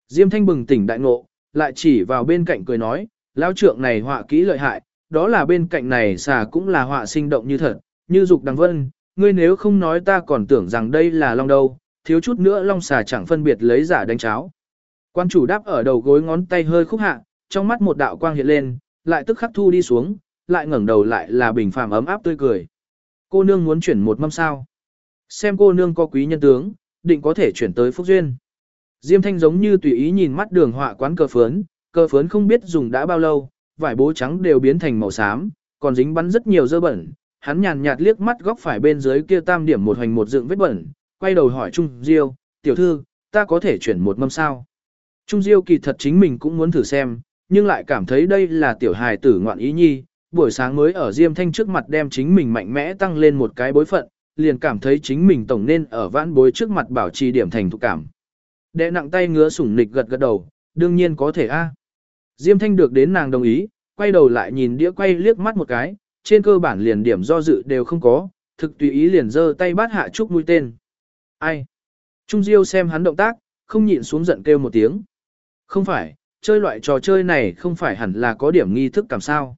Diêm thanh bừng tỉnh đại ngộ, lại chỉ vào bên cạnh cười nói, lão trượng này họa kỹ lợi hại, đó là bên cạnh này xà cũng là họa sinh động như thật, như dục đằng vân, ngươi nếu không nói ta còn tưởng rằng đây là long đâu, thiếu chút nữa long xà chẳng phân biệt lấy giả đánh cháo. Quan chủ đáp ở đầu gối ngón tay hơi khúc hạ, trong mắt một đạo quang hiện lên, lại tức khắc thu đi xuống, lại ngẩng đầu lại là bình phàm ấm áp tươi cười. Cô nương muốn chuyển một mâm sao. Xem cô nương có quý nhân tướng, định có thể chuyển tới Phúc Duyên. Diêm Thanh giống như tùy ý nhìn mắt đường họa quán cờ phướn, cờ phướn không biết dùng đã bao lâu, vải bố trắng đều biến thành màu xám, còn dính bắn rất nhiều dơ bẩn. Hắn nhàn nhạt liếc mắt góc phải bên dưới kia tam điểm một hoành một dựng vết bẩn, quay đầu hỏi Trung Diêu, tiểu thư, ta có thể chuyển một mâm sao? Trung Diêu kỳ thật chính mình cũng muốn thử xem, nhưng lại cảm thấy đây là tiểu hài tử ngoạn ý nhi, buổi sáng mới ở Diêm Thanh trước mặt đem chính mình mạnh mẽ tăng lên một cái bối phận, liền cảm thấy chính mình tổng nên ở vãn bối trước mặt bảo trì điểm thành thục cảm. Đệ nặng tay ngứa sủng nịch gật gật đầu, đương nhiên có thể a. Diêm Thanh được đến nàng đồng ý, quay đầu lại nhìn đĩa quay liếc mắt một cái, trên cơ bản liền điểm do dự đều không có, thực tùy ý liền giơ tay bắt hạ trúc mũi tên. Ai? Trung Diêu xem hắn động tác, không nhịn xuống giận kêu một tiếng. Không phải, chơi loại trò chơi này không phải hẳn là có điểm nghi thức cảm sao.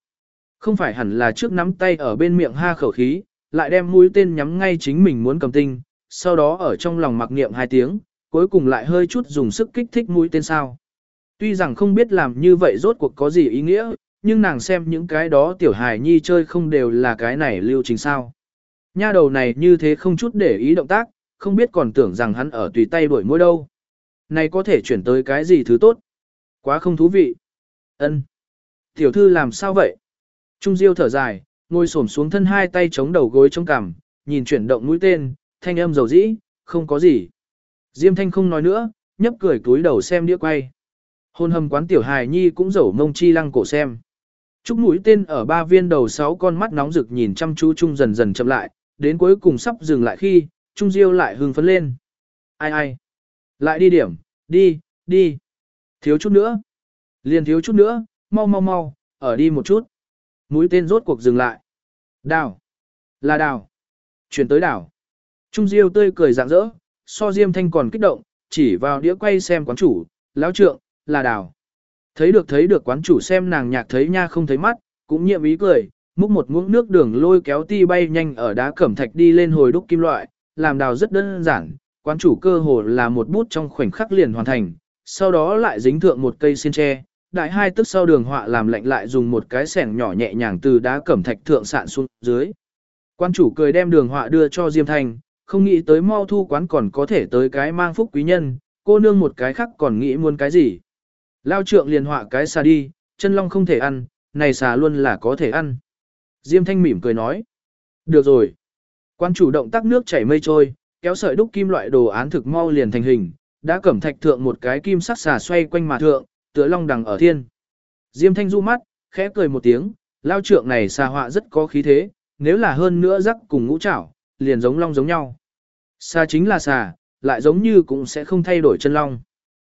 Không phải hẳn là trước nắm tay ở bên miệng ha khẩu khí, lại đem mũi tên nhắm ngay chính mình muốn cầm tinh, sau đó ở trong lòng mặc niệm hai tiếng, cuối cùng lại hơi chút dùng sức kích thích mũi tên sao. Tuy rằng không biết làm như vậy rốt cuộc có gì ý nghĩa, nhưng nàng xem những cái đó tiểu hài nhi chơi không đều là cái này lưu trình sao. Nha đầu này như thế không chút để ý động tác, không biết còn tưởng rằng hắn ở tùy tay đuổi mũi đâu. Này có thể chuyển tới cái gì thứ tốt? Quá không thú vị. Ân. Tiểu thư làm sao vậy? Trung Diêu thở dài, ngồi xổm xuống thân hai tay chống đầu gối chống cằm, nhìn chuyển động mũi tên, thanh âm dầu dĩ, không có gì. Diêm thanh không nói nữa, nhấp cười túi đầu xem đĩa quay. Hôn hầm quán tiểu hài nhi cũng dầu mông chi lăng cổ xem. Trúc mũi tên ở ba viên đầu sáu con mắt nóng rực nhìn chăm chú chung dần dần chậm lại, đến cuối cùng sắp dừng lại khi, Trung Diêu lại hưng phấn lên. Ai ai? Lại đi điểm, đi, đi. Thiếu chút nữa. Liền thiếu chút nữa, mau mau mau, ở đi một chút. Mũi tên rốt cuộc dừng lại. Đào. Là đào. Chuyển tới đào. Trung Diêu tươi cười rạng rỡ, so Diêm Thanh còn kích động, chỉ vào đĩa quay xem quán chủ, lão trượng, là đào. Thấy được thấy được quán chủ xem nàng nhạc thấy nha không thấy mắt, cũng nhiệm ý cười, múc một muỗng nước đường lôi kéo ti bay nhanh ở đá cẩm thạch đi lên hồi đúc kim loại, làm đào rất đơn giản, quán chủ cơ hồ là một bút trong khoảnh khắc liền hoàn thành, sau đó lại dính thượng một cây xiên tre, đại hai tức sau đường họa làm lạnh lại dùng một cái sẻng nhỏ nhẹ nhàng từ đá cẩm thạch thượng sạn xuống dưới. Quan chủ cười đem đường họa đưa cho Diêm Thanh, không nghĩ tới mau thu quán còn có thể tới cái mang phúc quý nhân, cô nương một cái khác còn nghĩ muốn cái gì. Lao trượng liền họa cái xà đi, chân long không thể ăn, này xà luôn là có thể ăn. Diêm Thanh mỉm cười nói. Được rồi. Quan chủ động tác nước chảy mây trôi, kéo sợi đúc kim loại đồ án thực mau liền thành hình, đã cẩm thạch thượng một cái kim sắc xà xoay quanh mà thượng, tựa long đằng ở thiên. Diêm Thanh du mắt, khẽ cười một tiếng, lao trượng này xà họa rất có khí thế, nếu là hơn nữa rắc cùng ngũ trảo, liền giống long giống nhau. Xà chính là xà, lại giống như cũng sẽ không thay đổi chân long.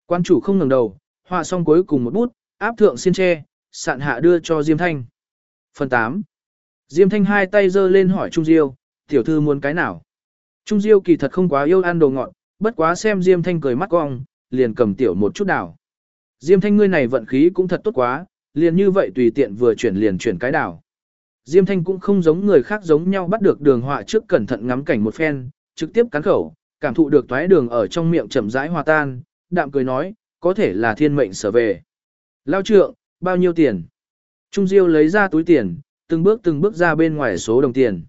Quan chủ không ngẩng đầu, họa xong cuối cùng một bút, áp thượng xin tre, sạn hạ đưa cho Diêm Thanh. Phần 8. Diêm Thanh hai tay giơ lên hỏi Trung Diêu, tiểu thư muốn cái nào? Trung Diêu kỳ thật không quá yêu ăn đồ ngọt, bất quá xem Diêm Thanh cười mắt cong, liền cầm tiểu một chút đảo. Diêm Thanh ngươi này vận khí cũng thật tốt quá, liền như vậy tùy tiện vừa chuyển liền chuyển cái đảo. Diêm Thanh cũng không giống người khác giống nhau bắt được đường họa trước cẩn thận ngắm cảnh một phen, trực tiếp cắn khẩu, cảm thụ được toái đường ở trong miệng chậm rãi hòa tan, đạm cười nói, có thể là thiên mệnh sở về. Lao trượng, bao nhiêu tiền? Trung Diêu lấy ra túi tiền, từng bước từng bước ra bên ngoài số đồng tiền.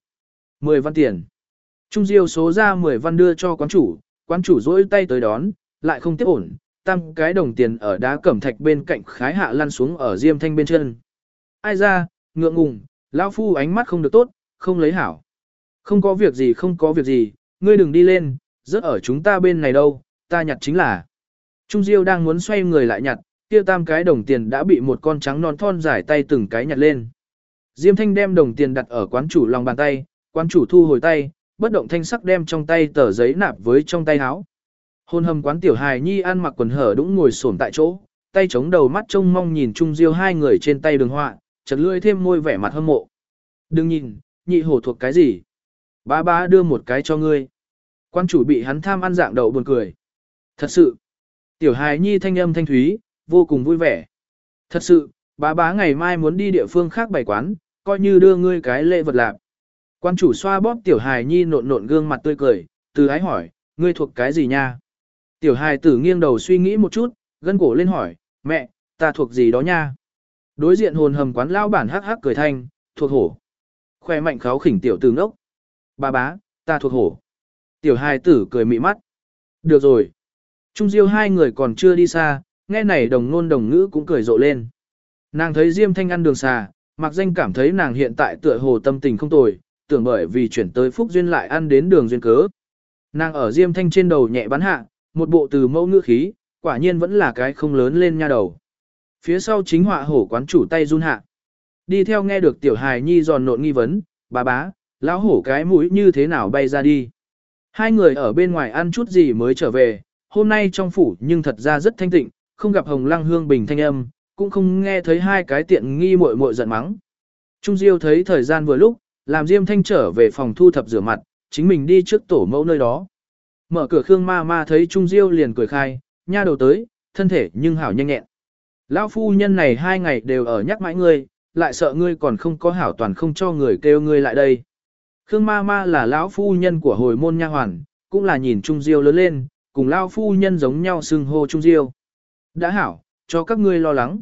10 văn tiền. Trung Diêu số ra 10 văn đưa cho quán chủ, quán chủ dỗi tay tới đón, lại không tiếp ổn, Tam cái đồng tiền ở đá cẩm thạch bên cạnh khái hạ lăn xuống ở diêm thanh bên chân. Ai ra, ngượng ngùng, lão phu ánh mắt không được tốt, không lấy hảo. Không có việc gì không có việc gì, ngươi đừng đi lên, rớt ở chúng ta bên này đâu, ta nhặt chính là. Trung Diêu đang muốn xoay người lại nhặt, kia tam cái đồng tiền đã bị một con trắng non thon dài tay từng cái nhặt lên. Diêm Thanh đem đồng tiền đặt ở quán chủ lòng bàn tay, quán chủ thu hồi tay, bất động thanh sắc đem trong tay tờ giấy nạp với trong tay áo. Hôn hầm quán tiểu hài nhi ăn mặc quần hở đũng ngồi xổm tại chỗ, tay chống đầu mắt trông mong nhìn Trung Diêu hai người trên tay đường họa, chật lưỡi thêm môi vẻ mặt hâm mộ. Đừng nhìn, nhị hổ thuộc cái gì? Ba ba đưa một cái cho ngươi. Quan chủ bị hắn tham ăn dạng đậu buồn cười. Thật sự, tiểu hài nhi thanh âm thanh thúy, vô cùng vui vẻ. Thật sự, bá bá ngày mai muốn đi địa phương khác bày quán, coi như đưa ngươi cái lễ vật lạc. Quan chủ xoa bóp tiểu hài nhi nộn nộn gương mặt tươi cười, từ ái hỏi, ngươi thuộc cái gì nha? Tiểu hài tử nghiêng đầu suy nghĩ một chút, gân cổ lên hỏi, mẹ, ta thuộc gì đó nha? Đối diện hồn hầm quán lao bản hắc hắc cười thanh, thuộc hổ. Khoe mạnh kháo khỉnh tiểu tử ngốc. Ba bá, ta thuộc hổ. Tiểu hài tử cười mị mắt. Được rồi. Trung diêu hai người còn chưa đi xa, nghe này đồng nôn đồng ngữ cũng cười rộ lên. Nàng thấy Diêm Thanh ăn đường xà, mặc danh cảm thấy nàng hiện tại tựa hồ tâm tình không tồi, tưởng bởi vì chuyển tới Phúc Duyên lại ăn đến đường duyên cớ. Nàng ở Diêm Thanh trên đầu nhẹ bắn hạ, một bộ từ mẫu ngữ khí, quả nhiên vẫn là cái không lớn lên nha đầu. Phía sau chính họa hổ quán chủ tay run hạ. Đi theo nghe được tiểu hài nhi giòn nộn nghi vấn, bà bá, lão hổ cái mũi như thế nào bay ra đi. Hai người ở bên ngoài ăn chút gì mới trở về, hôm nay trong phủ nhưng thật ra rất thanh tịnh, không gặp hồng lăng hương bình thanh âm, cũng không nghe thấy hai cái tiện nghi muội muội giận mắng. Trung Diêu thấy thời gian vừa lúc, làm Diêm Thanh trở về phòng thu thập rửa mặt, chính mình đi trước tổ mẫu nơi đó. Mở cửa Khương Ma Ma thấy Trung Diêu liền cười khai, nha đầu tới, thân thể nhưng hảo nhanh nhẹn. Lão phu nhân này hai ngày đều ở nhắc mãi ngươi, lại sợ ngươi còn không có hảo toàn không cho người kêu ngươi lại đây. Khương Ma Ma là lão phu nhân của hồi môn nha hoàn, cũng là nhìn Trung Diêu lớn lên, cùng lão phu nhân giống nhau xưng hô Trung Diêu. Đã hảo, cho các ngươi lo lắng.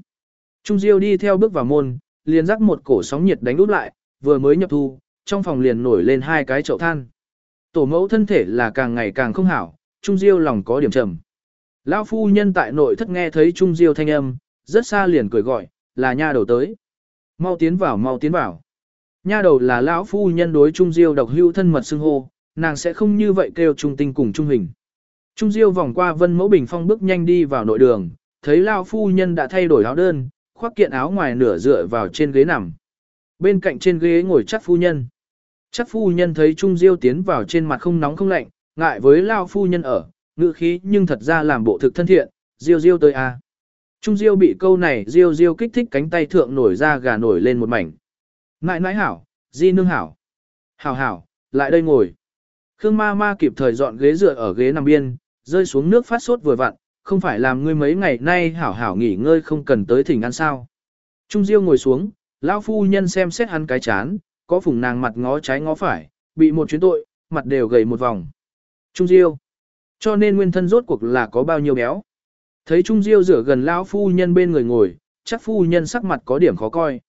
Trung Diêu đi theo bước vào môn, liền rắc một cổ sóng nhiệt đánh út lại, vừa mới nhập thu, trong phòng liền nổi lên hai cái chậu than. Tổ mẫu thân thể là càng ngày càng không hảo, Trung Diêu lòng có điểm trầm. Lão phu nhân tại nội thất nghe thấy Trung Diêu thanh âm, rất xa liền cười gọi, là nha đầu tới. Mau tiến vào, mau tiến vào. Nha đầu là lão phu nhân đối Trung Diêu độc hữu thân mật xưng hô, nàng sẽ không như vậy kêu Trung Tinh cùng Trung Hình. Trung Diêu vòng qua Vân Mẫu Bình Phong bước nhanh đi vào nội đường, thấy lão phu nhân đã thay đổi áo đơn, khoác kiện áo ngoài nửa dựa vào trên ghế nằm. Bên cạnh trên ghế ngồi chắc phu nhân. Chắc phu nhân thấy Trung Diêu tiến vào trên mặt không nóng không lạnh, ngại với lao phu nhân ở, ngữ khí nhưng thật ra làm bộ thực thân thiện, Diêu Diêu tới a. À. Trung Diêu bị câu này Diêu Diêu kích thích cánh tay thượng nổi ra gà nổi lên một mảnh. Ngại nãi hảo, di nương hảo. Hảo hảo, lại đây ngồi. Khương ma ma kịp thời dọn ghế dựa ở ghế nằm biên, rơi xuống nước phát sốt vừa vặn, không phải làm ngươi mấy ngày nay hảo hảo nghỉ ngơi không cần tới thỉnh ăn sao. Trung Diêu ngồi xuống, lão phu nhân xem xét hắn cái chán, có phủng nàng mặt ngó trái ngó phải, bị một chuyến tội, mặt đều gầy một vòng. Trung Diêu. Cho nên nguyên thân rốt cuộc là có bao nhiêu béo. Thấy Trung Diêu rửa gần lão phu nhân bên người ngồi, chắc phu nhân sắc mặt có điểm khó coi.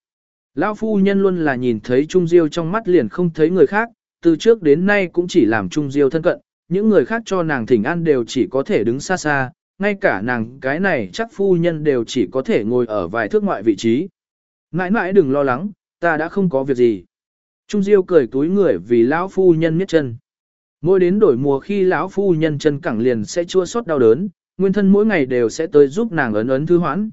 Lão phu nhân luôn là nhìn thấy Trung Diêu trong mắt liền không thấy người khác, từ trước đến nay cũng chỉ làm Trung Diêu thân cận, những người khác cho nàng thỉnh an đều chỉ có thể đứng xa xa, ngay cả nàng cái này chắc phu nhân đều chỉ có thể ngồi ở vài thước ngoại vị trí. Mãi mãi đừng lo lắng, ta đã không có việc gì. Trung Diêu cười túi người vì lão phu nhân miết chân. Mỗi đến đổi mùa khi lão phu nhân chân cẳng liền sẽ chua xót đau đớn, nguyên thân mỗi ngày đều sẽ tới giúp nàng ấn ấn thư hoãn.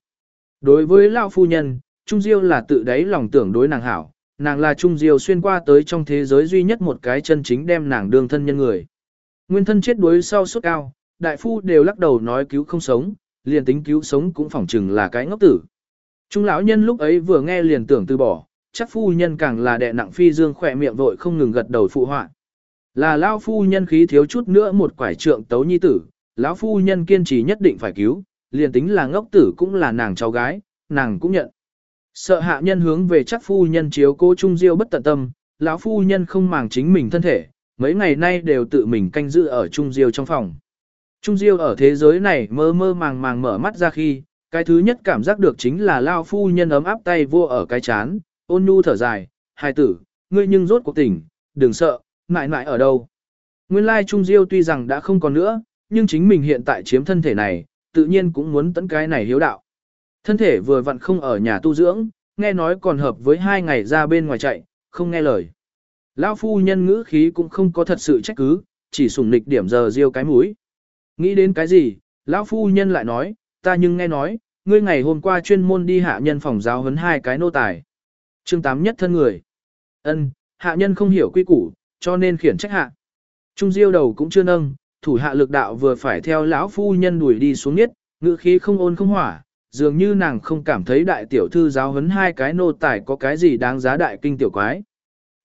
Đối với lão phu nhân, Trung Diêu là tự đáy lòng tưởng đối nàng hảo, nàng là Trung Diêu xuyên qua tới trong thế giới duy nhất một cái chân chính đem nàng đương thân nhân người. Nguyên thân chết đuối sau suốt cao, đại phu đều lắc đầu nói cứu không sống, liền tính cứu sống cũng phỏng chừng là cái ngốc tử. Trung lão nhân lúc ấy vừa nghe liền tưởng từ bỏ, chắc phu nhân càng là đệ nặng phi dương khỏe miệng vội không ngừng gật đầu phụ họa. Là lão phu nhân khí thiếu chút nữa một quải trượng tấu nhi tử, lão phu nhân kiên trì nhất định phải cứu, liền tính là ngốc tử cũng là nàng cháu gái, nàng cũng nhận. Sợ hạ nhân hướng về chắc phu nhân chiếu cô Trung Diêu bất tận tâm, lão phu nhân không màng chính mình thân thể, mấy ngày nay đều tự mình canh giữ ở Trung Diêu trong phòng. Trung Diêu ở thế giới này mơ mơ màng màng mở mắt ra khi, cái thứ nhất cảm giác được chính là lao phu nhân ấm áp tay vô ở cái chán, ôn nhu thở dài, hài tử, ngươi nhưng rốt cuộc tỉnh, đừng sợ, ngại ngại ở đâu. Nguyên lai Trung Diêu tuy rằng đã không còn nữa, nhưng chính mình hiện tại chiếm thân thể này, tự nhiên cũng muốn tấn cái này hiếu đạo. Thân thể vừa vặn không ở nhà tu dưỡng, nghe nói còn hợp với hai ngày ra bên ngoài chạy, không nghe lời. Lão phu nhân ngữ khí cũng không có thật sự trách cứ, chỉ sủng nịch điểm giờ riêu cái mũi. Nghĩ đến cái gì, lão phu nhân lại nói, ta nhưng nghe nói, ngươi ngày hôm qua chuyên môn đi hạ nhân phòng giáo huấn hai cái nô tài. Chương tám nhất thân người. Ân, hạ nhân không hiểu quy củ, cho nên khiển trách hạ. Trung diêu đầu cũng chưa nâng, thủ hạ lực đạo vừa phải theo lão phu nhân đuổi đi xuống nhất, ngữ khí không ôn không hỏa, dường như nàng không cảm thấy đại tiểu thư giáo huấn hai cái nô tài có cái gì đáng giá đại kinh tiểu quái.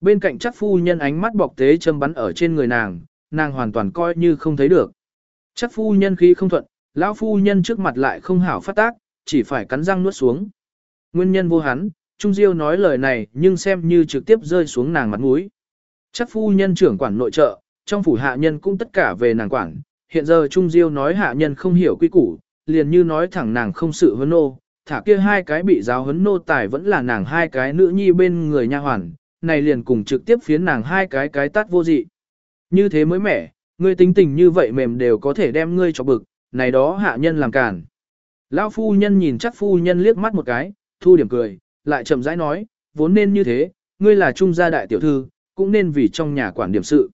Bên cạnh chắc phu nhân ánh mắt bọc tế châm bắn ở trên người nàng, nàng hoàn toàn coi như không thấy được. Chắc phu nhân khí không thuận, lão phu nhân trước mặt lại không hảo phát tác, chỉ phải cắn răng nuốt xuống. Nguyên nhân vô hắn, Trung Diêu nói lời này nhưng xem như trực tiếp rơi xuống nàng mặt mũi. Chắc phu nhân trưởng quản nội trợ, trong phủ hạ nhân cũng tất cả về nàng quản. Hiện giờ Trung Diêu nói hạ nhân không hiểu quy củ, liền như nói thẳng nàng không sự hấn nô, thả kia hai cái bị giáo huấn nô tài vẫn là nàng hai cái nữ nhi bên người nha hoàn, này liền cùng trực tiếp phiến nàng hai cái cái tát vô dị. Như thế mới mẻ, ngươi tính tình như vậy mềm đều có thể đem ngươi cho bực, này đó hạ nhân làm cản. Lão phu nhân nhìn chắc phu nhân liếc mắt một cái, thu điểm cười, lại chậm rãi nói, vốn nên như thế, ngươi là trung gia đại tiểu thư, cũng nên vì trong nhà quản điểm sự.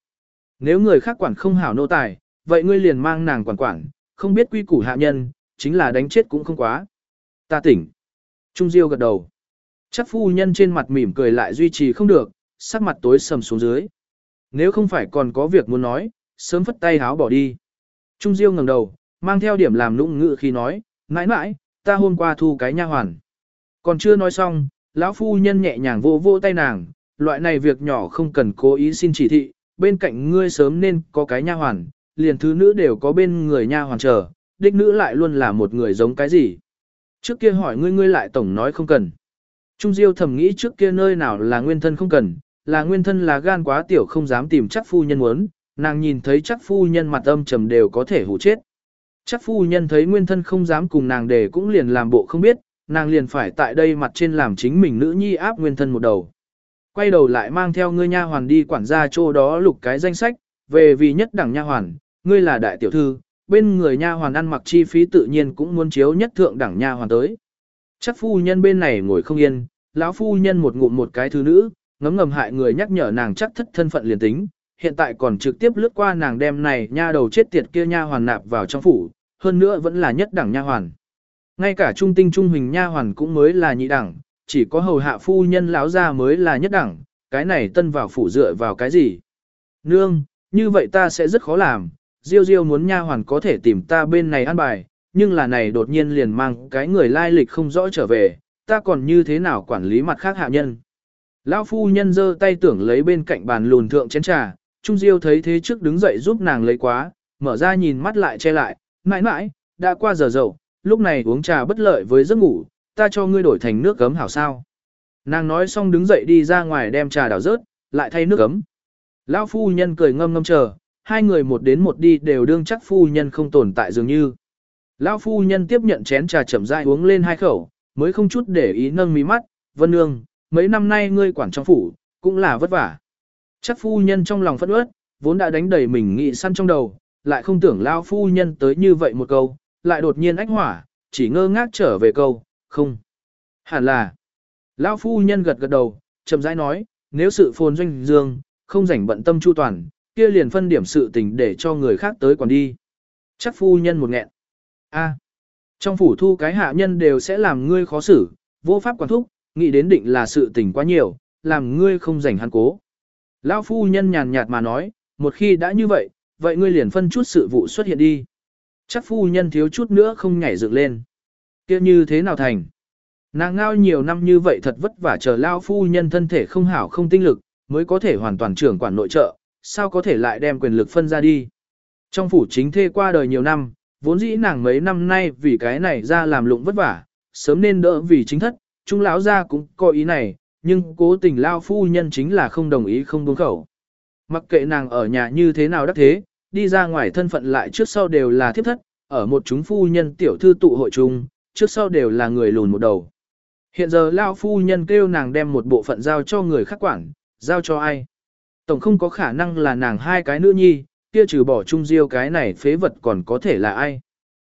Nếu người khác quản không hảo nô tài, vậy ngươi liền mang nàng quản quản, không biết quy củ hạ nhân, chính là đánh chết cũng không quá. Ta tỉnh. Trung Diêu gật đầu. Chắc phu nhân trên mặt mỉm cười lại duy trì không được, sắc mặt tối sầm xuống dưới. Nếu không phải còn có việc muốn nói, sớm phất tay háo bỏ đi. Trung Diêu ngẩng đầu, mang theo điểm làm nũng ngự khi nói, mãi mãi, ta hôm qua thu cái nha hoàn. Còn chưa nói xong, lão phu nhân nhẹ nhàng vô vô tay nàng, loại này việc nhỏ không cần cố ý xin chỉ thị, bên cạnh ngươi sớm nên có cái nha hoàn, liền thứ nữ đều có bên người nha hoàn chờ, đích nữ lại luôn là một người giống cái gì. Trước kia hỏi ngươi ngươi lại tổng nói không cần. Trung Diêu thầm nghĩ trước kia nơi nào là nguyên thân không cần, là nguyên thân là gan quá tiểu không dám tìm chắc phu nhân muốn, nàng nhìn thấy chắc phu nhân mặt âm trầm đều có thể hủ chết. Chắc phu nhân thấy nguyên thân không dám cùng nàng để cũng liền làm bộ không biết, nàng liền phải tại đây mặt trên làm chính mình nữ nhi áp nguyên thân một đầu. Quay đầu lại mang theo ngươi nha hoàn đi quản gia chỗ đó lục cái danh sách, về vì nhất đẳng nha hoàn, ngươi là đại tiểu thư, bên người nha hoàn ăn mặc chi phí tự nhiên cũng muốn chiếu nhất thượng đẳng nha hoàn tới. Chắc phu nhân bên này ngồi không yên, lão phu nhân một ngụm một cái thứ nữ, ngấm ngầm hại người nhắc nhở nàng chắc thất thân phận liền tính, hiện tại còn trực tiếp lướt qua nàng đem này nha đầu chết tiệt kia nha hoàn nạp vào trong phủ, hơn nữa vẫn là nhất đẳng nha hoàn. Ngay cả trung tinh trung hình nha hoàn cũng mới là nhị đẳng, chỉ có hầu hạ phu nhân lão gia mới là nhất đẳng, cái này tân vào phủ dựa vào cái gì? Nương, như vậy ta sẽ rất khó làm, Diêu Diêu muốn nha hoàn có thể tìm ta bên này ăn bài, nhưng là này đột nhiên liền mang cái người lai lịch không rõ trở về, ta còn như thế nào quản lý mặt khác hạ nhân. Lão phu nhân giơ tay tưởng lấy bên cạnh bàn lùn thượng chén trà, Trung Diêu thấy thế trước đứng dậy giúp nàng lấy quá, mở ra nhìn mắt lại che lại, mãi mãi, đã qua giờ dậu, lúc này uống trà bất lợi với giấc ngủ, ta cho ngươi đổi thành nước gấm hảo sao. Nàng nói xong đứng dậy đi ra ngoài đem trà đảo rớt, lại thay nước gấm. Lão phu nhân cười ngâm ngâm chờ, hai người một đến một đi đều đương chắc phu nhân không tồn tại dường như. Lão phu nhân tiếp nhận chén trà chậm rãi uống lên hai khẩu, mới không chút để ý nâng mí mắt, vân nương, mấy năm nay ngươi quản trong phủ, cũng là vất vả. Chắc phu nhân trong lòng phẫn uất, vốn đã đánh đầy mình nghị săn trong đầu, lại không tưởng lão phu nhân tới như vậy một câu, lại đột nhiên ách hỏa, chỉ ngơ ngác trở về câu, không. Hẳn là, lão phu nhân gật gật đầu, chậm rãi nói, nếu sự phồn doanh dương, không rảnh bận tâm chu toàn, kia liền phân điểm sự tình để cho người khác tới quản đi. Chắc phu nhân một nghẹn. A, trong phủ thu cái hạ nhân đều sẽ làm ngươi khó xử, vô pháp quản thúc, nghĩ đến định là sự tình quá nhiều, làm ngươi không rảnh hắn cố. Lão phu nhân nhàn nhạt mà nói, một khi đã như vậy, vậy ngươi liền phân chút sự vụ xuất hiện đi. Chắc phu nhân thiếu chút nữa không nhảy dựng lên. kia như thế nào thành? Nàng ngao nhiều năm như vậy thật vất vả chờ lao phu nhân thân thể không hảo không tinh lực, mới có thể hoàn toàn trưởng quản nội trợ, sao có thể lại đem quyền lực phân ra đi. Trong phủ chính thê qua đời nhiều năm, vốn dĩ nàng mấy năm nay vì cái này ra làm lụng vất vả, sớm nên đỡ vì chính thất, trung lão ra cũng có ý này, nhưng cố tình lao phu nhân chính là không đồng ý không buông khẩu. Mặc kệ nàng ở nhà như thế nào đắc thế, đi ra ngoài thân phận lại trước sau đều là thiếp thất, ở một chúng phu nhân tiểu thư tụ hội chung, trước sau đều là người lùn một đầu. Hiện giờ lao phu nhân kêu nàng đem một bộ phận giao cho người khác quản, giao cho ai. Tổng không có khả năng là nàng hai cái nữ nhi, kia trừ bỏ chung diêu cái này phế vật còn có thể là ai.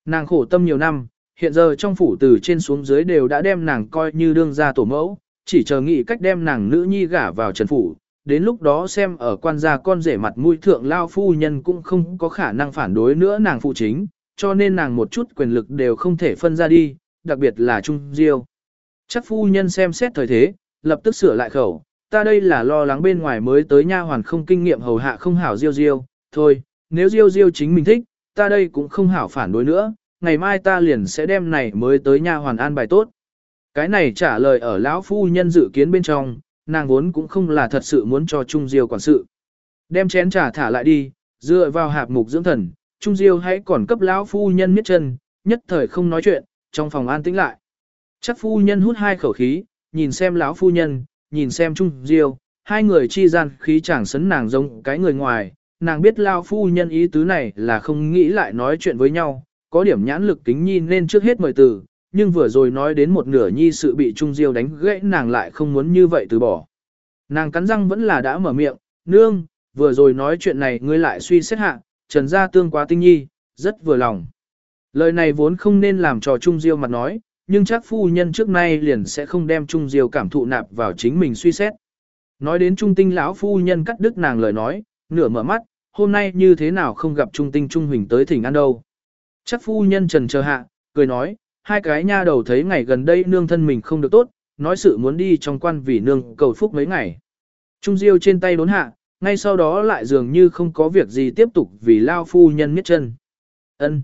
Nàng khổ tâm nhiều năm, hiện giờ trong phủ từ trên xuống dưới đều đã đem nàng coi như đương gia tổ mẫu, chỉ chờ nghĩ cách đem nàng nữ nhi gả vào trần phủ, đến lúc đó xem ở quan gia con rể mặt mũi thượng lao phu nhân cũng không có khả năng phản đối nữa nàng phụ chính, cho nên nàng một chút quyền lực đều không thể phân ra đi, đặc biệt là Trung Diêu. Chắc phu nhân xem xét thời thế, lập tức sửa lại khẩu, ta đây là lo lắng bên ngoài mới tới nha hoàn không kinh nghiệm hầu hạ không hảo Diêu Diêu, thôi, nếu Diêu Diêu chính mình thích, ta đây cũng không hảo phản đối nữa, ngày mai ta liền sẽ đem này mới tới nha hoàn an bài tốt. Cái này trả lời ở lão phu nhân dự kiến bên trong, nàng vốn cũng không là thật sự muốn cho Trung Diêu quản sự. Đem chén trà thả lại đi, dựa vào hạp mục dưỡng thần, Trung Diêu hãy còn cấp lão phu nhân miết chân, nhất thời không nói chuyện, trong phòng an tĩnh lại. Chắc phu nhân hút hai khẩu khí, nhìn xem lão phu nhân, nhìn xem Trung Diêu, hai người chi gian khí chẳng sấn nàng giống cái người ngoài, nàng biết lão phu nhân ý tứ này là không nghĩ lại nói chuyện với nhau, có điểm nhãn lực kính nhìn nên trước hết mời từ, nhưng vừa rồi nói đến một nửa nhi sự bị Trung Diêu đánh gãy nàng lại không muốn như vậy từ bỏ. Nàng cắn răng vẫn là đã mở miệng, nương, vừa rồi nói chuyện này ngươi lại suy xét hạ, trần gia tương quá tinh nhi, rất vừa lòng. Lời này vốn không nên làm cho Trung Diêu mặt nói, nhưng chắc phu nhân trước nay liền sẽ không đem Trung Diêu cảm thụ nạp vào chính mình suy xét. Nói đến Trung Tinh lão phu nhân cắt đứt nàng lời nói, nửa mở mắt, hôm nay như thế nào không gặp Trung Tinh Trung Huỳnh tới thỉnh ăn đâu. Chắc phu nhân trần chờ hạ, cười nói, hai cái nha đầu thấy ngày gần đây nương thân mình không được tốt, nói sự muốn đi trong quan vì nương cầu phúc mấy ngày. Trung Diêu trên tay đốn hạ, ngay sau đó lại dường như không có việc gì tiếp tục vì Lao phu nhân miết chân. ân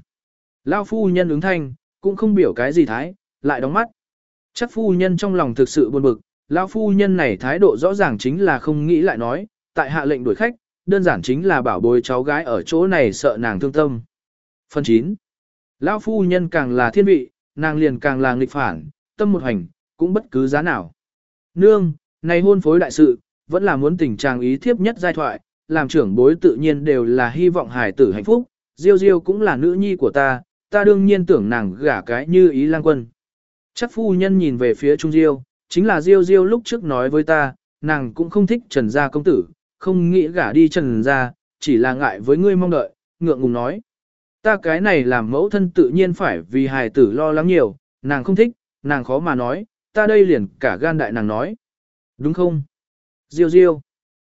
Lao phu nhân ứng thanh, cũng không biểu cái gì thái, lại đóng mắt. Chắc phu nhân trong lòng thực sự buồn bực, Lao phu nhân này thái độ rõ ràng chính là không nghĩ lại nói, tại hạ lệnh đuổi khách, đơn giản chính là bảo bối cháu gái ở chỗ này sợ nàng thương tâm. Phần 9. Lao phu nhân càng là thiên vị, nàng liền càng là nghịch phản, tâm một hành, cũng bất cứ giá nào. Nương, này hôn phối đại sự, vẫn là muốn tình trạng ý thiếp nhất giai thoại, làm trưởng bối tự nhiên đều là hy vọng hài tử hạnh phúc, Diêu Diêu cũng là nữ nhi của ta, ta đương nhiên tưởng nàng gả cái như ý lang quân. Chắc phu nhân nhìn về phía Trung Diêu, chính là Diêu Diêu lúc trước nói với ta, nàng cũng không thích Trần gia công tử, không nghĩ gả đi Trần gia, chỉ là ngại với ngươi mong đợi, ngượng ngùng nói. Ta cái này làm mẫu thân tự nhiên phải vì hài tử lo lắng nhiều, nàng không thích, nàng khó mà nói, ta đây liền cả gan đại nàng nói. Đúng không? Diêu diêu.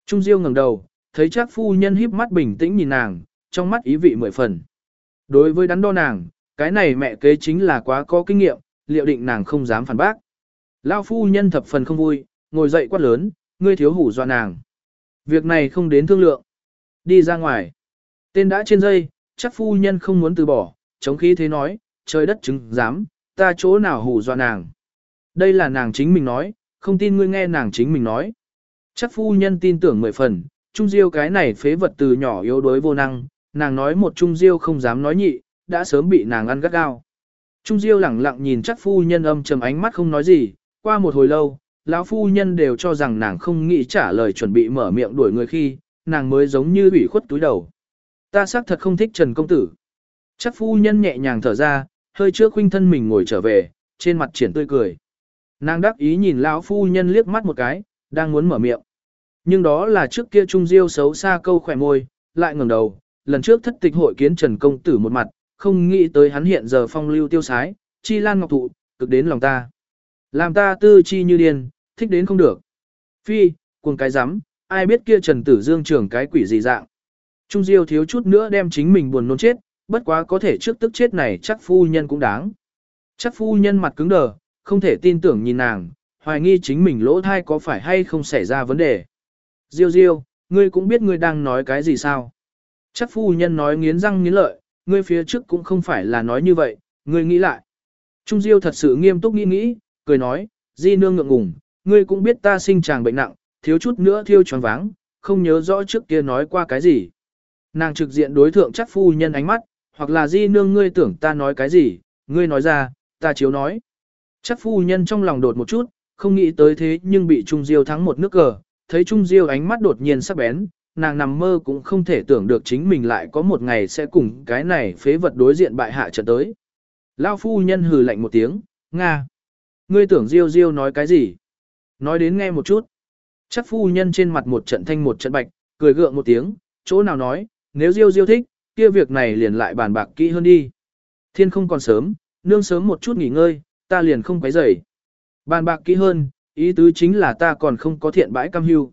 Trung diêu ngẩng đầu, thấy chắc phu nhân híp mắt bình tĩnh nhìn nàng, trong mắt ý vị mười phần. Đối với đắn đo nàng, cái này mẹ kế chính là quá có kinh nghiệm, liệu định nàng không dám phản bác. Lao phu nhân thập phần không vui, ngồi dậy quát lớn, ngươi thiếu hủ dọa nàng. Việc này không đến thương lượng. Đi ra ngoài. Tên đã trên dây, chắc phu nhân không muốn từ bỏ, chống khí thế nói, trời đất chứng dám, ta chỗ nào hù dọa nàng. Đây là nàng chính mình nói, không tin ngươi nghe nàng chính mình nói. Chắc phu nhân tin tưởng mười phần, Trung Diêu cái này phế vật từ nhỏ yếu đuối vô năng, nàng nói một Trung Diêu không dám nói nhị, đã sớm bị nàng ăn gắt gao. Trung Diêu lẳng lặng nhìn chắc phu nhân âm trầm ánh mắt không nói gì, qua một hồi lâu, lão phu nhân đều cho rằng nàng không nghĩ trả lời chuẩn bị mở miệng đuổi người khi, nàng mới giống như ủy khuất túi đầu. Ta xác thật không thích Trần Công Tử. Chắc phu nhân nhẹ nhàng thở ra, hơi trước khuynh thân mình ngồi trở về, trên mặt triển tươi cười. Nàng đắc ý nhìn lão phu nhân liếc mắt một cái, đang muốn mở miệng. Nhưng đó là trước kia Trung Diêu xấu xa câu khỏe môi, lại ngẩng đầu, lần trước thất tịch hội kiến Trần Công Tử một mặt, không nghĩ tới hắn hiện giờ phong lưu tiêu sái, chi lan ngọc thụ, cực đến lòng ta. Làm ta tư chi như điên, thích đến không được. Phi, cuồng cái rắm ai biết kia Trần Tử Dương trưởng cái quỷ gì dạng. Trung Diêu thiếu chút nữa đem chính mình buồn nôn chết, bất quá có thể trước tức chết này chắc phu nhân cũng đáng. Chắc phu nhân mặt cứng đờ, không thể tin tưởng nhìn nàng, hoài nghi chính mình lỗ thai có phải hay không xảy ra vấn đề. Diêu Diêu, ngươi cũng biết ngươi đang nói cái gì sao? Chắc phu nhân nói nghiến răng nghiến lợi, ngươi phía trước cũng không phải là nói như vậy, ngươi nghĩ lại. Trung Diêu thật sự nghiêm túc nghĩ nghĩ, cười nói, di nương ngượng ngùng, ngươi cũng biết ta sinh chàng bệnh nặng, thiếu chút nữa thiêu tròn váng, không nhớ rõ trước kia nói qua cái gì. Nàng trực diện đối thượng chắc phu nhân ánh mắt, hoặc là di nương ngươi tưởng ta nói cái gì, ngươi nói ra, ta chiếu nói. Chắc phu nhân trong lòng đột một chút, không nghĩ tới thế nhưng bị Trung Diêu thắng một nước cờ, thấy Trung Diêu ánh mắt đột nhiên sắc bén, nàng nằm mơ cũng không thể tưởng được chính mình lại có một ngày sẽ cùng cái này phế vật đối diện bại hạ trận tới. Lao phu nhân hừ lạnh một tiếng, Nga. Ngươi tưởng Diêu Diêu nói cái gì? Nói đến nghe một chút. Chắc phu nhân trên mặt một trận thanh một trận bạch, cười gượng một tiếng, chỗ nào nói, nếu Diêu Diêu thích, kia việc này liền lại bàn bạc kỹ hơn đi. Thiên không còn sớm, nương sớm một chút nghỉ ngơi, ta liền không quấy rầy. Bàn bạc kỹ hơn, ý tứ chính là ta còn không có thiện bãi cam hưu.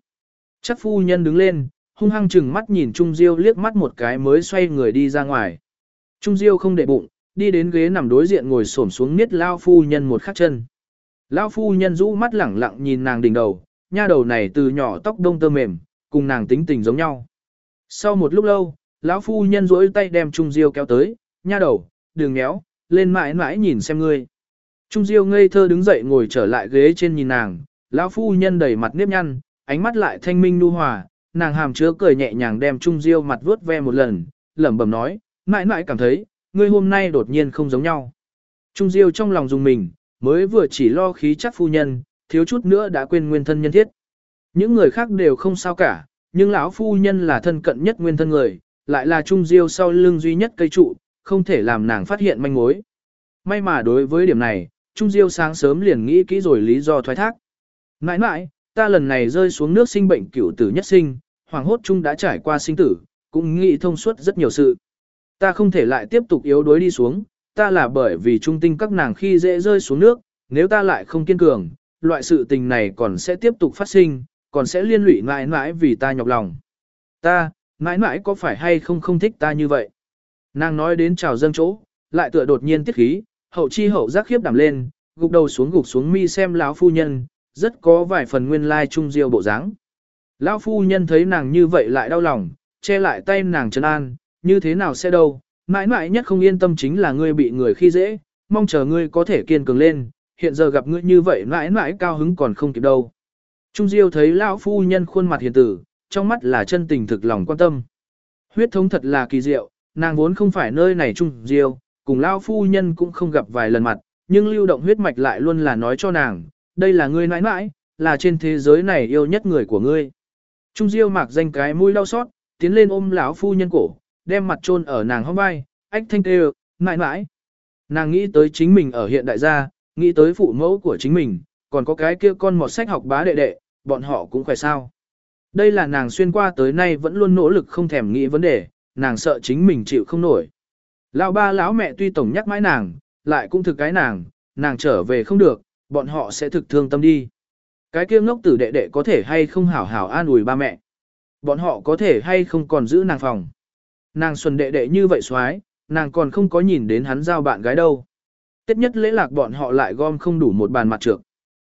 Chắc phu nhân đứng lên, hung hăng chừng mắt nhìn Trung Diêu liếc mắt một cái mới xoay người đi ra ngoài. Trung Diêu không để bụng, đi đến ghế nằm đối diện ngồi xổm xuống niết lao phu nhân một khắc chân. Lao phu nhân rũ mắt lẳng lặng nhìn nàng đỉnh đầu, nha đầu này từ nhỏ tóc đông tơ mềm, cùng nàng tính tình giống nhau. Sau một lúc lâu, lão phu nhân duỗi tay đem Trung Diêu kéo tới, nha đầu, đừng méo, lên mãi mãi nhìn xem ngươi. Trung Diêu ngây thơ đứng dậy ngồi trở lại ghế trên nhìn nàng, lão phu nhân đầy mặt nếp nhăn, ánh mắt lại thanh minh nu hòa, nàng hàm chứa cười nhẹ nhàng đem Trung Diêu mặt vuốt ve một lần, lẩm bẩm nói, mãi mãi cảm thấy, ngươi hôm nay đột nhiên không giống nhau. Trung Diêu trong lòng dùng mình, mới vừa chỉ lo khí chắc phu nhân, thiếu chút nữa đã quên nguyên thân nhân thiết. Những người khác đều không sao cả, nhưng lão phu nhân là thân cận nhất nguyên thân người, lại là Trung Diêu sau lưng duy nhất cây trụ, không thể làm nàng phát hiện manh mối. May mà đối với điểm này, Trung Diêu sáng sớm liền nghĩ kỹ rồi lý do thoái thác. Mãi mãi, ta lần này rơi xuống nước sinh bệnh cửu tử nhất sinh, hoàng hốt Trung đã trải qua sinh tử, cũng nghĩ thông suốt rất nhiều sự. Ta không thể lại tiếp tục yếu đuối đi xuống, ta là bởi vì trung tinh các nàng khi dễ rơi xuống nước, nếu ta lại không kiên cường, loại sự tình này còn sẽ tiếp tục phát sinh, còn sẽ liên lụy mãi mãi vì ta nhọc lòng. Ta, mãi mãi có phải hay không không thích ta như vậy? Nàng nói đến chào dâng chỗ, lại tựa đột nhiên tiết khí, hậu chi hậu giác khiếp đảm lên, gục đầu xuống gục xuống mi xem lão phu nhân, rất có vài phần nguyên lai trung diêu bộ dáng. Lão phu nhân thấy nàng như vậy lại đau lòng, che lại tay nàng trấn an, như thế nào sẽ đâu, mãi mãi nhất không yên tâm chính là ngươi bị người khi dễ, mong chờ ngươi có thể kiên cường lên, hiện giờ gặp ngươi như vậy mãi mãi cao hứng còn không kịp đâu. Trung Diêu thấy lão phu nhân khuôn mặt hiền tử, trong mắt là chân tình thực lòng quan tâm. Huyết thống thật là kỳ diệu, nàng vốn không phải nơi này Trung Diêu, cùng lão phu nhân cũng không gặp vài lần mặt, nhưng lưu động huyết mạch lại luôn là nói cho nàng, đây là ngươi nãi nãi, là trên thế giới này yêu nhất người của ngươi. Trung Diêu mạc danh cái mũi đau xót, tiến lên ôm lão phu nhân cổ, đem mặt chôn ở nàng hông vai, ách thanh tê nãi nãi. Nàng nghĩ tới chính mình ở hiện đại gia, nghĩ tới phụ mẫu của chính mình, còn có cái kia con mọt sách học bá đệ đệ, bọn họ cũng khỏe sao. Đây là nàng xuyên qua tới nay vẫn luôn nỗ lực không thèm nghĩ vấn đề, nàng sợ chính mình chịu không nổi. Lão ba lão mẹ tuy tổng nhắc mãi nàng, lại cũng thực cái nàng, nàng trở về không được, bọn họ sẽ thực thương tâm đi. Cái kia ngốc tử đệ đệ có thể hay không hảo hảo an ủi ba mẹ. Bọn họ có thể hay không còn giữ nàng phòng. Nàng xuân đệ đệ như vậy xoái, nàng còn không có nhìn đến hắn giao bạn gái đâu. Tết nhất lễ lạc bọn họ lại gom không đủ một bàn mặt trược.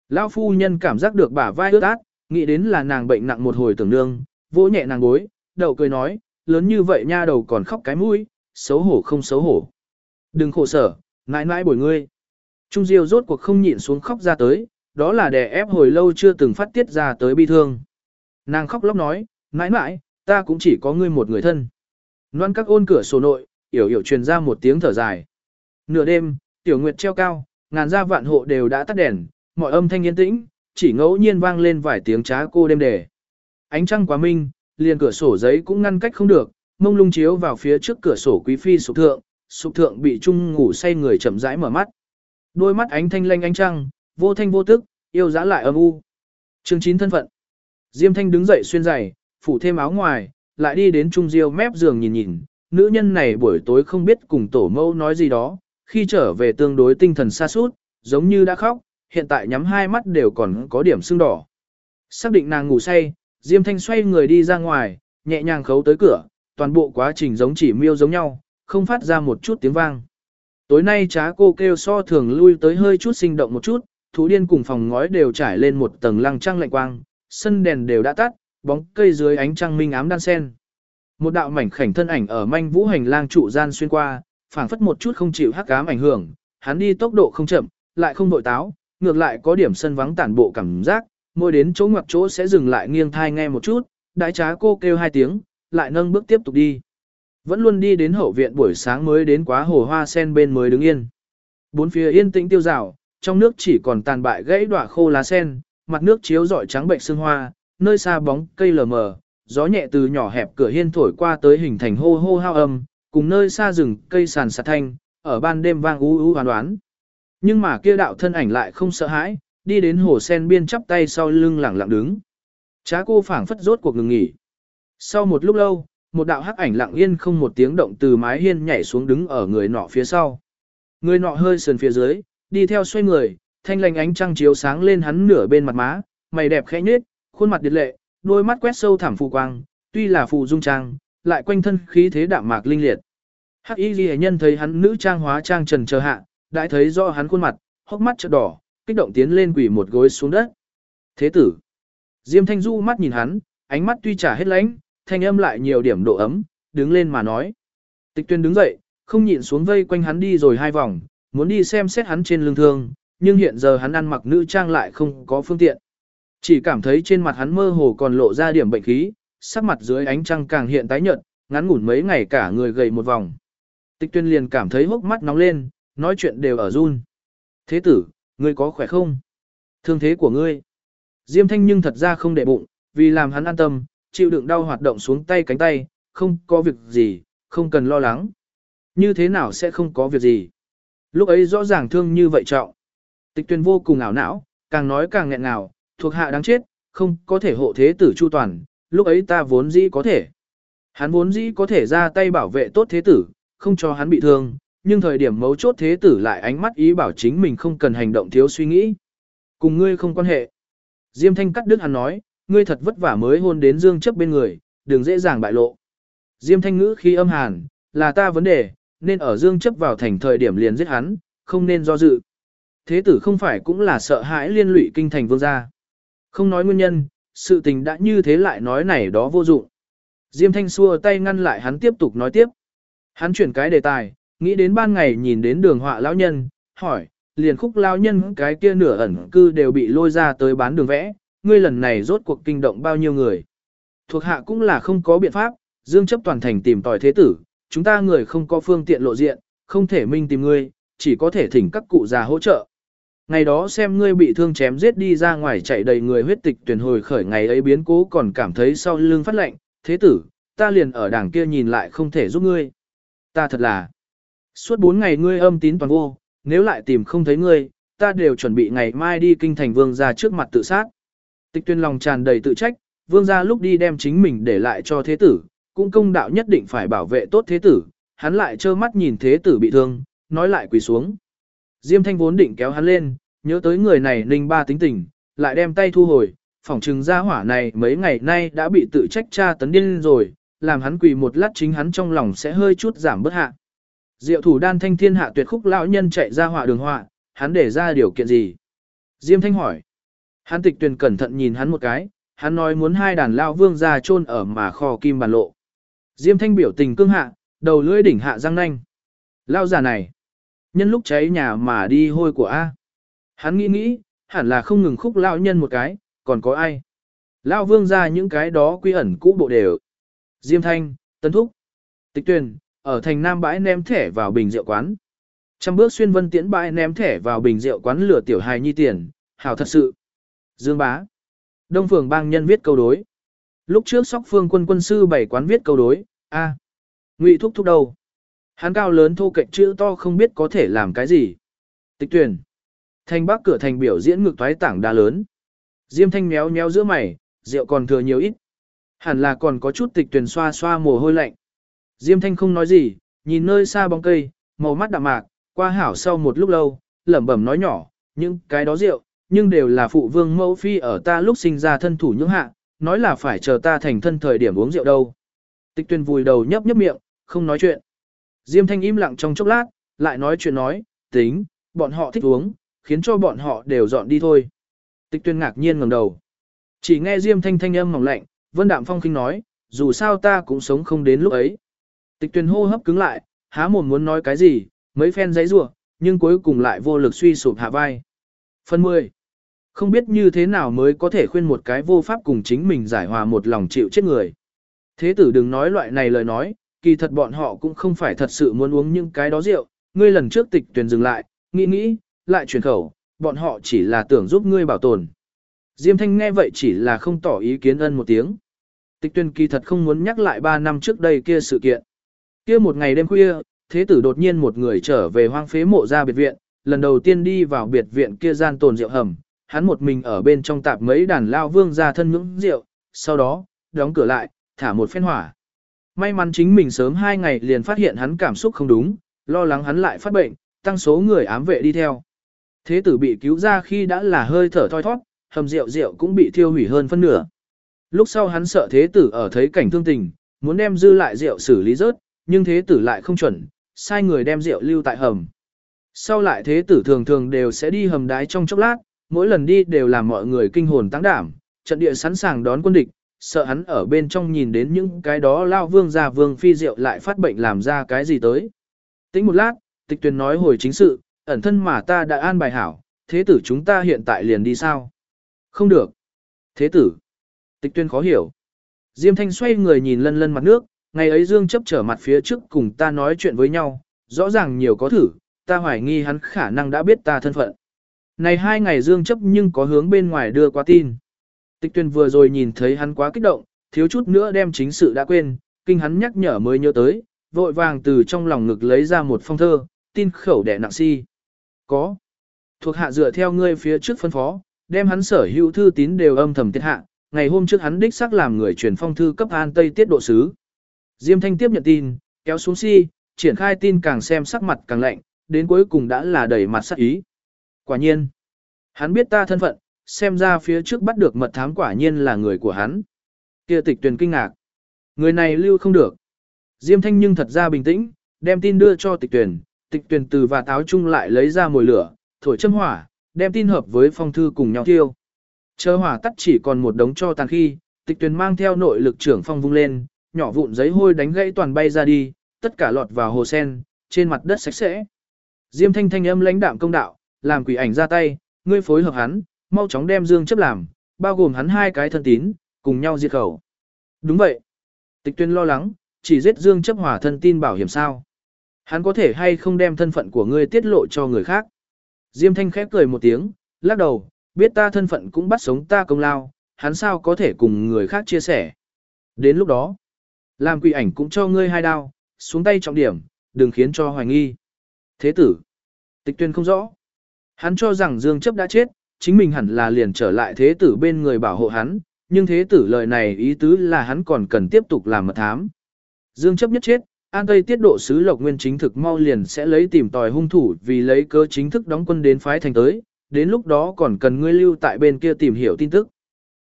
Lão phu nhân cảm giác được bả vai ướt át, nghĩ đến là nàng bệnh nặng một hồi tưởng nương, vỗ nhẹ nàng gối, đầu cười nói, lớn như vậy nha đầu còn khóc cái mũi, xấu hổ không xấu hổ. Đừng khổ sở, mãi mãi bồi ngươi. Trung Diêu rốt cuộc không nhịn xuống khóc ra tới, đó là đè ép hồi lâu chưa từng phát tiết ra tới bi thương. Nàng khóc lóc nói, mãi mãi, ta cũng chỉ có ngươi một người thân. Loan các ôn cửa sổ nội, yểu yểu truyền ra một tiếng thở dài. Nửa đêm, tiểu nguyệt treo cao, ngàn gia vạn hộ đều đã tắt đèn, mọi âm thanh yên tĩnh, chỉ ngẫu nhiên vang lên vài tiếng trá cô đêm đề. Ánh trăng quá minh, liền cửa sổ giấy cũng ngăn cách không được, mông lung chiếu vào phía trước cửa sổ quý phi sụp thượng, sụp thượng bị chung ngủ say người chậm rãi mở mắt. Đôi mắt ánh thanh lanh ánh trăng, vô thanh vô tức, yêu dã lại âm u. Chương 9 thân phận. Diêm Thanh đứng dậy xuyên giày, phủ thêm áo ngoài, lại đi đến trung diêu mép giường nhìn nhìn, nữ nhân này buổi tối không biết cùng tổ mẫu nói gì đó, khi trở về tương đối tinh thần xa sút giống như đã khóc, hiện tại nhắm hai mắt đều còn có điểm sưng đỏ. Xác định nàng ngủ say, Diêm Thanh xoay người đi ra ngoài, nhẹ nhàng khấu tới cửa, toàn bộ quá trình giống chỉ miêu giống nhau, không phát ra một chút tiếng vang. Tối nay trá cô kêu so thường lui tới hơi chút sinh động một chút, thú điên cùng phòng ngói đều trải lên một tầng lăng trăng lạnh quang, sân đèn đều đã tắt, bóng cây dưới ánh trăng minh ám đan sen. Một đạo mảnh khảnh thân ảnh ở manh vũ hành lang trụ gian xuyên qua, phảng phất một chút không chịu hắc ám ảnh hưởng, hắn đi tốc độ không chậm, lại không vội táo, ngược lại có điểm sân vắng tản bộ cảm giác, môi đến chỗ ngoặc chỗ sẽ dừng lại nghiêng thai nghe một chút, đại trá cô kêu hai tiếng, lại nâng bước tiếp tục đi. Vẫn luôn đi đến hậu viện buổi sáng mới đến quá hồ hoa sen bên mới đứng yên. Bốn phía yên tĩnh tiêu rào, trong nước chỉ còn tàn bại gãy đọa khô lá sen, mặt nước chiếu rọi trắng bệnh sương hoa, nơi xa bóng cây lờ mờ, gió nhẹ từ nhỏ hẹp cửa hiên thổi qua tới hình thành hô hô hao âm, cùng nơi xa rừng cây sàn sạt thanh, ở ban đêm vang ú ú hoán đoán. Nhưng mà kia đạo thân ảnh lại không sợ hãi, đi đến hồ sen biên chắp tay sau lưng lẳng lặng đứng. Trá cô phảng phất rốt cuộc ngừng nghỉ. Sau một lúc lâu, một đạo hắc ảnh lặng yên không một tiếng động từ mái hiên nhảy xuống đứng ở người nọ phía sau. Người nọ hơi sườn phía dưới, đi theo xoay người, thanh lành ánh trăng chiếu sáng lên hắn nửa bên mặt má, mày đẹp khẽ nhếch, khuôn mặt điệt lệ, đôi mắt quét sâu thẳm phù quang, tuy là phù dung trang, lại quanh thân khí thế đạm mạc linh liệt. Hắc Y Liễu nhân thấy hắn nữ trang hóa trang trần chờ hạ, đã thấy rõ hắn khuôn mặt, hốc mắt chợt đỏ, kích động tiến lên quỳ một gối xuống đất. Thế tử. Diêm Thanh Du mắt nhìn hắn, ánh mắt tuy trả hết lãnh, thanh âm lại nhiều điểm độ ấm, đứng lên mà nói. Tịch tuyên đứng dậy, không nhịn xuống vây quanh hắn đi rồi hai vòng, muốn đi xem xét hắn trên lưng thương, nhưng hiện giờ hắn ăn mặc nữ trang lại không có phương tiện. Chỉ cảm thấy trên mặt hắn mơ hồ còn lộ ra điểm bệnh khí, sắc mặt dưới ánh trăng càng hiện tái nhợt, ngắn ngủn mấy ngày cả người gầy một vòng. Tịch tuyên liền cảm thấy hốc mắt nóng lên, nói chuyện đều ở run. Thế tử, ngươi có khỏe không? Thương thế của ngươi. Diêm thanh nhưng thật ra không để bụng, vì làm hắn an tâm, chịu đựng đau hoạt động xuống tay cánh tay, không có việc gì, không cần lo lắng. Như thế nào sẽ không có việc gì? Lúc ấy rõ ràng thương như vậy trọng. Tịch tuyên vô cùng ảo não, càng nói càng nghẹn ngào, thuộc hạ đáng chết, không có thể hộ thế tử chu toàn, lúc ấy ta vốn dĩ có thể. Hắn vốn dĩ có thể ra tay bảo vệ tốt thế tử, không cho hắn bị thương, nhưng thời điểm mấu chốt thế tử lại ánh mắt ý bảo chính mình không cần hành động thiếu suy nghĩ. Cùng ngươi không quan hệ. Diêm thanh cắt đứt hắn nói, ngươi thật vất vả mới hôn đến dương chấp bên người, đừng dễ dàng bại lộ. Diêm thanh ngữ khi âm hàn, là ta vấn đề, nên ở dương chấp vào thành thời điểm liền giết hắn, không nên do dự. Thế tử không phải cũng là sợ hãi liên lụy kinh thành vương gia. Không nói nguyên nhân, sự tình đã như thế lại nói này đó vô dụng. Diêm thanh xua tay ngăn lại hắn tiếp tục nói tiếp. Hắn chuyển cái đề tài, nghĩ đến ban ngày nhìn đến đường họa lão nhân, hỏi, liền khúc lão nhân cái kia nửa ẩn cư đều bị lôi ra tới bán đường vẽ, ngươi lần này rốt cuộc kinh động bao nhiêu người. Thuộc hạ cũng là không có biện pháp, dương chấp toàn thành tìm tòi thế tử, chúng ta người không có phương tiện lộ diện, không thể minh tìm ngươi, chỉ có thể thỉnh các cụ già hỗ trợ. Ngày đó xem ngươi bị thương chém giết đi ra ngoài chạy đầy người huyết tịch tuyển hồi khởi ngày ấy biến cố còn cảm thấy sau lưng phát lạnh thế tử, ta liền ở đảng kia nhìn lại không thể giúp ngươi. Ta thật là, suốt bốn ngày ngươi âm tín toàn vô, nếu lại tìm không thấy ngươi, ta đều chuẩn bị ngày mai đi kinh thành vương gia trước mặt tự sát. Tịch tuyên lòng tràn đầy tự trách, vương gia lúc đi đem chính mình để lại cho thế tử, cũng công đạo nhất định phải bảo vệ tốt thế tử, hắn lại trơ mắt nhìn thế tử bị thương, nói lại quỳ xuống. Diêm thanh vốn định kéo hắn lên, nhớ tới người này ninh ba tính tình, lại đem tay thu hồi, phỏng trừng gia hỏa này mấy ngày nay đã bị tự trách tra tấn điên rồi, làm hắn quỳ một lát chính hắn trong lòng sẽ hơi chút giảm bớt hạ. Diệu thủ đan thanh thiên hạ tuyệt khúc lão nhân chạy ra họa đường họa, hắn để ra điều kiện gì? Diêm thanh hỏi. Hắn tịch Tuyền cẩn thận nhìn hắn một cái, hắn nói muốn hai đàn lao vương ra chôn ở mà kho kim bàn lộ. Diêm thanh biểu tình cương hạ, đầu lưỡi đỉnh hạ răng nanh. Lao già này, nhân lúc cháy nhà mà đi hôi của A. Hắn nghĩ nghĩ, hẳn là không ngừng khúc lao nhân một cái, còn có ai. Lao vương ra những cái đó quy ẩn cũ bộ đều. Diêm thanh, Tấn thúc, tịch Tuyền ở thành nam bãi ném thẻ vào bình rượu quán. Trăm bước xuyên vân tiễn bãi ném thẻ vào bình rượu quán lửa tiểu hài nhi tiền, hảo thật sự. Dương bá. Đông phường bang nhân viết câu đối. Lúc trước sóc phương quân quân sư bảy quán viết câu đối, a Ngụy thúc thúc đâu? Hắn cao lớn thô cạnh chữ to không biết có thể làm cái gì. Tịch tuyển. Thành bắc cửa thành biểu diễn ngược toái tảng đa lớn. Diêm thanh méo méo giữa mày, rượu còn thừa nhiều ít. Hẳn là còn có chút tịch tuyển xoa xoa mồ hôi lạnh. Diêm thanh không nói gì, nhìn nơi xa bóng cây, màu mắt đạm mạc, qua hảo sau một lúc lâu, lẩm bẩm nói nhỏ, những cái đó rượu, nhưng đều là phụ vương mẫu phi ở ta lúc sinh ra thân thủ những hạ, nói là phải chờ ta thành thân thời điểm uống rượu đâu. Tịch Tuyên vùi đầu nhấp nhấp miệng, không nói chuyện. Diêm thanh im lặng trong chốc lát, lại nói chuyện nói, tính, bọn họ thích uống, khiến cho bọn họ đều dọn đi thôi. Tịch tuyên ngạc nhiên ngẩng đầu. Chỉ nghe Diêm thanh thanh âm mỏng lạnh, vân đạm phong khinh nói, dù sao ta cũng sống không đến lúc ấy. Tịch tuyên hô hấp cứng lại, há mồm muốn nói cái gì, mấy phen giấy rủa nhưng cuối cùng lại vô lực suy sụp hạ vai. Phần 10. Không biết như thế nào mới có thể khuyên một cái vô pháp cùng chính mình giải hòa một lòng chịu chết người. Thế tử đừng nói loại này lời nói, kỳ thật bọn họ cũng không phải thật sự muốn uống những cái đó rượu, ngươi lần trước tịch tuyển dừng lại, nghĩ nghĩ, lại chuyển khẩu, bọn họ chỉ là tưởng giúp ngươi bảo tồn. Diêm Thanh nghe vậy chỉ là không tỏ ý kiến ân một tiếng. Tịch tuyên kỳ thật không muốn nhắc lại 3 năm trước đây kia sự kiện. Kia một ngày đêm khuya, thế tử đột nhiên một người trở về hoang phế mộ ra biệt viện, lần đầu tiên đi vào biệt viện kia gian tồn rượu hầm, hắn một mình ở bên trong tạp mấy đàn lao vương ra thân những rượu, sau đó, đóng cửa lại, thả một phen hỏa. May mắn chính mình sớm hai ngày liền phát hiện hắn cảm xúc không đúng, lo lắng hắn lại phát bệnh, tăng số người ám vệ đi theo. Thế tử bị cứu ra khi đã là hơi thở thoi thoát, hầm rượu rượu cũng bị thiêu hủy hơn phân nửa. Lúc sau hắn sợ thế tử ở thấy cảnh thương tình, muốn đem dư lại rượu xử lý rớt, nhưng thế tử lại không chuẩn, sai người đem rượu lưu tại hầm. Sau lại thế tử thường thường đều sẽ đi hầm đái trong chốc lát, mỗi lần đi đều làm mọi người kinh hồn tăng đảm, trận địa sẵn sàng đón quân địch, sợ hắn ở bên trong nhìn đến những cái đó lao vương ra vương phi rượu lại phát bệnh làm ra cái gì tới. Tính một lát, tịch tuyền nói hồi chính sự, ẩn thân mà ta đã an bài hảo, thế tử chúng ta hiện tại liền đi sao? Không được. Thế tử. Tịch tuyên khó hiểu. Diêm thanh xoay người nhìn lân lân mặt nước, ngày ấy Dương chấp trở mặt phía trước cùng ta nói chuyện với nhau, rõ ràng nhiều có thử, ta hoài nghi hắn khả năng đã biết ta thân phận. Này hai ngày Dương chấp nhưng có hướng bên ngoài đưa qua tin. Tịch tuyên vừa rồi nhìn thấy hắn quá kích động, thiếu chút nữa đem chính sự đã quên, kinh hắn nhắc nhở mới nhớ tới, vội vàng từ trong lòng ngực lấy ra một phong thơ, tin khẩu đẻ nặng si. Có. Thuộc hạ dựa theo ngươi phía trước phân phó, đem hắn sở hữu thư tín đều âm thầm tiết hạ, ngày hôm trước hắn đích xác làm người truyền phong thư cấp an Tây tiết độ sứ. Diêm Thanh tiếp nhận tin, kéo xuống si, triển khai tin càng xem sắc mặt càng lạnh, đến cuối cùng đã là đẩy mặt sắc ý. Quả nhiên, hắn biết ta thân phận, xem ra phía trước bắt được mật thám quả nhiên là người của hắn. Kia tịch tuyển kinh ngạc. Người này lưu không được. Diêm Thanh nhưng thật ra bình tĩnh, đem tin đưa cho tịch tuyển, tịch tuyển từ và táo chung lại lấy ra mồi lửa, thổi châm hỏa, đem tin hợp với phong thư cùng nhau tiêu. Chờ hỏa tắt chỉ còn một đống cho tàn khi, tịch tuyển mang theo nội lực trưởng phong vung lên, nhỏ vụn giấy hôi đánh gãy toàn bay ra đi, tất cả lọt vào hồ sen, trên mặt đất sạch sẽ. Diêm thanh thanh âm lãnh đạm công đạo, làm quỷ ảnh ra tay, ngươi phối hợp hắn, mau chóng đem dương chấp làm, bao gồm hắn hai cái thân tín, cùng nhau diệt khẩu. Đúng vậy. Tịch tuyên lo lắng, chỉ giết dương chấp hỏa thân tin bảo hiểm sao. Hắn có thể hay không đem thân phận của ngươi tiết lộ cho người khác. Diêm thanh khép cười một tiếng, lắc đầu, biết ta thân phận cũng bắt sống ta công lao, hắn sao có thể cùng người khác chia sẻ. Đến lúc đó, làm quỷ ảnh cũng cho ngươi hai đao, xuống tay trọng điểm, đừng khiến cho hoài nghi. Thế tử, tịch tuyên không rõ. Hắn cho rằng Dương chấp đã chết, chính mình hẳn là liền trở lại thế tử bên người bảo hộ hắn, nhưng thế tử lời này ý tứ là hắn còn cần tiếp tục làm mật thám. Dương chấp nhất chết, An Tây tiết độ sứ Lộc Nguyên chính thực mau liền sẽ lấy tìm tòi hung thủ vì lấy cơ chính thức đóng quân đến phái thành tới, đến lúc đó còn cần ngươi lưu tại bên kia tìm hiểu tin tức.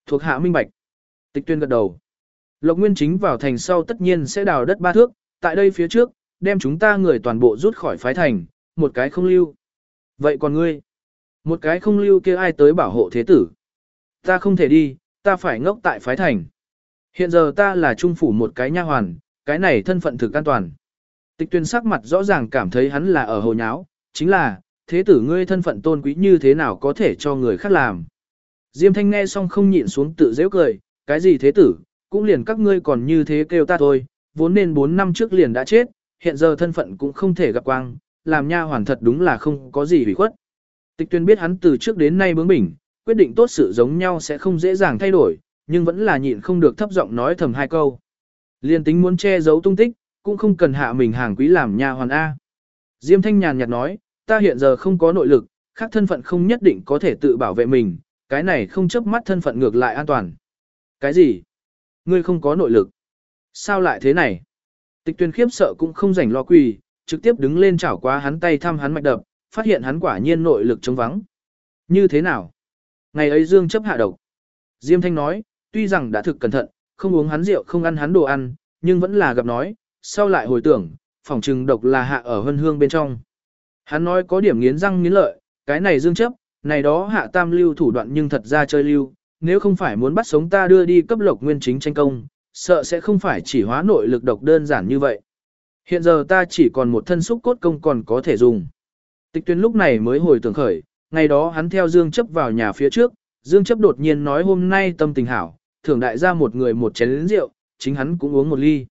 Thuộc hạ minh bạch. Tịch tuyên gật đầu. Lộc Nguyên chính vào thành sau tất nhiên sẽ đào đất ba thước, tại đây phía trước, đem chúng ta người toàn bộ rút khỏi phái thành, một cái không lưu. Vậy còn ngươi? Một cái không lưu kia ai tới bảo hộ thế tử? Ta không thể đi, ta phải ngốc tại phái thành. Hiện giờ ta là trung phủ một cái nha hoàn, cái này thân phận thực an toàn. Tịch tuyên sắc mặt rõ ràng cảm thấy hắn là ở hồ nháo, chính là, thế tử ngươi thân phận tôn quý như thế nào có thể cho người khác làm. Diêm thanh nghe xong không nhịn xuống tự dễ cười, cái gì thế tử, cũng liền các ngươi còn như thế kêu ta thôi, vốn nên 4 năm trước liền đã chết, hiện giờ thân phận cũng không thể gặp quang, làm nha hoàn thật đúng là không có gì hủy khuất. Tịch tuyên biết hắn từ trước đến nay bướng bỉnh, quyết định tốt sự giống nhau sẽ không dễ dàng thay đổi, nhưng vẫn là nhịn không được thấp giọng nói thầm hai câu. Liên tính muốn che giấu tung tích, cũng không cần hạ mình hàng quý làm nha hoàn A. Diêm Thanh nhàn nhạt nói, ta hiện giờ không có nội lực, khác thân phận không nhất định có thể tự bảo vệ mình, cái này không chấp mắt thân phận ngược lại an toàn. Cái gì? Ngươi không có nội lực. Sao lại thế này? Tịch tuyên khiếp sợ cũng không rảnh lo quỳ, trực tiếp đứng lên chảo qua hắn tay thăm hắn mạch đập, phát hiện hắn quả nhiên nội lực chống vắng. Như thế nào? Ngày ấy Dương chấp hạ độc. Diêm Thanh nói, tuy rằng đã thực cẩn thận, không uống hắn rượu không ăn hắn đồ ăn, nhưng vẫn là gặp nói, sau lại hồi tưởng, phòng trừng độc là hạ ở hân hương bên trong. Hắn nói có điểm nghiến răng nghiến lợi, cái này Dương chấp, này đó hạ tam lưu thủ đoạn nhưng thật ra chơi lưu, nếu không phải muốn bắt sống ta đưa đi cấp lộc nguyên chính tranh công, sợ sẽ không phải chỉ hóa nội lực độc đơn giản như vậy. Hiện giờ ta chỉ còn một thân xúc cốt công còn có thể dùng. Tịch tuyên lúc này mới hồi tưởng khởi, ngày đó hắn theo Dương chấp vào nhà phía trước, Dương chấp đột nhiên nói hôm nay tâm tình hảo, thưởng đại gia một người một chén rượu, chính hắn cũng uống một ly.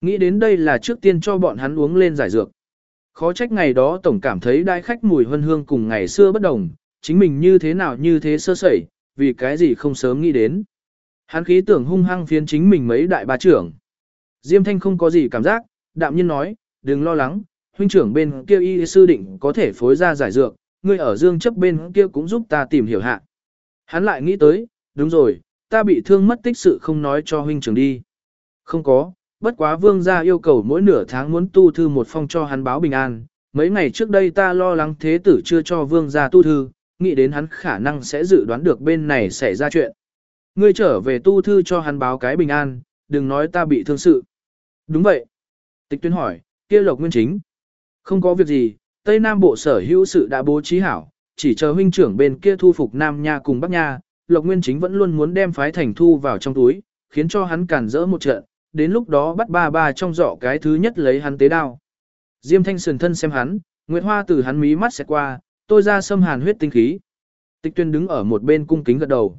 Nghĩ đến đây là trước tiên cho bọn hắn uống lên giải dược. Khó trách ngày đó tổng cảm thấy đai khách mùi hân hương cùng ngày xưa bất đồng, chính mình như thế nào như thế sơ sẩy, vì cái gì không sớm nghĩ đến. Hắn khí tưởng hung hăng phiến chính mình mấy đại bà trưởng. Diêm thanh không có gì cảm giác, đạm nhiên nói, đừng lo lắng, huynh trưởng bên kia y sư định có thể phối ra giải dược, ngươi ở dương chấp bên kia cũng giúp ta tìm hiểu hạ. Hắn lại nghĩ tới, đúng rồi, ta bị thương mất tích sự không nói cho huynh trưởng đi. Không có, bất quá vương gia yêu cầu mỗi nửa tháng muốn tu thư một phong cho hắn báo bình an. Mấy ngày trước đây ta lo lắng thế tử chưa cho vương gia tu thư, nghĩ đến hắn khả năng sẽ dự đoán được bên này xảy ra chuyện. Ngươi trở về tu thư cho hắn báo cái bình an, đừng nói ta bị thương sự. Đúng vậy. Tịch tuyên hỏi, kia lộc nguyên chính. Không có việc gì, Tây Nam Bộ sở hữu sự đã bố trí hảo, chỉ chờ huynh trưởng bên kia thu phục Nam Nha cùng Bắc Nha, Lộc Nguyên Chính vẫn luôn muốn đem phái thành thu vào trong túi, khiến cho hắn cản rỡ một trận, đến lúc đó bắt ba ba trong giỏ cái thứ nhất lấy hắn tế đao. Diêm Thanh sườn thân xem hắn, Nguyệt Hoa từ hắn mí mắt sẽ qua, tôi ra xâm hàn huyết tinh khí. Tịch tuyên đứng ở một bên cung kính gật đầu.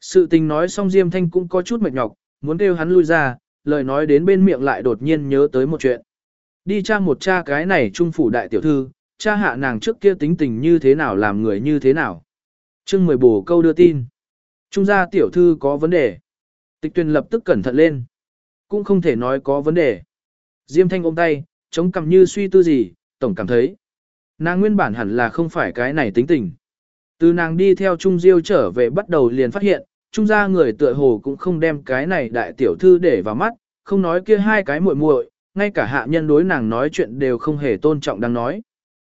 Sự tình nói xong Diêm Thanh cũng có chút mệt nhọc, muốn kêu hắn lui ra, lời nói đến bên miệng lại đột nhiên nhớ tới một chuyện. Đi tra một cha cái này trung phủ đại tiểu thư, cha hạ nàng trước kia tính tình như thế nào làm người như thế nào. chương mười bổ câu đưa tin. Trung gia tiểu thư có vấn đề. Tịch tuyên lập tức cẩn thận lên. Cũng không thể nói có vấn đề. Diêm thanh ôm tay, chống cằm như suy tư gì, tổng cảm thấy. Nàng nguyên bản hẳn là không phải cái này tính tình. Từ nàng đi theo Trung Diêu trở về bắt đầu liền phát hiện, Trung gia người tựa hồ cũng không đem cái này đại tiểu thư để vào mắt, không nói kia hai cái muội muội, ngay cả hạ nhân đối nàng nói chuyện đều không hề tôn trọng đang nói.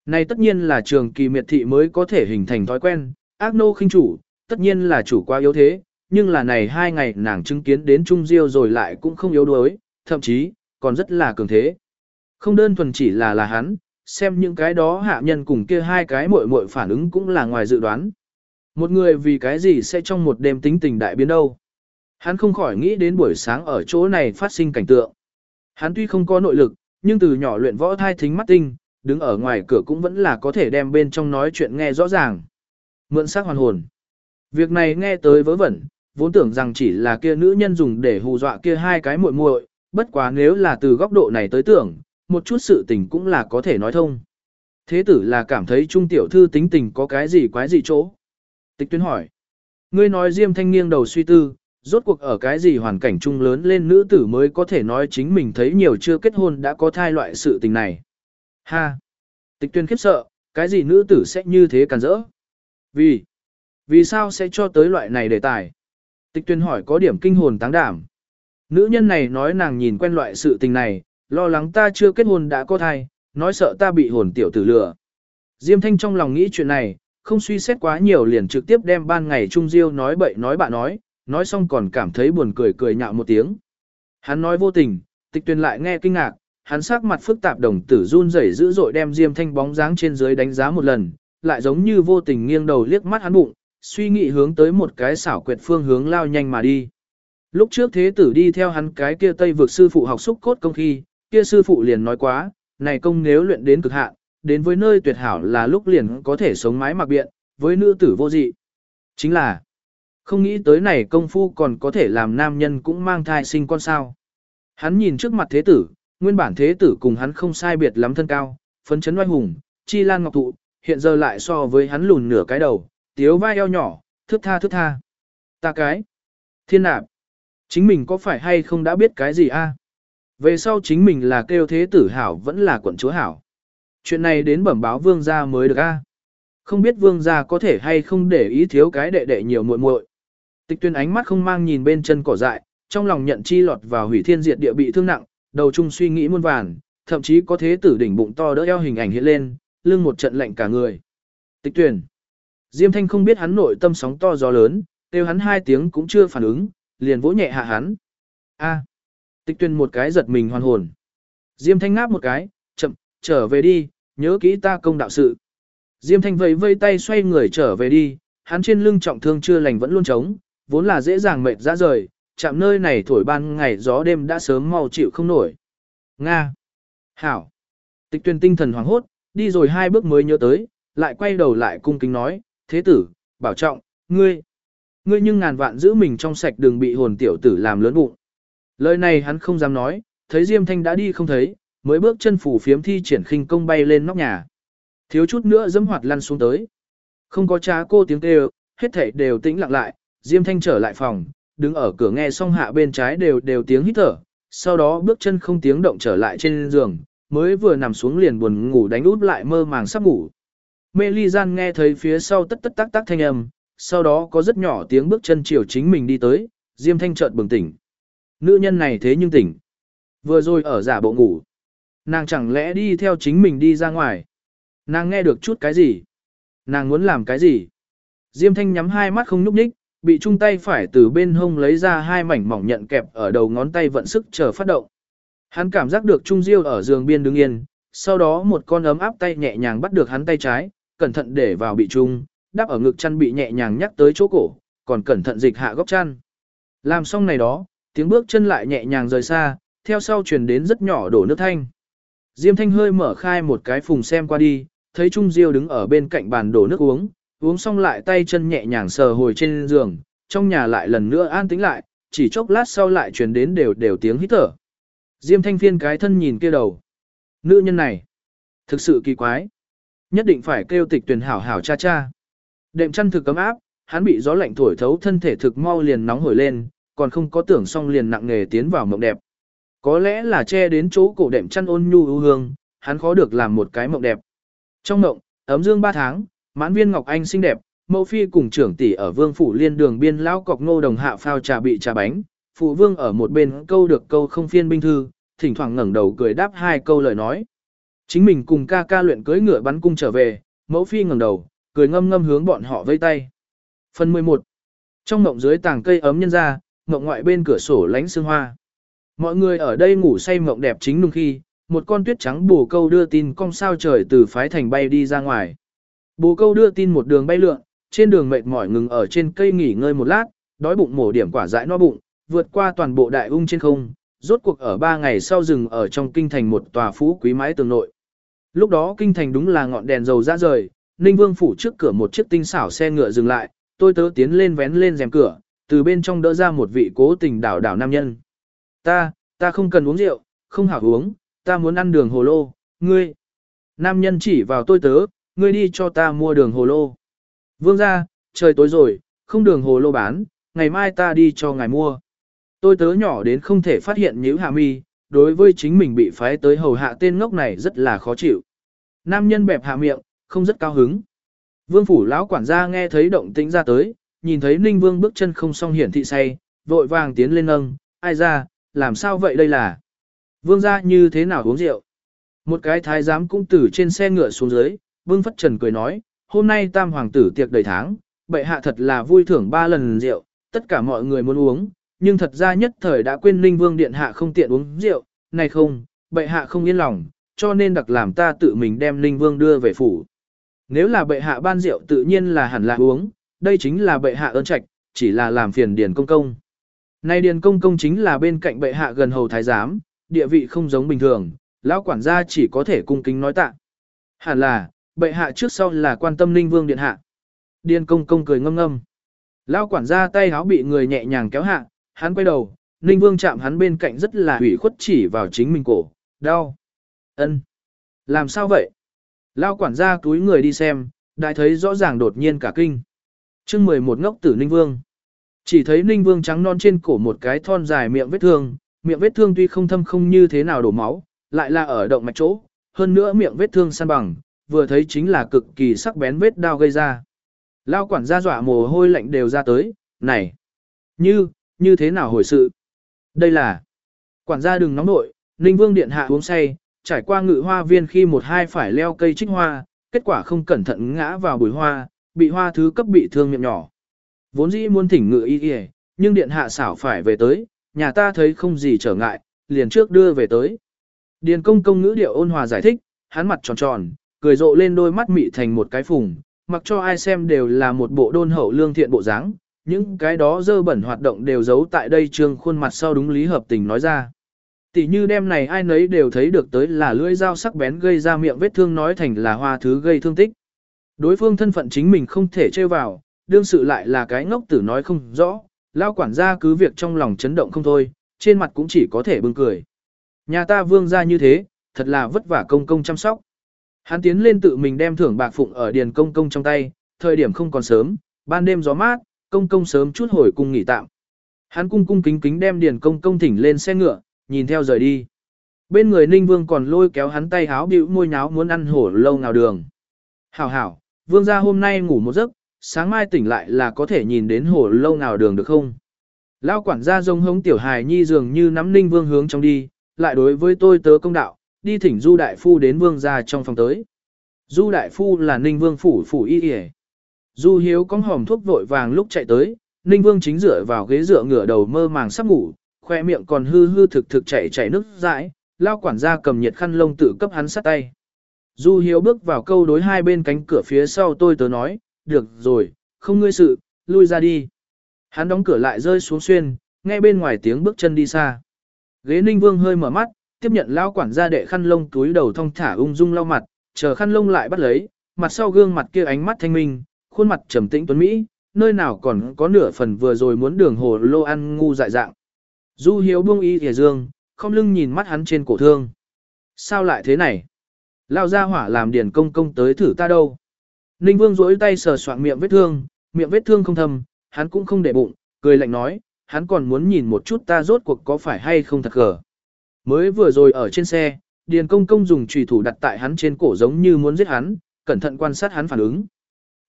Này tất nhiên là trường kỳ miệt thị mới có thể hình thành thói quen, ác nô khinh chủ, tất nhiên là chủ quá yếu thế, nhưng là này hai ngày nàng chứng kiến đến Trung Diêu rồi lại cũng không yếu đuối, thậm chí, còn rất là cường thế. Không đơn thuần chỉ là là hắn, xem những cái đó hạ nhân cùng kia hai cái muội muội phản ứng cũng là ngoài dự đoán. Một người vì cái gì sẽ trong một đêm tính tình đại biến đâu. Hắn không khỏi nghĩ đến buổi sáng ở chỗ này phát sinh cảnh tượng. Hắn tuy không có nội lực, nhưng từ nhỏ luyện võ thai thính mắt tinh, đứng ở ngoài cửa cũng vẫn là có thể đem bên trong nói chuyện nghe rõ ràng. Mượn sắc hoàn hồn. Việc này nghe tới vớ vẩn, vốn tưởng rằng chỉ là kia nữ nhân dùng để hù dọa kia hai cái muội muội, bất quá nếu là từ góc độ này tới tưởng, một chút sự tình cũng là có thể nói thông. Thế tử là cảm thấy trung tiểu thư tính tình có cái gì quái gì chỗ. Tịch tuyến hỏi. Ngươi nói Diêm Thanh nghiêng đầu suy tư, rốt cuộc ở cái gì hoàn cảnh chung lớn lên nữ tử mới có thể nói chính mình thấy nhiều chưa kết hôn đã có thai loại sự tình này. Ha! Tịch tuyên khiếp sợ, cái gì nữ tử sẽ như thế càn rỡ? Vì? Vì sao sẽ cho tới loại này đề tài? Tịch tuyên hỏi có điểm kinh hồn táng đảm. Nữ nhân này nói nàng nhìn quen loại sự tình này, lo lắng ta chưa kết hôn đã có thai, nói sợ ta bị hồn tiểu tử lừa. Diêm thanh trong lòng nghĩ chuyện này, không suy xét quá nhiều liền trực tiếp đem ban ngày Trung Diêu nói bậy nói bạ nói, nói xong còn cảm thấy buồn cười cười nhạo một tiếng. Hắn nói vô tình, tịch tuyên lại nghe kinh ngạc, hắn sắc mặt phức tạp đồng tử run rẩy dữ dội đem Diêm Thanh bóng dáng trên dưới đánh giá một lần, lại giống như vô tình nghiêng đầu liếc mắt hắn bụng, suy nghĩ hướng tới một cái xảo quyệt phương hướng lao nhanh mà đi. Lúc trước thế tử đi theo hắn cái kia tây vực sư phụ học xúc cốt công khi, kia sư phụ liền nói quá, này công nếu luyện đến cực hạn, đến với nơi tuyệt hảo là lúc liền có thể sống mái mặc biện, với nữ tử vô dị. Chính là, không nghĩ tới này công phu còn có thể làm nam nhân cũng mang thai sinh con sao. Hắn nhìn trước mặt thế tử, nguyên bản thế tử cùng hắn không sai biệt lắm thân cao, phấn chấn oai hùng, chi lan ngọc thụ, hiện giờ lại so với hắn lùn nửa cái đầu, tiếu vai eo nhỏ, thước tha thước tha. Ta cái. Thiên nạp. Chính mình có phải hay không đã biết cái gì a? Về sau chính mình là kêu thế tử hảo vẫn là quận chúa hảo. Chuyện này đến bẩm báo vương gia mới được a. Không biết vương gia có thể hay không để ý thiếu cái đệ đệ nhiều muội muội. Tịch tuyên ánh mắt không mang nhìn bên chân cỏ dại, trong lòng nhận chi lọt vào hủy thiên diệt địa bị thương nặng, đầu chung suy nghĩ muôn vàn, thậm chí có thế tử đỉnh bụng to đỡ eo hình ảnh hiện lên, lưng một trận lạnh cả người. Tịch tuyển. Diêm thanh không biết hắn nội tâm sóng to gió lớn, kêu hắn hai tiếng cũng chưa phản ứng, liền vỗ nhẹ hạ hắn. A. Tịch Tuyên một cái giật mình hoàn hồn. Diêm thanh ngáp một cái, chậm, trở về đi, nhớ kỹ ta công đạo sự. Diêm thanh vẫy vây tay xoay người trở về đi, hắn trên lưng trọng thương chưa lành vẫn luôn trống, vốn là dễ dàng mệt ra rời, chạm nơi này thổi ban ngày gió đêm đã sớm mau chịu không nổi. Nga. Hảo. Tịch Tuyên tinh thần hoảng hốt, đi rồi hai bước mới nhớ tới, lại quay đầu lại cung kính nói, thế tử, bảo trọng, ngươi. Ngươi nhưng ngàn vạn giữ mình trong sạch đừng bị hồn tiểu tử làm lớn bụng. Lời này hắn không dám nói, thấy Diêm Thanh đã đi không thấy, mới bước chân phủ phiếm thi triển khinh công bay lên nóc nhà. Thiếu chút nữa dẫm hoạt lăn xuống tới. Không có cha cô tiếng kêu, hết thảy đều tĩnh lặng lại, Diêm Thanh trở lại phòng, đứng ở cửa nghe xong hạ bên trái đều đều tiếng hít thở, sau đó bước chân không tiếng động trở lại trên giường, mới vừa nằm xuống liền buồn ngủ đánh út lại mơ màng sắp ngủ. Mê ly gian nghe thấy phía sau tất tất tác tác thanh âm, sau đó có rất nhỏ tiếng bước chân chiều chính mình đi tới, Diêm Thanh chợt bừng tỉnh. Nữ nhân này thế nhưng tỉnh. Vừa rồi ở giả bộ ngủ. Nàng chẳng lẽ đi theo chính mình đi ra ngoài. Nàng nghe được chút cái gì? Nàng muốn làm cái gì? Diêm Thanh nhắm hai mắt không nhúc nhích, bị chung tay phải từ bên hông lấy ra hai mảnh mỏng nhận kẹp ở đầu ngón tay vận sức chờ phát động. Hắn cảm giác được Trung Diêu ở giường biên đứng yên, sau đó một con ấm áp tay nhẹ nhàng bắt được hắn tay trái, cẩn thận để vào bị trung, đắp ở ngực chăn bị nhẹ nhàng nhắc tới chỗ cổ, còn cẩn thận dịch hạ góc chăn. Làm xong này đó, tiếng bước chân lại nhẹ nhàng rời xa, theo sau truyền đến rất nhỏ đổ nước thanh. Diêm thanh hơi mở khai một cái phùng xem qua đi, thấy Trung Diêu đứng ở bên cạnh bàn đổ nước uống, uống xong lại tay chân nhẹ nhàng sờ hồi trên giường, trong nhà lại lần nữa an tĩnh lại, chỉ chốc lát sau lại truyền đến đều đều tiếng hít thở. Diêm thanh phiên cái thân nhìn kia đầu. Nữ nhân này, thực sự kỳ quái. Nhất định phải kêu tịch tuyển hảo hảo cha cha. Đệm chăn thực cấm áp, hắn bị gió lạnh thổi thấu thân thể thực mau liền nóng hổi lên, còn không có tưởng xong liền nặng nghề tiến vào mộng đẹp. Có lẽ là che đến chỗ cổ đệm chăn ôn nhu ưu hương, hắn khó được làm một cái mộng đẹp. Trong mộng, ấm dương ba tháng, mãn viên ngọc anh xinh đẹp, mẫu phi cùng trưởng tỷ ở vương phủ liên đường biên lão cọc ngô đồng hạ phao trà bị trà bánh, phụ vương ở một bên câu được câu không phiên binh thư, thỉnh thoảng ngẩng đầu cười đáp hai câu lời nói. Chính mình cùng ca ca luyện cưỡi ngựa bắn cung trở về, mẫu phi ngẩng đầu, cười ngâm ngâm hướng bọn họ vây tay. Phần 11. Trong mộng dưới tàng cây ấm nhân ra, mộng ngoại bên cửa sổ lánh sương hoa. Mọi người ở đây ngủ say mộng đẹp chính nung khi, một con tuyết trắng bồ câu đưa tin cong sao trời từ phái thành bay đi ra ngoài. Bồ câu đưa tin một đường bay lượn, trên đường mệt mỏi ngừng ở trên cây nghỉ ngơi một lát, đói bụng mổ điểm quả dại no bụng, vượt qua toàn bộ đại ung trên không, rốt cuộc ở ba ngày sau rừng ở trong kinh thành một tòa phú quý mái tường nội. Lúc đó kinh thành đúng là ngọn đèn dầu ra rời, Ninh Vương phủ trước cửa một chiếc tinh xảo xe ngựa dừng lại, tôi tớ tiến lên vén lên rèm cửa, từ bên trong đỡ ra một vị cố tình đảo đảo nam nhân. Ta, ta không cần uống rượu, không hảo uống, ta muốn ăn đường hồ lô, ngươi. Nam nhân chỉ vào tôi tớ, ngươi đi cho ta mua đường hồ lô. Vương ra, trời tối rồi, không đường hồ lô bán, ngày mai ta đi cho ngài mua. Tôi tớ nhỏ đến không thể phát hiện nhíu hạ mi, đối với chính mình bị phái tới hầu hạ tên ngốc này rất là khó chịu. Nam nhân bẹp hạ miệng, không rất cao hứng. Vương phủ lão quản gia nghe thấy động tĩnh ra tới, nhìn thấy Ninh Vương bước chân không song hiển thị say, vội vàng tiến lên nâng, ai ra, làm sao vậy đây là? Vương gia như thế nào uống rượu? Một cái thái giám cũng từ trên xe ngựa xuống dưới, Vương Phất Trần cười nói, hôm nay tam hoàng tử tiệc đầy tháng, bệ hạ thật là vui thưởng ba lần rượu, tất cả mọi người muốn uống, nhưng thật ra nhất thời đã quên Ninh Vương Điện Hạ không tiện uống rượu, này không, bệ hạ không yên lòng, cho nên đặc làm ta tự mình đem Ninh Vương đưa về phủ. Nếu là bệ hạ ban rượu tự nhiên là hẳn là uống, đây chính là bệ hạ ơn trạch, chỉ là làm phiền Điền Công Công. nay Điền Công Công chính là bên cạnh bệ hạ gần hầu thái giám, địa vị không giống bình thường, lão quản gia chỉ có thể cung kính nói tạ. Hẳn là, bệ hạ trước sau là quan tâm Ninh Vương Điện Hạ. Điền Công Công cười ngâm ngâm. Lão quản gia tay háo bị người nhẹ nhàng kéo hạ, hắn quay đầu, Ninh Vương chạm hắn bên cạnh rất là ủy khuất chỉ vào chính mình cổ, đau. ân, Làm sao vậy? Lao quản gia túi người đi xem, đại thấy rõ ràng đột nhiên cả kinh chương 11 ngốc tử Ninh Vương. Chỉ thấy Ninh Vương trắng non trên cổ một cái thon dài miệng vết thương, miệng vết thương tuy không thâm không như thế nào đổ máu, lại là ở động mạch chỗ, hơn nữa miệng vết thương san bằng, vừa thấy chính là cực kỳ sắc bén vết đao gây ra. Lao quản gia dọa mồ hôi lạnh đều ra tới, này, như, như thế nào hồi sự? Đây là, quản gia đừng nóng nội, Ninh Vương điện hạ uống say, trải qua ngự hoa viên khi một hai phải leo cây trích hoa, kết quả không cẩn thận ngã vào bụi hoa, bị hoa thứ cấp bị thương miệng nhỏ. Vốn dĩ muốn thỉnh ngự y y, nhưng điện hạ xảo phải về tới, nhà ta thấy không gì trở ngại, liền trước đưa về tới. Điền công công ngữ điệu ôn hòa giải thích, hắn mặt tròn tròn, cười rộ lên đôi mắt mị thành một cái phùng, mặc cho ai xem đều là một bộ đôn hậu lương thiện bộ dáng, những cái đó dơ bẩn hoạt động đều giấu tại đây trương khuôn mặt sau đúng lý hợp tình nói ra. Tỷ như đêm này ai nấy đều thấy được tới là lưỡi dao sắc bén gây ra miệng vết thương nói thành là hoa thứ gây thương tích. Đối phương thân phận chính mình không thể chơi vào, đương sự lại là cái ngốc tử nói không rõ, lao quản gia cứ việc trong lòng chấn động không thôi, trên mặt cũng chỉ có thể bưng cười. Nhà ta vương ra như thế, thật là vất vả công công chăm sóc. Hắn tiến lên tự mình đem thưởng bạc phụng ở điền công công trong tay, thời điểm không còn sớm, ban đêm gió mát, công công sớm chút hồi cung nghỉ tạm. Hắn cung cung kính kính đem điền công công thỉnh lên xe ngựa, nhìn theo rời đi. Bên người Ninh Vương còn lôi kéo hắn tay háo bĩu môi nháo muốn ăn hổ lâu nào đường. Hảo hảo, Vương gia hôm nay ngủ một giấc, sáng mai tỉnh lại là có thể nhìn đến hồ lâu nào đường được không? Lao quản gia rông hống tiểu hài nhi dường như nắm Ninh Vương hướng trong đi, lại đối với tôi tớ công đạo, đi thỉnh Du Đại Phu đến Vương gia trong phòng tới. Du Đại Phu là Ninh Vương phủ phủ y y Du Hiếu cong hòm thuốc vội vàng lúc chạy tới, Ninh Vương chính dựa vào ghế dựa ngửa đầu mơ màng sắp ngủ, khoe miệng còn hư hư thực thực chảy chảy nước dãi, lao quản gia cầm nhiệt khăn lông tự cấp hắn sát tay. Du Hiếu bước vào câu đối hai bên cánh cửa phía sau tôi tớ nói, được rồi, không ngươi sự, lui ra đi. Hắn đóng cửa lại rơi xuống xuyên, nghe bên ngoài tiếng bước chân đi xa. Ghế Ninh Vương hơi mở mắt, tiếp nhận lao quản gia đệ khăn lông túi đầu thong thả ung dung lau mặt, chờ khăn lông lại bắt lấy, mặt sau gương mặt kia ánh mắt thanh minh, khuôn mặt trầm tĩnh tuấn mỹ, nơi nào còn có nửa phần vừa rồi muốn đường hồ lô ăn ngu dại dạng. Du hiếu buông y thìa dương, không lưng nhìn mắt hắn trên cổ thương. Sao lại thế này? Lao ra hỏa làm điền công công tới thử ta đâu. Ninh vương rỗi tay sờ soạn miệng vết thương, miệng vết thương không thâm, hắn cũng không để bụng, cười lạnh nói, hắn còn muốn nhìn một chút ta rốt cuộc có phải hay không thật gở. Mới vừa rồi ở trên xe, điền công công dùng trùy thủ đặt tại hắn trên cổ giống như muốn giết hắn, cẩn thận quan sát hắn phản ứng.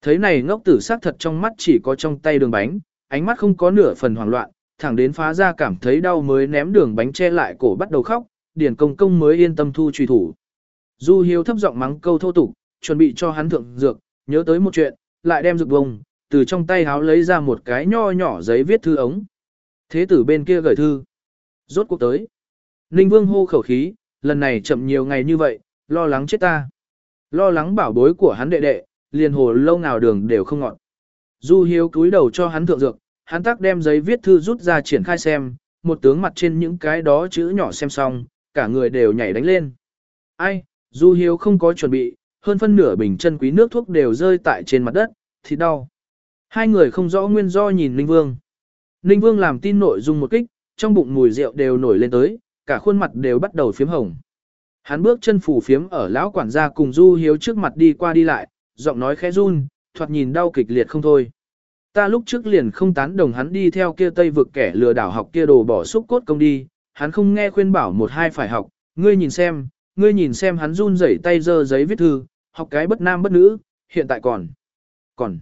Thấy này ngốc tử sắc thật trong mắt chỉ có trong tay đường bánh, ánh mắt không có nửa phần hoảng loạn, thẳng đến phá ra cảm thấy đau mới ném đường bánh che lại cổ bắt đầu khóc, điền công công mới yên tâm thu trùy thủ. Du hiếu thấp giọng mắng câu thô tục, chuẩn bị cho hắn thượng dược, nhớ tới một chuyện, lại đem dược bông, từ trong tay háo lấy ra một cái nho nhỏ giấy viết thư ống. Thế tử bên kia gửi thư. Rốt cuộc tới. Ninh vương hô khẩu khí, lần này chậm nhiều ngày như vậy, lo lắng chết ta. Lo lắng bảo bối của hắn đệ đệ, liền hồ lâu nào đường đều không ngọn. Du hiếu cúi đầu cho hắn thượng dược, hắn tác đem giấy viết thư rút ra triển khai xem, một tướng mặt trên những cái đó chữ nhỏ xem xong, cả người đều nhảy đánh lên. Ai, Du Hiếu không có chuẩn bị, hơn phân nửa bình chân quý nước thuốc đều rơi tại trên mặt đất, thì đau. Hai người không rõ nguyên do nhìn Ninh Vương. Ninh Vương làm tin nội dung một kích, trong bụng mùi rượu đều nổi lên tới, cả khuôn mặt đều bắt đầu phiếm hồng. Hắn bước chân phủ phiếm ở lão quản gia cùng Du Hiếu trước mặt đi qua đi lại, giọng nói khẽ run, thoạt nhìn đau kịch liệt không thôi. Ta lúc trước liền không tán đồng hắn đi theo kia tây vực kẻ lừa đảo học kia đồ bỏ xúc cốt công đi, hắn không nghe khuyên bảo một hai phải học, ngươi nhìn xem, ngươi nhìn xem hắn run rẩy tay giơ giấy viết thư, học cái bất nam bất nữ, hiện tại còn. Còn.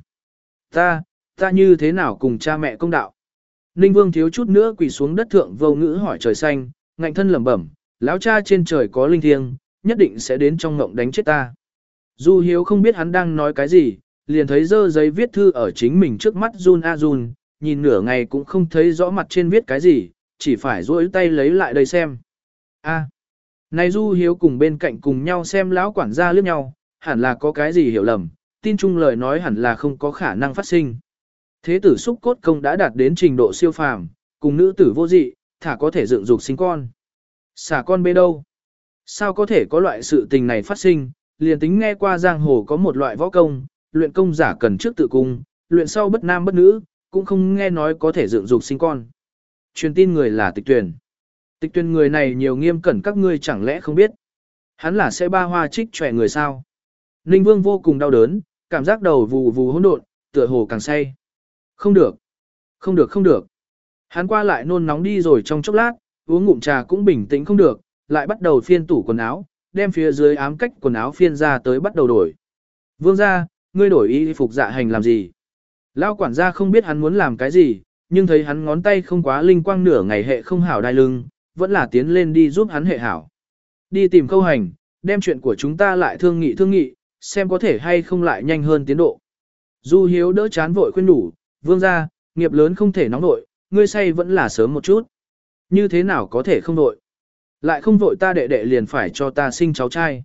Ta, ta như thế nào cùng cha mẹ công đạo? Ninh Vương thiếu chút nữa quỳ xuống đất thượng vô ngữ hỏi trời xanh, ngạnh thân lẩm bẩm, lão cha trên trời có linh thiêng, nhất định sẽ đến trong ngộng đánh chết ta. Du Hiếu không biết hắn đang nói cái gì, liền thấy dơ giấy viết thư ở chính mình trước mắt run a run, nhìn nửa ngày cũng không thấy rõ mặt trên viết cái gì, chỉ phải duỗi tay lấy lại đây xem. A. Này Du Hiếu cùng bên cạnh cùng nhau xem lão quản gia liếc nhau, hẳn là có cái gì hiểu lầm, tin chung lời nói hẳn là không có khả năng phát sinh. Thế tử xúc cốt công đã đạt đến trình độ siêu phàm, cùng nữ tử vô dị, thả có thể dựng dục sinh con. Xả con bê đâu? Sao có thể có loại sự tình này phát sinh, liền tính nghe qua giang hồ có một loại võ công, luyện công giả cần trước tự cung, luyện sau bất nam bất nữ, cũng không nghe nói có thể dựng dục sinh con. Truyền tin người là tịch tuyển. Tịch tuyên người này nhiều nghiêm cẩn các ngươi chẳng lẽ không biết. Hắn là sẽ ba hoa trích trẻ người sao. Ninh vương vô cùng đau đớn, cảm giác đầu vù vù hỗn độn, tựa hồ càng say. Không được. Không được không được. Hắn qua lại nôn nóng đi rồi trong chốc lát, uống ngụm trà cũng bình tĩnh không được, lại bắt đầu phiên tủ quần áo, đem phía dưới ám cách quần áo phiên ra tới bắt đầu đổi. Vương gia, ngươi đổi y phục dạ hành làm gì? Lao quản gia không biết hắn muốn làm cái gì, nhưng thấy hắn ngón tay không quá linh quang nửa ngày hệ không hảo đai lưng, vẫn là tiến lên đi giúp hắn hệ hảo. Đi tìm câu hành, đem chuyện của chúng ta lại thương nghị thương nghị, xem có thể hay không lại nhanh hơn tiến độ. Du hiếu đỡ chán vội khuyên đủ, vương gia, nghiệp lớn không thể nóng nội, ngươi say vẫn là sớm một chút. Như thế nào có thể không vội? Lại không vội ta đệ đệ liền phải cho ta sinh cháu trai.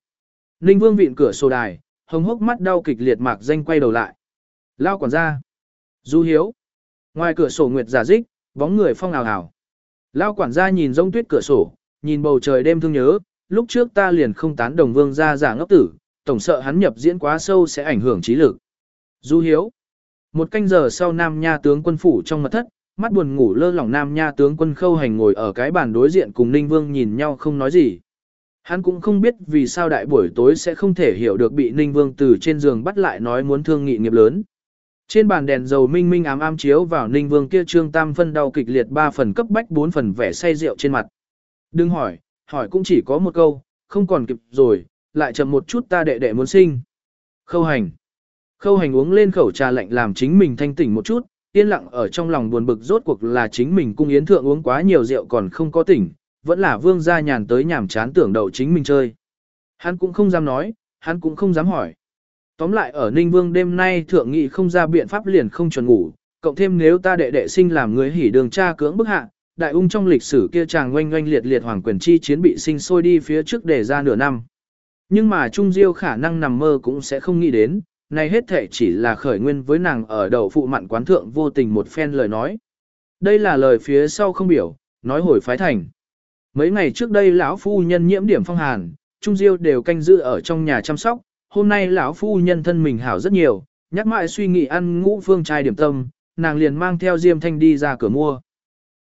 Ninh vương vịn cửa sổ đài, hồng hốc mắt đau kịch liệt mạc danh quay đầu lại. Lao quản gia. Du hiếu. Ngoài cửa sổ nguyệt giả dích, bóng người phong ảo ảo. Lao quản gia nhìn rông tuyết cửa sổ, nhìn bầu trời đêm thương nhớ, lúc trước ta liền không tán đồng vương gia giả ngốc tử, tổng sợ hắn nhập diễn quá sâu sẽ ảnh hưởng trí lực. Du hiếu. Một canh giờ sau Nam Nha tướng quân phủ trong mật thất, mắt buồn ngủ lơ lỏng Nam Nha tướng quân khâu hành ngồi ở cái bàn đối diện cùng Ninh Vương nhìn nhau không nói gì. Hắn cũng không biết vì sao đại buổi tối sẽ không thể hiểu được bị Ninh Vương từ trên giường bắt lại nói muốn thương nghị nghiệp lớn. Trên bàn đèn dầu minh minh ám ám chiếu vào Ninh Vương kia trương tam phân đau kịch liệt ba phần cấp bách bốn phần vẻ say rượu trên mặt. Đừng hỏi, hỏi cũng chỉ có một câu, không còn kịp rồi, lại chậm một chút ta đệ đệ muốn sinh. Khâu hành. Khâu hành uống lên khẩu trà lạnh làm chính mình thanh tỉnh một chút, yên lặng ở trong lòng buồn bực rốt cuộc là chính mình cung yến thượng uống quá nhiều rượu còn không có tỉnh, vẫn là vương gia nhàn tới nhảm chán tưởng đậu chính mình chơi. Hắn cũng không dám nói, hắn cũng không dám hỏi. Tóm lại ở Ninh Vương đêm nay thượng nghị không ra biện pháp liền không chuẩn ngủ, cộng thêm nếu ta đệ đệ sinh làm người hỉ đường cha cưỡng bức hạ, đại ung trong lịch sử kia chàng oanh oanh liệt liệt hoàng quyền chi chiến bị sinh sôi đi phía trước để ra nửa năm. Nhưng mà Trung Diêu khả năng nằm mơ cũng sẽ không nghĩ đến, này hết thể chỉ là khởi nguyên với nàng ở đầu phụ mặn quán thượng vô tình một phen lời nói. Đây là lời phía sau không biểu, nói hồi phái thành. Mấy ngày trước đây lão phu nhân nhiễm điểm phong hàn, Trung Diêu đều canh giữ ở trong nhà chăm sóc, hôm nay lão phu nhân thân mình hảo rất nhiều, nhắc mãi suy nghĩ ăn ngũ phương trai điểm tâm, nàng liền mang theo Diêm Thanh đi ra cửa mua.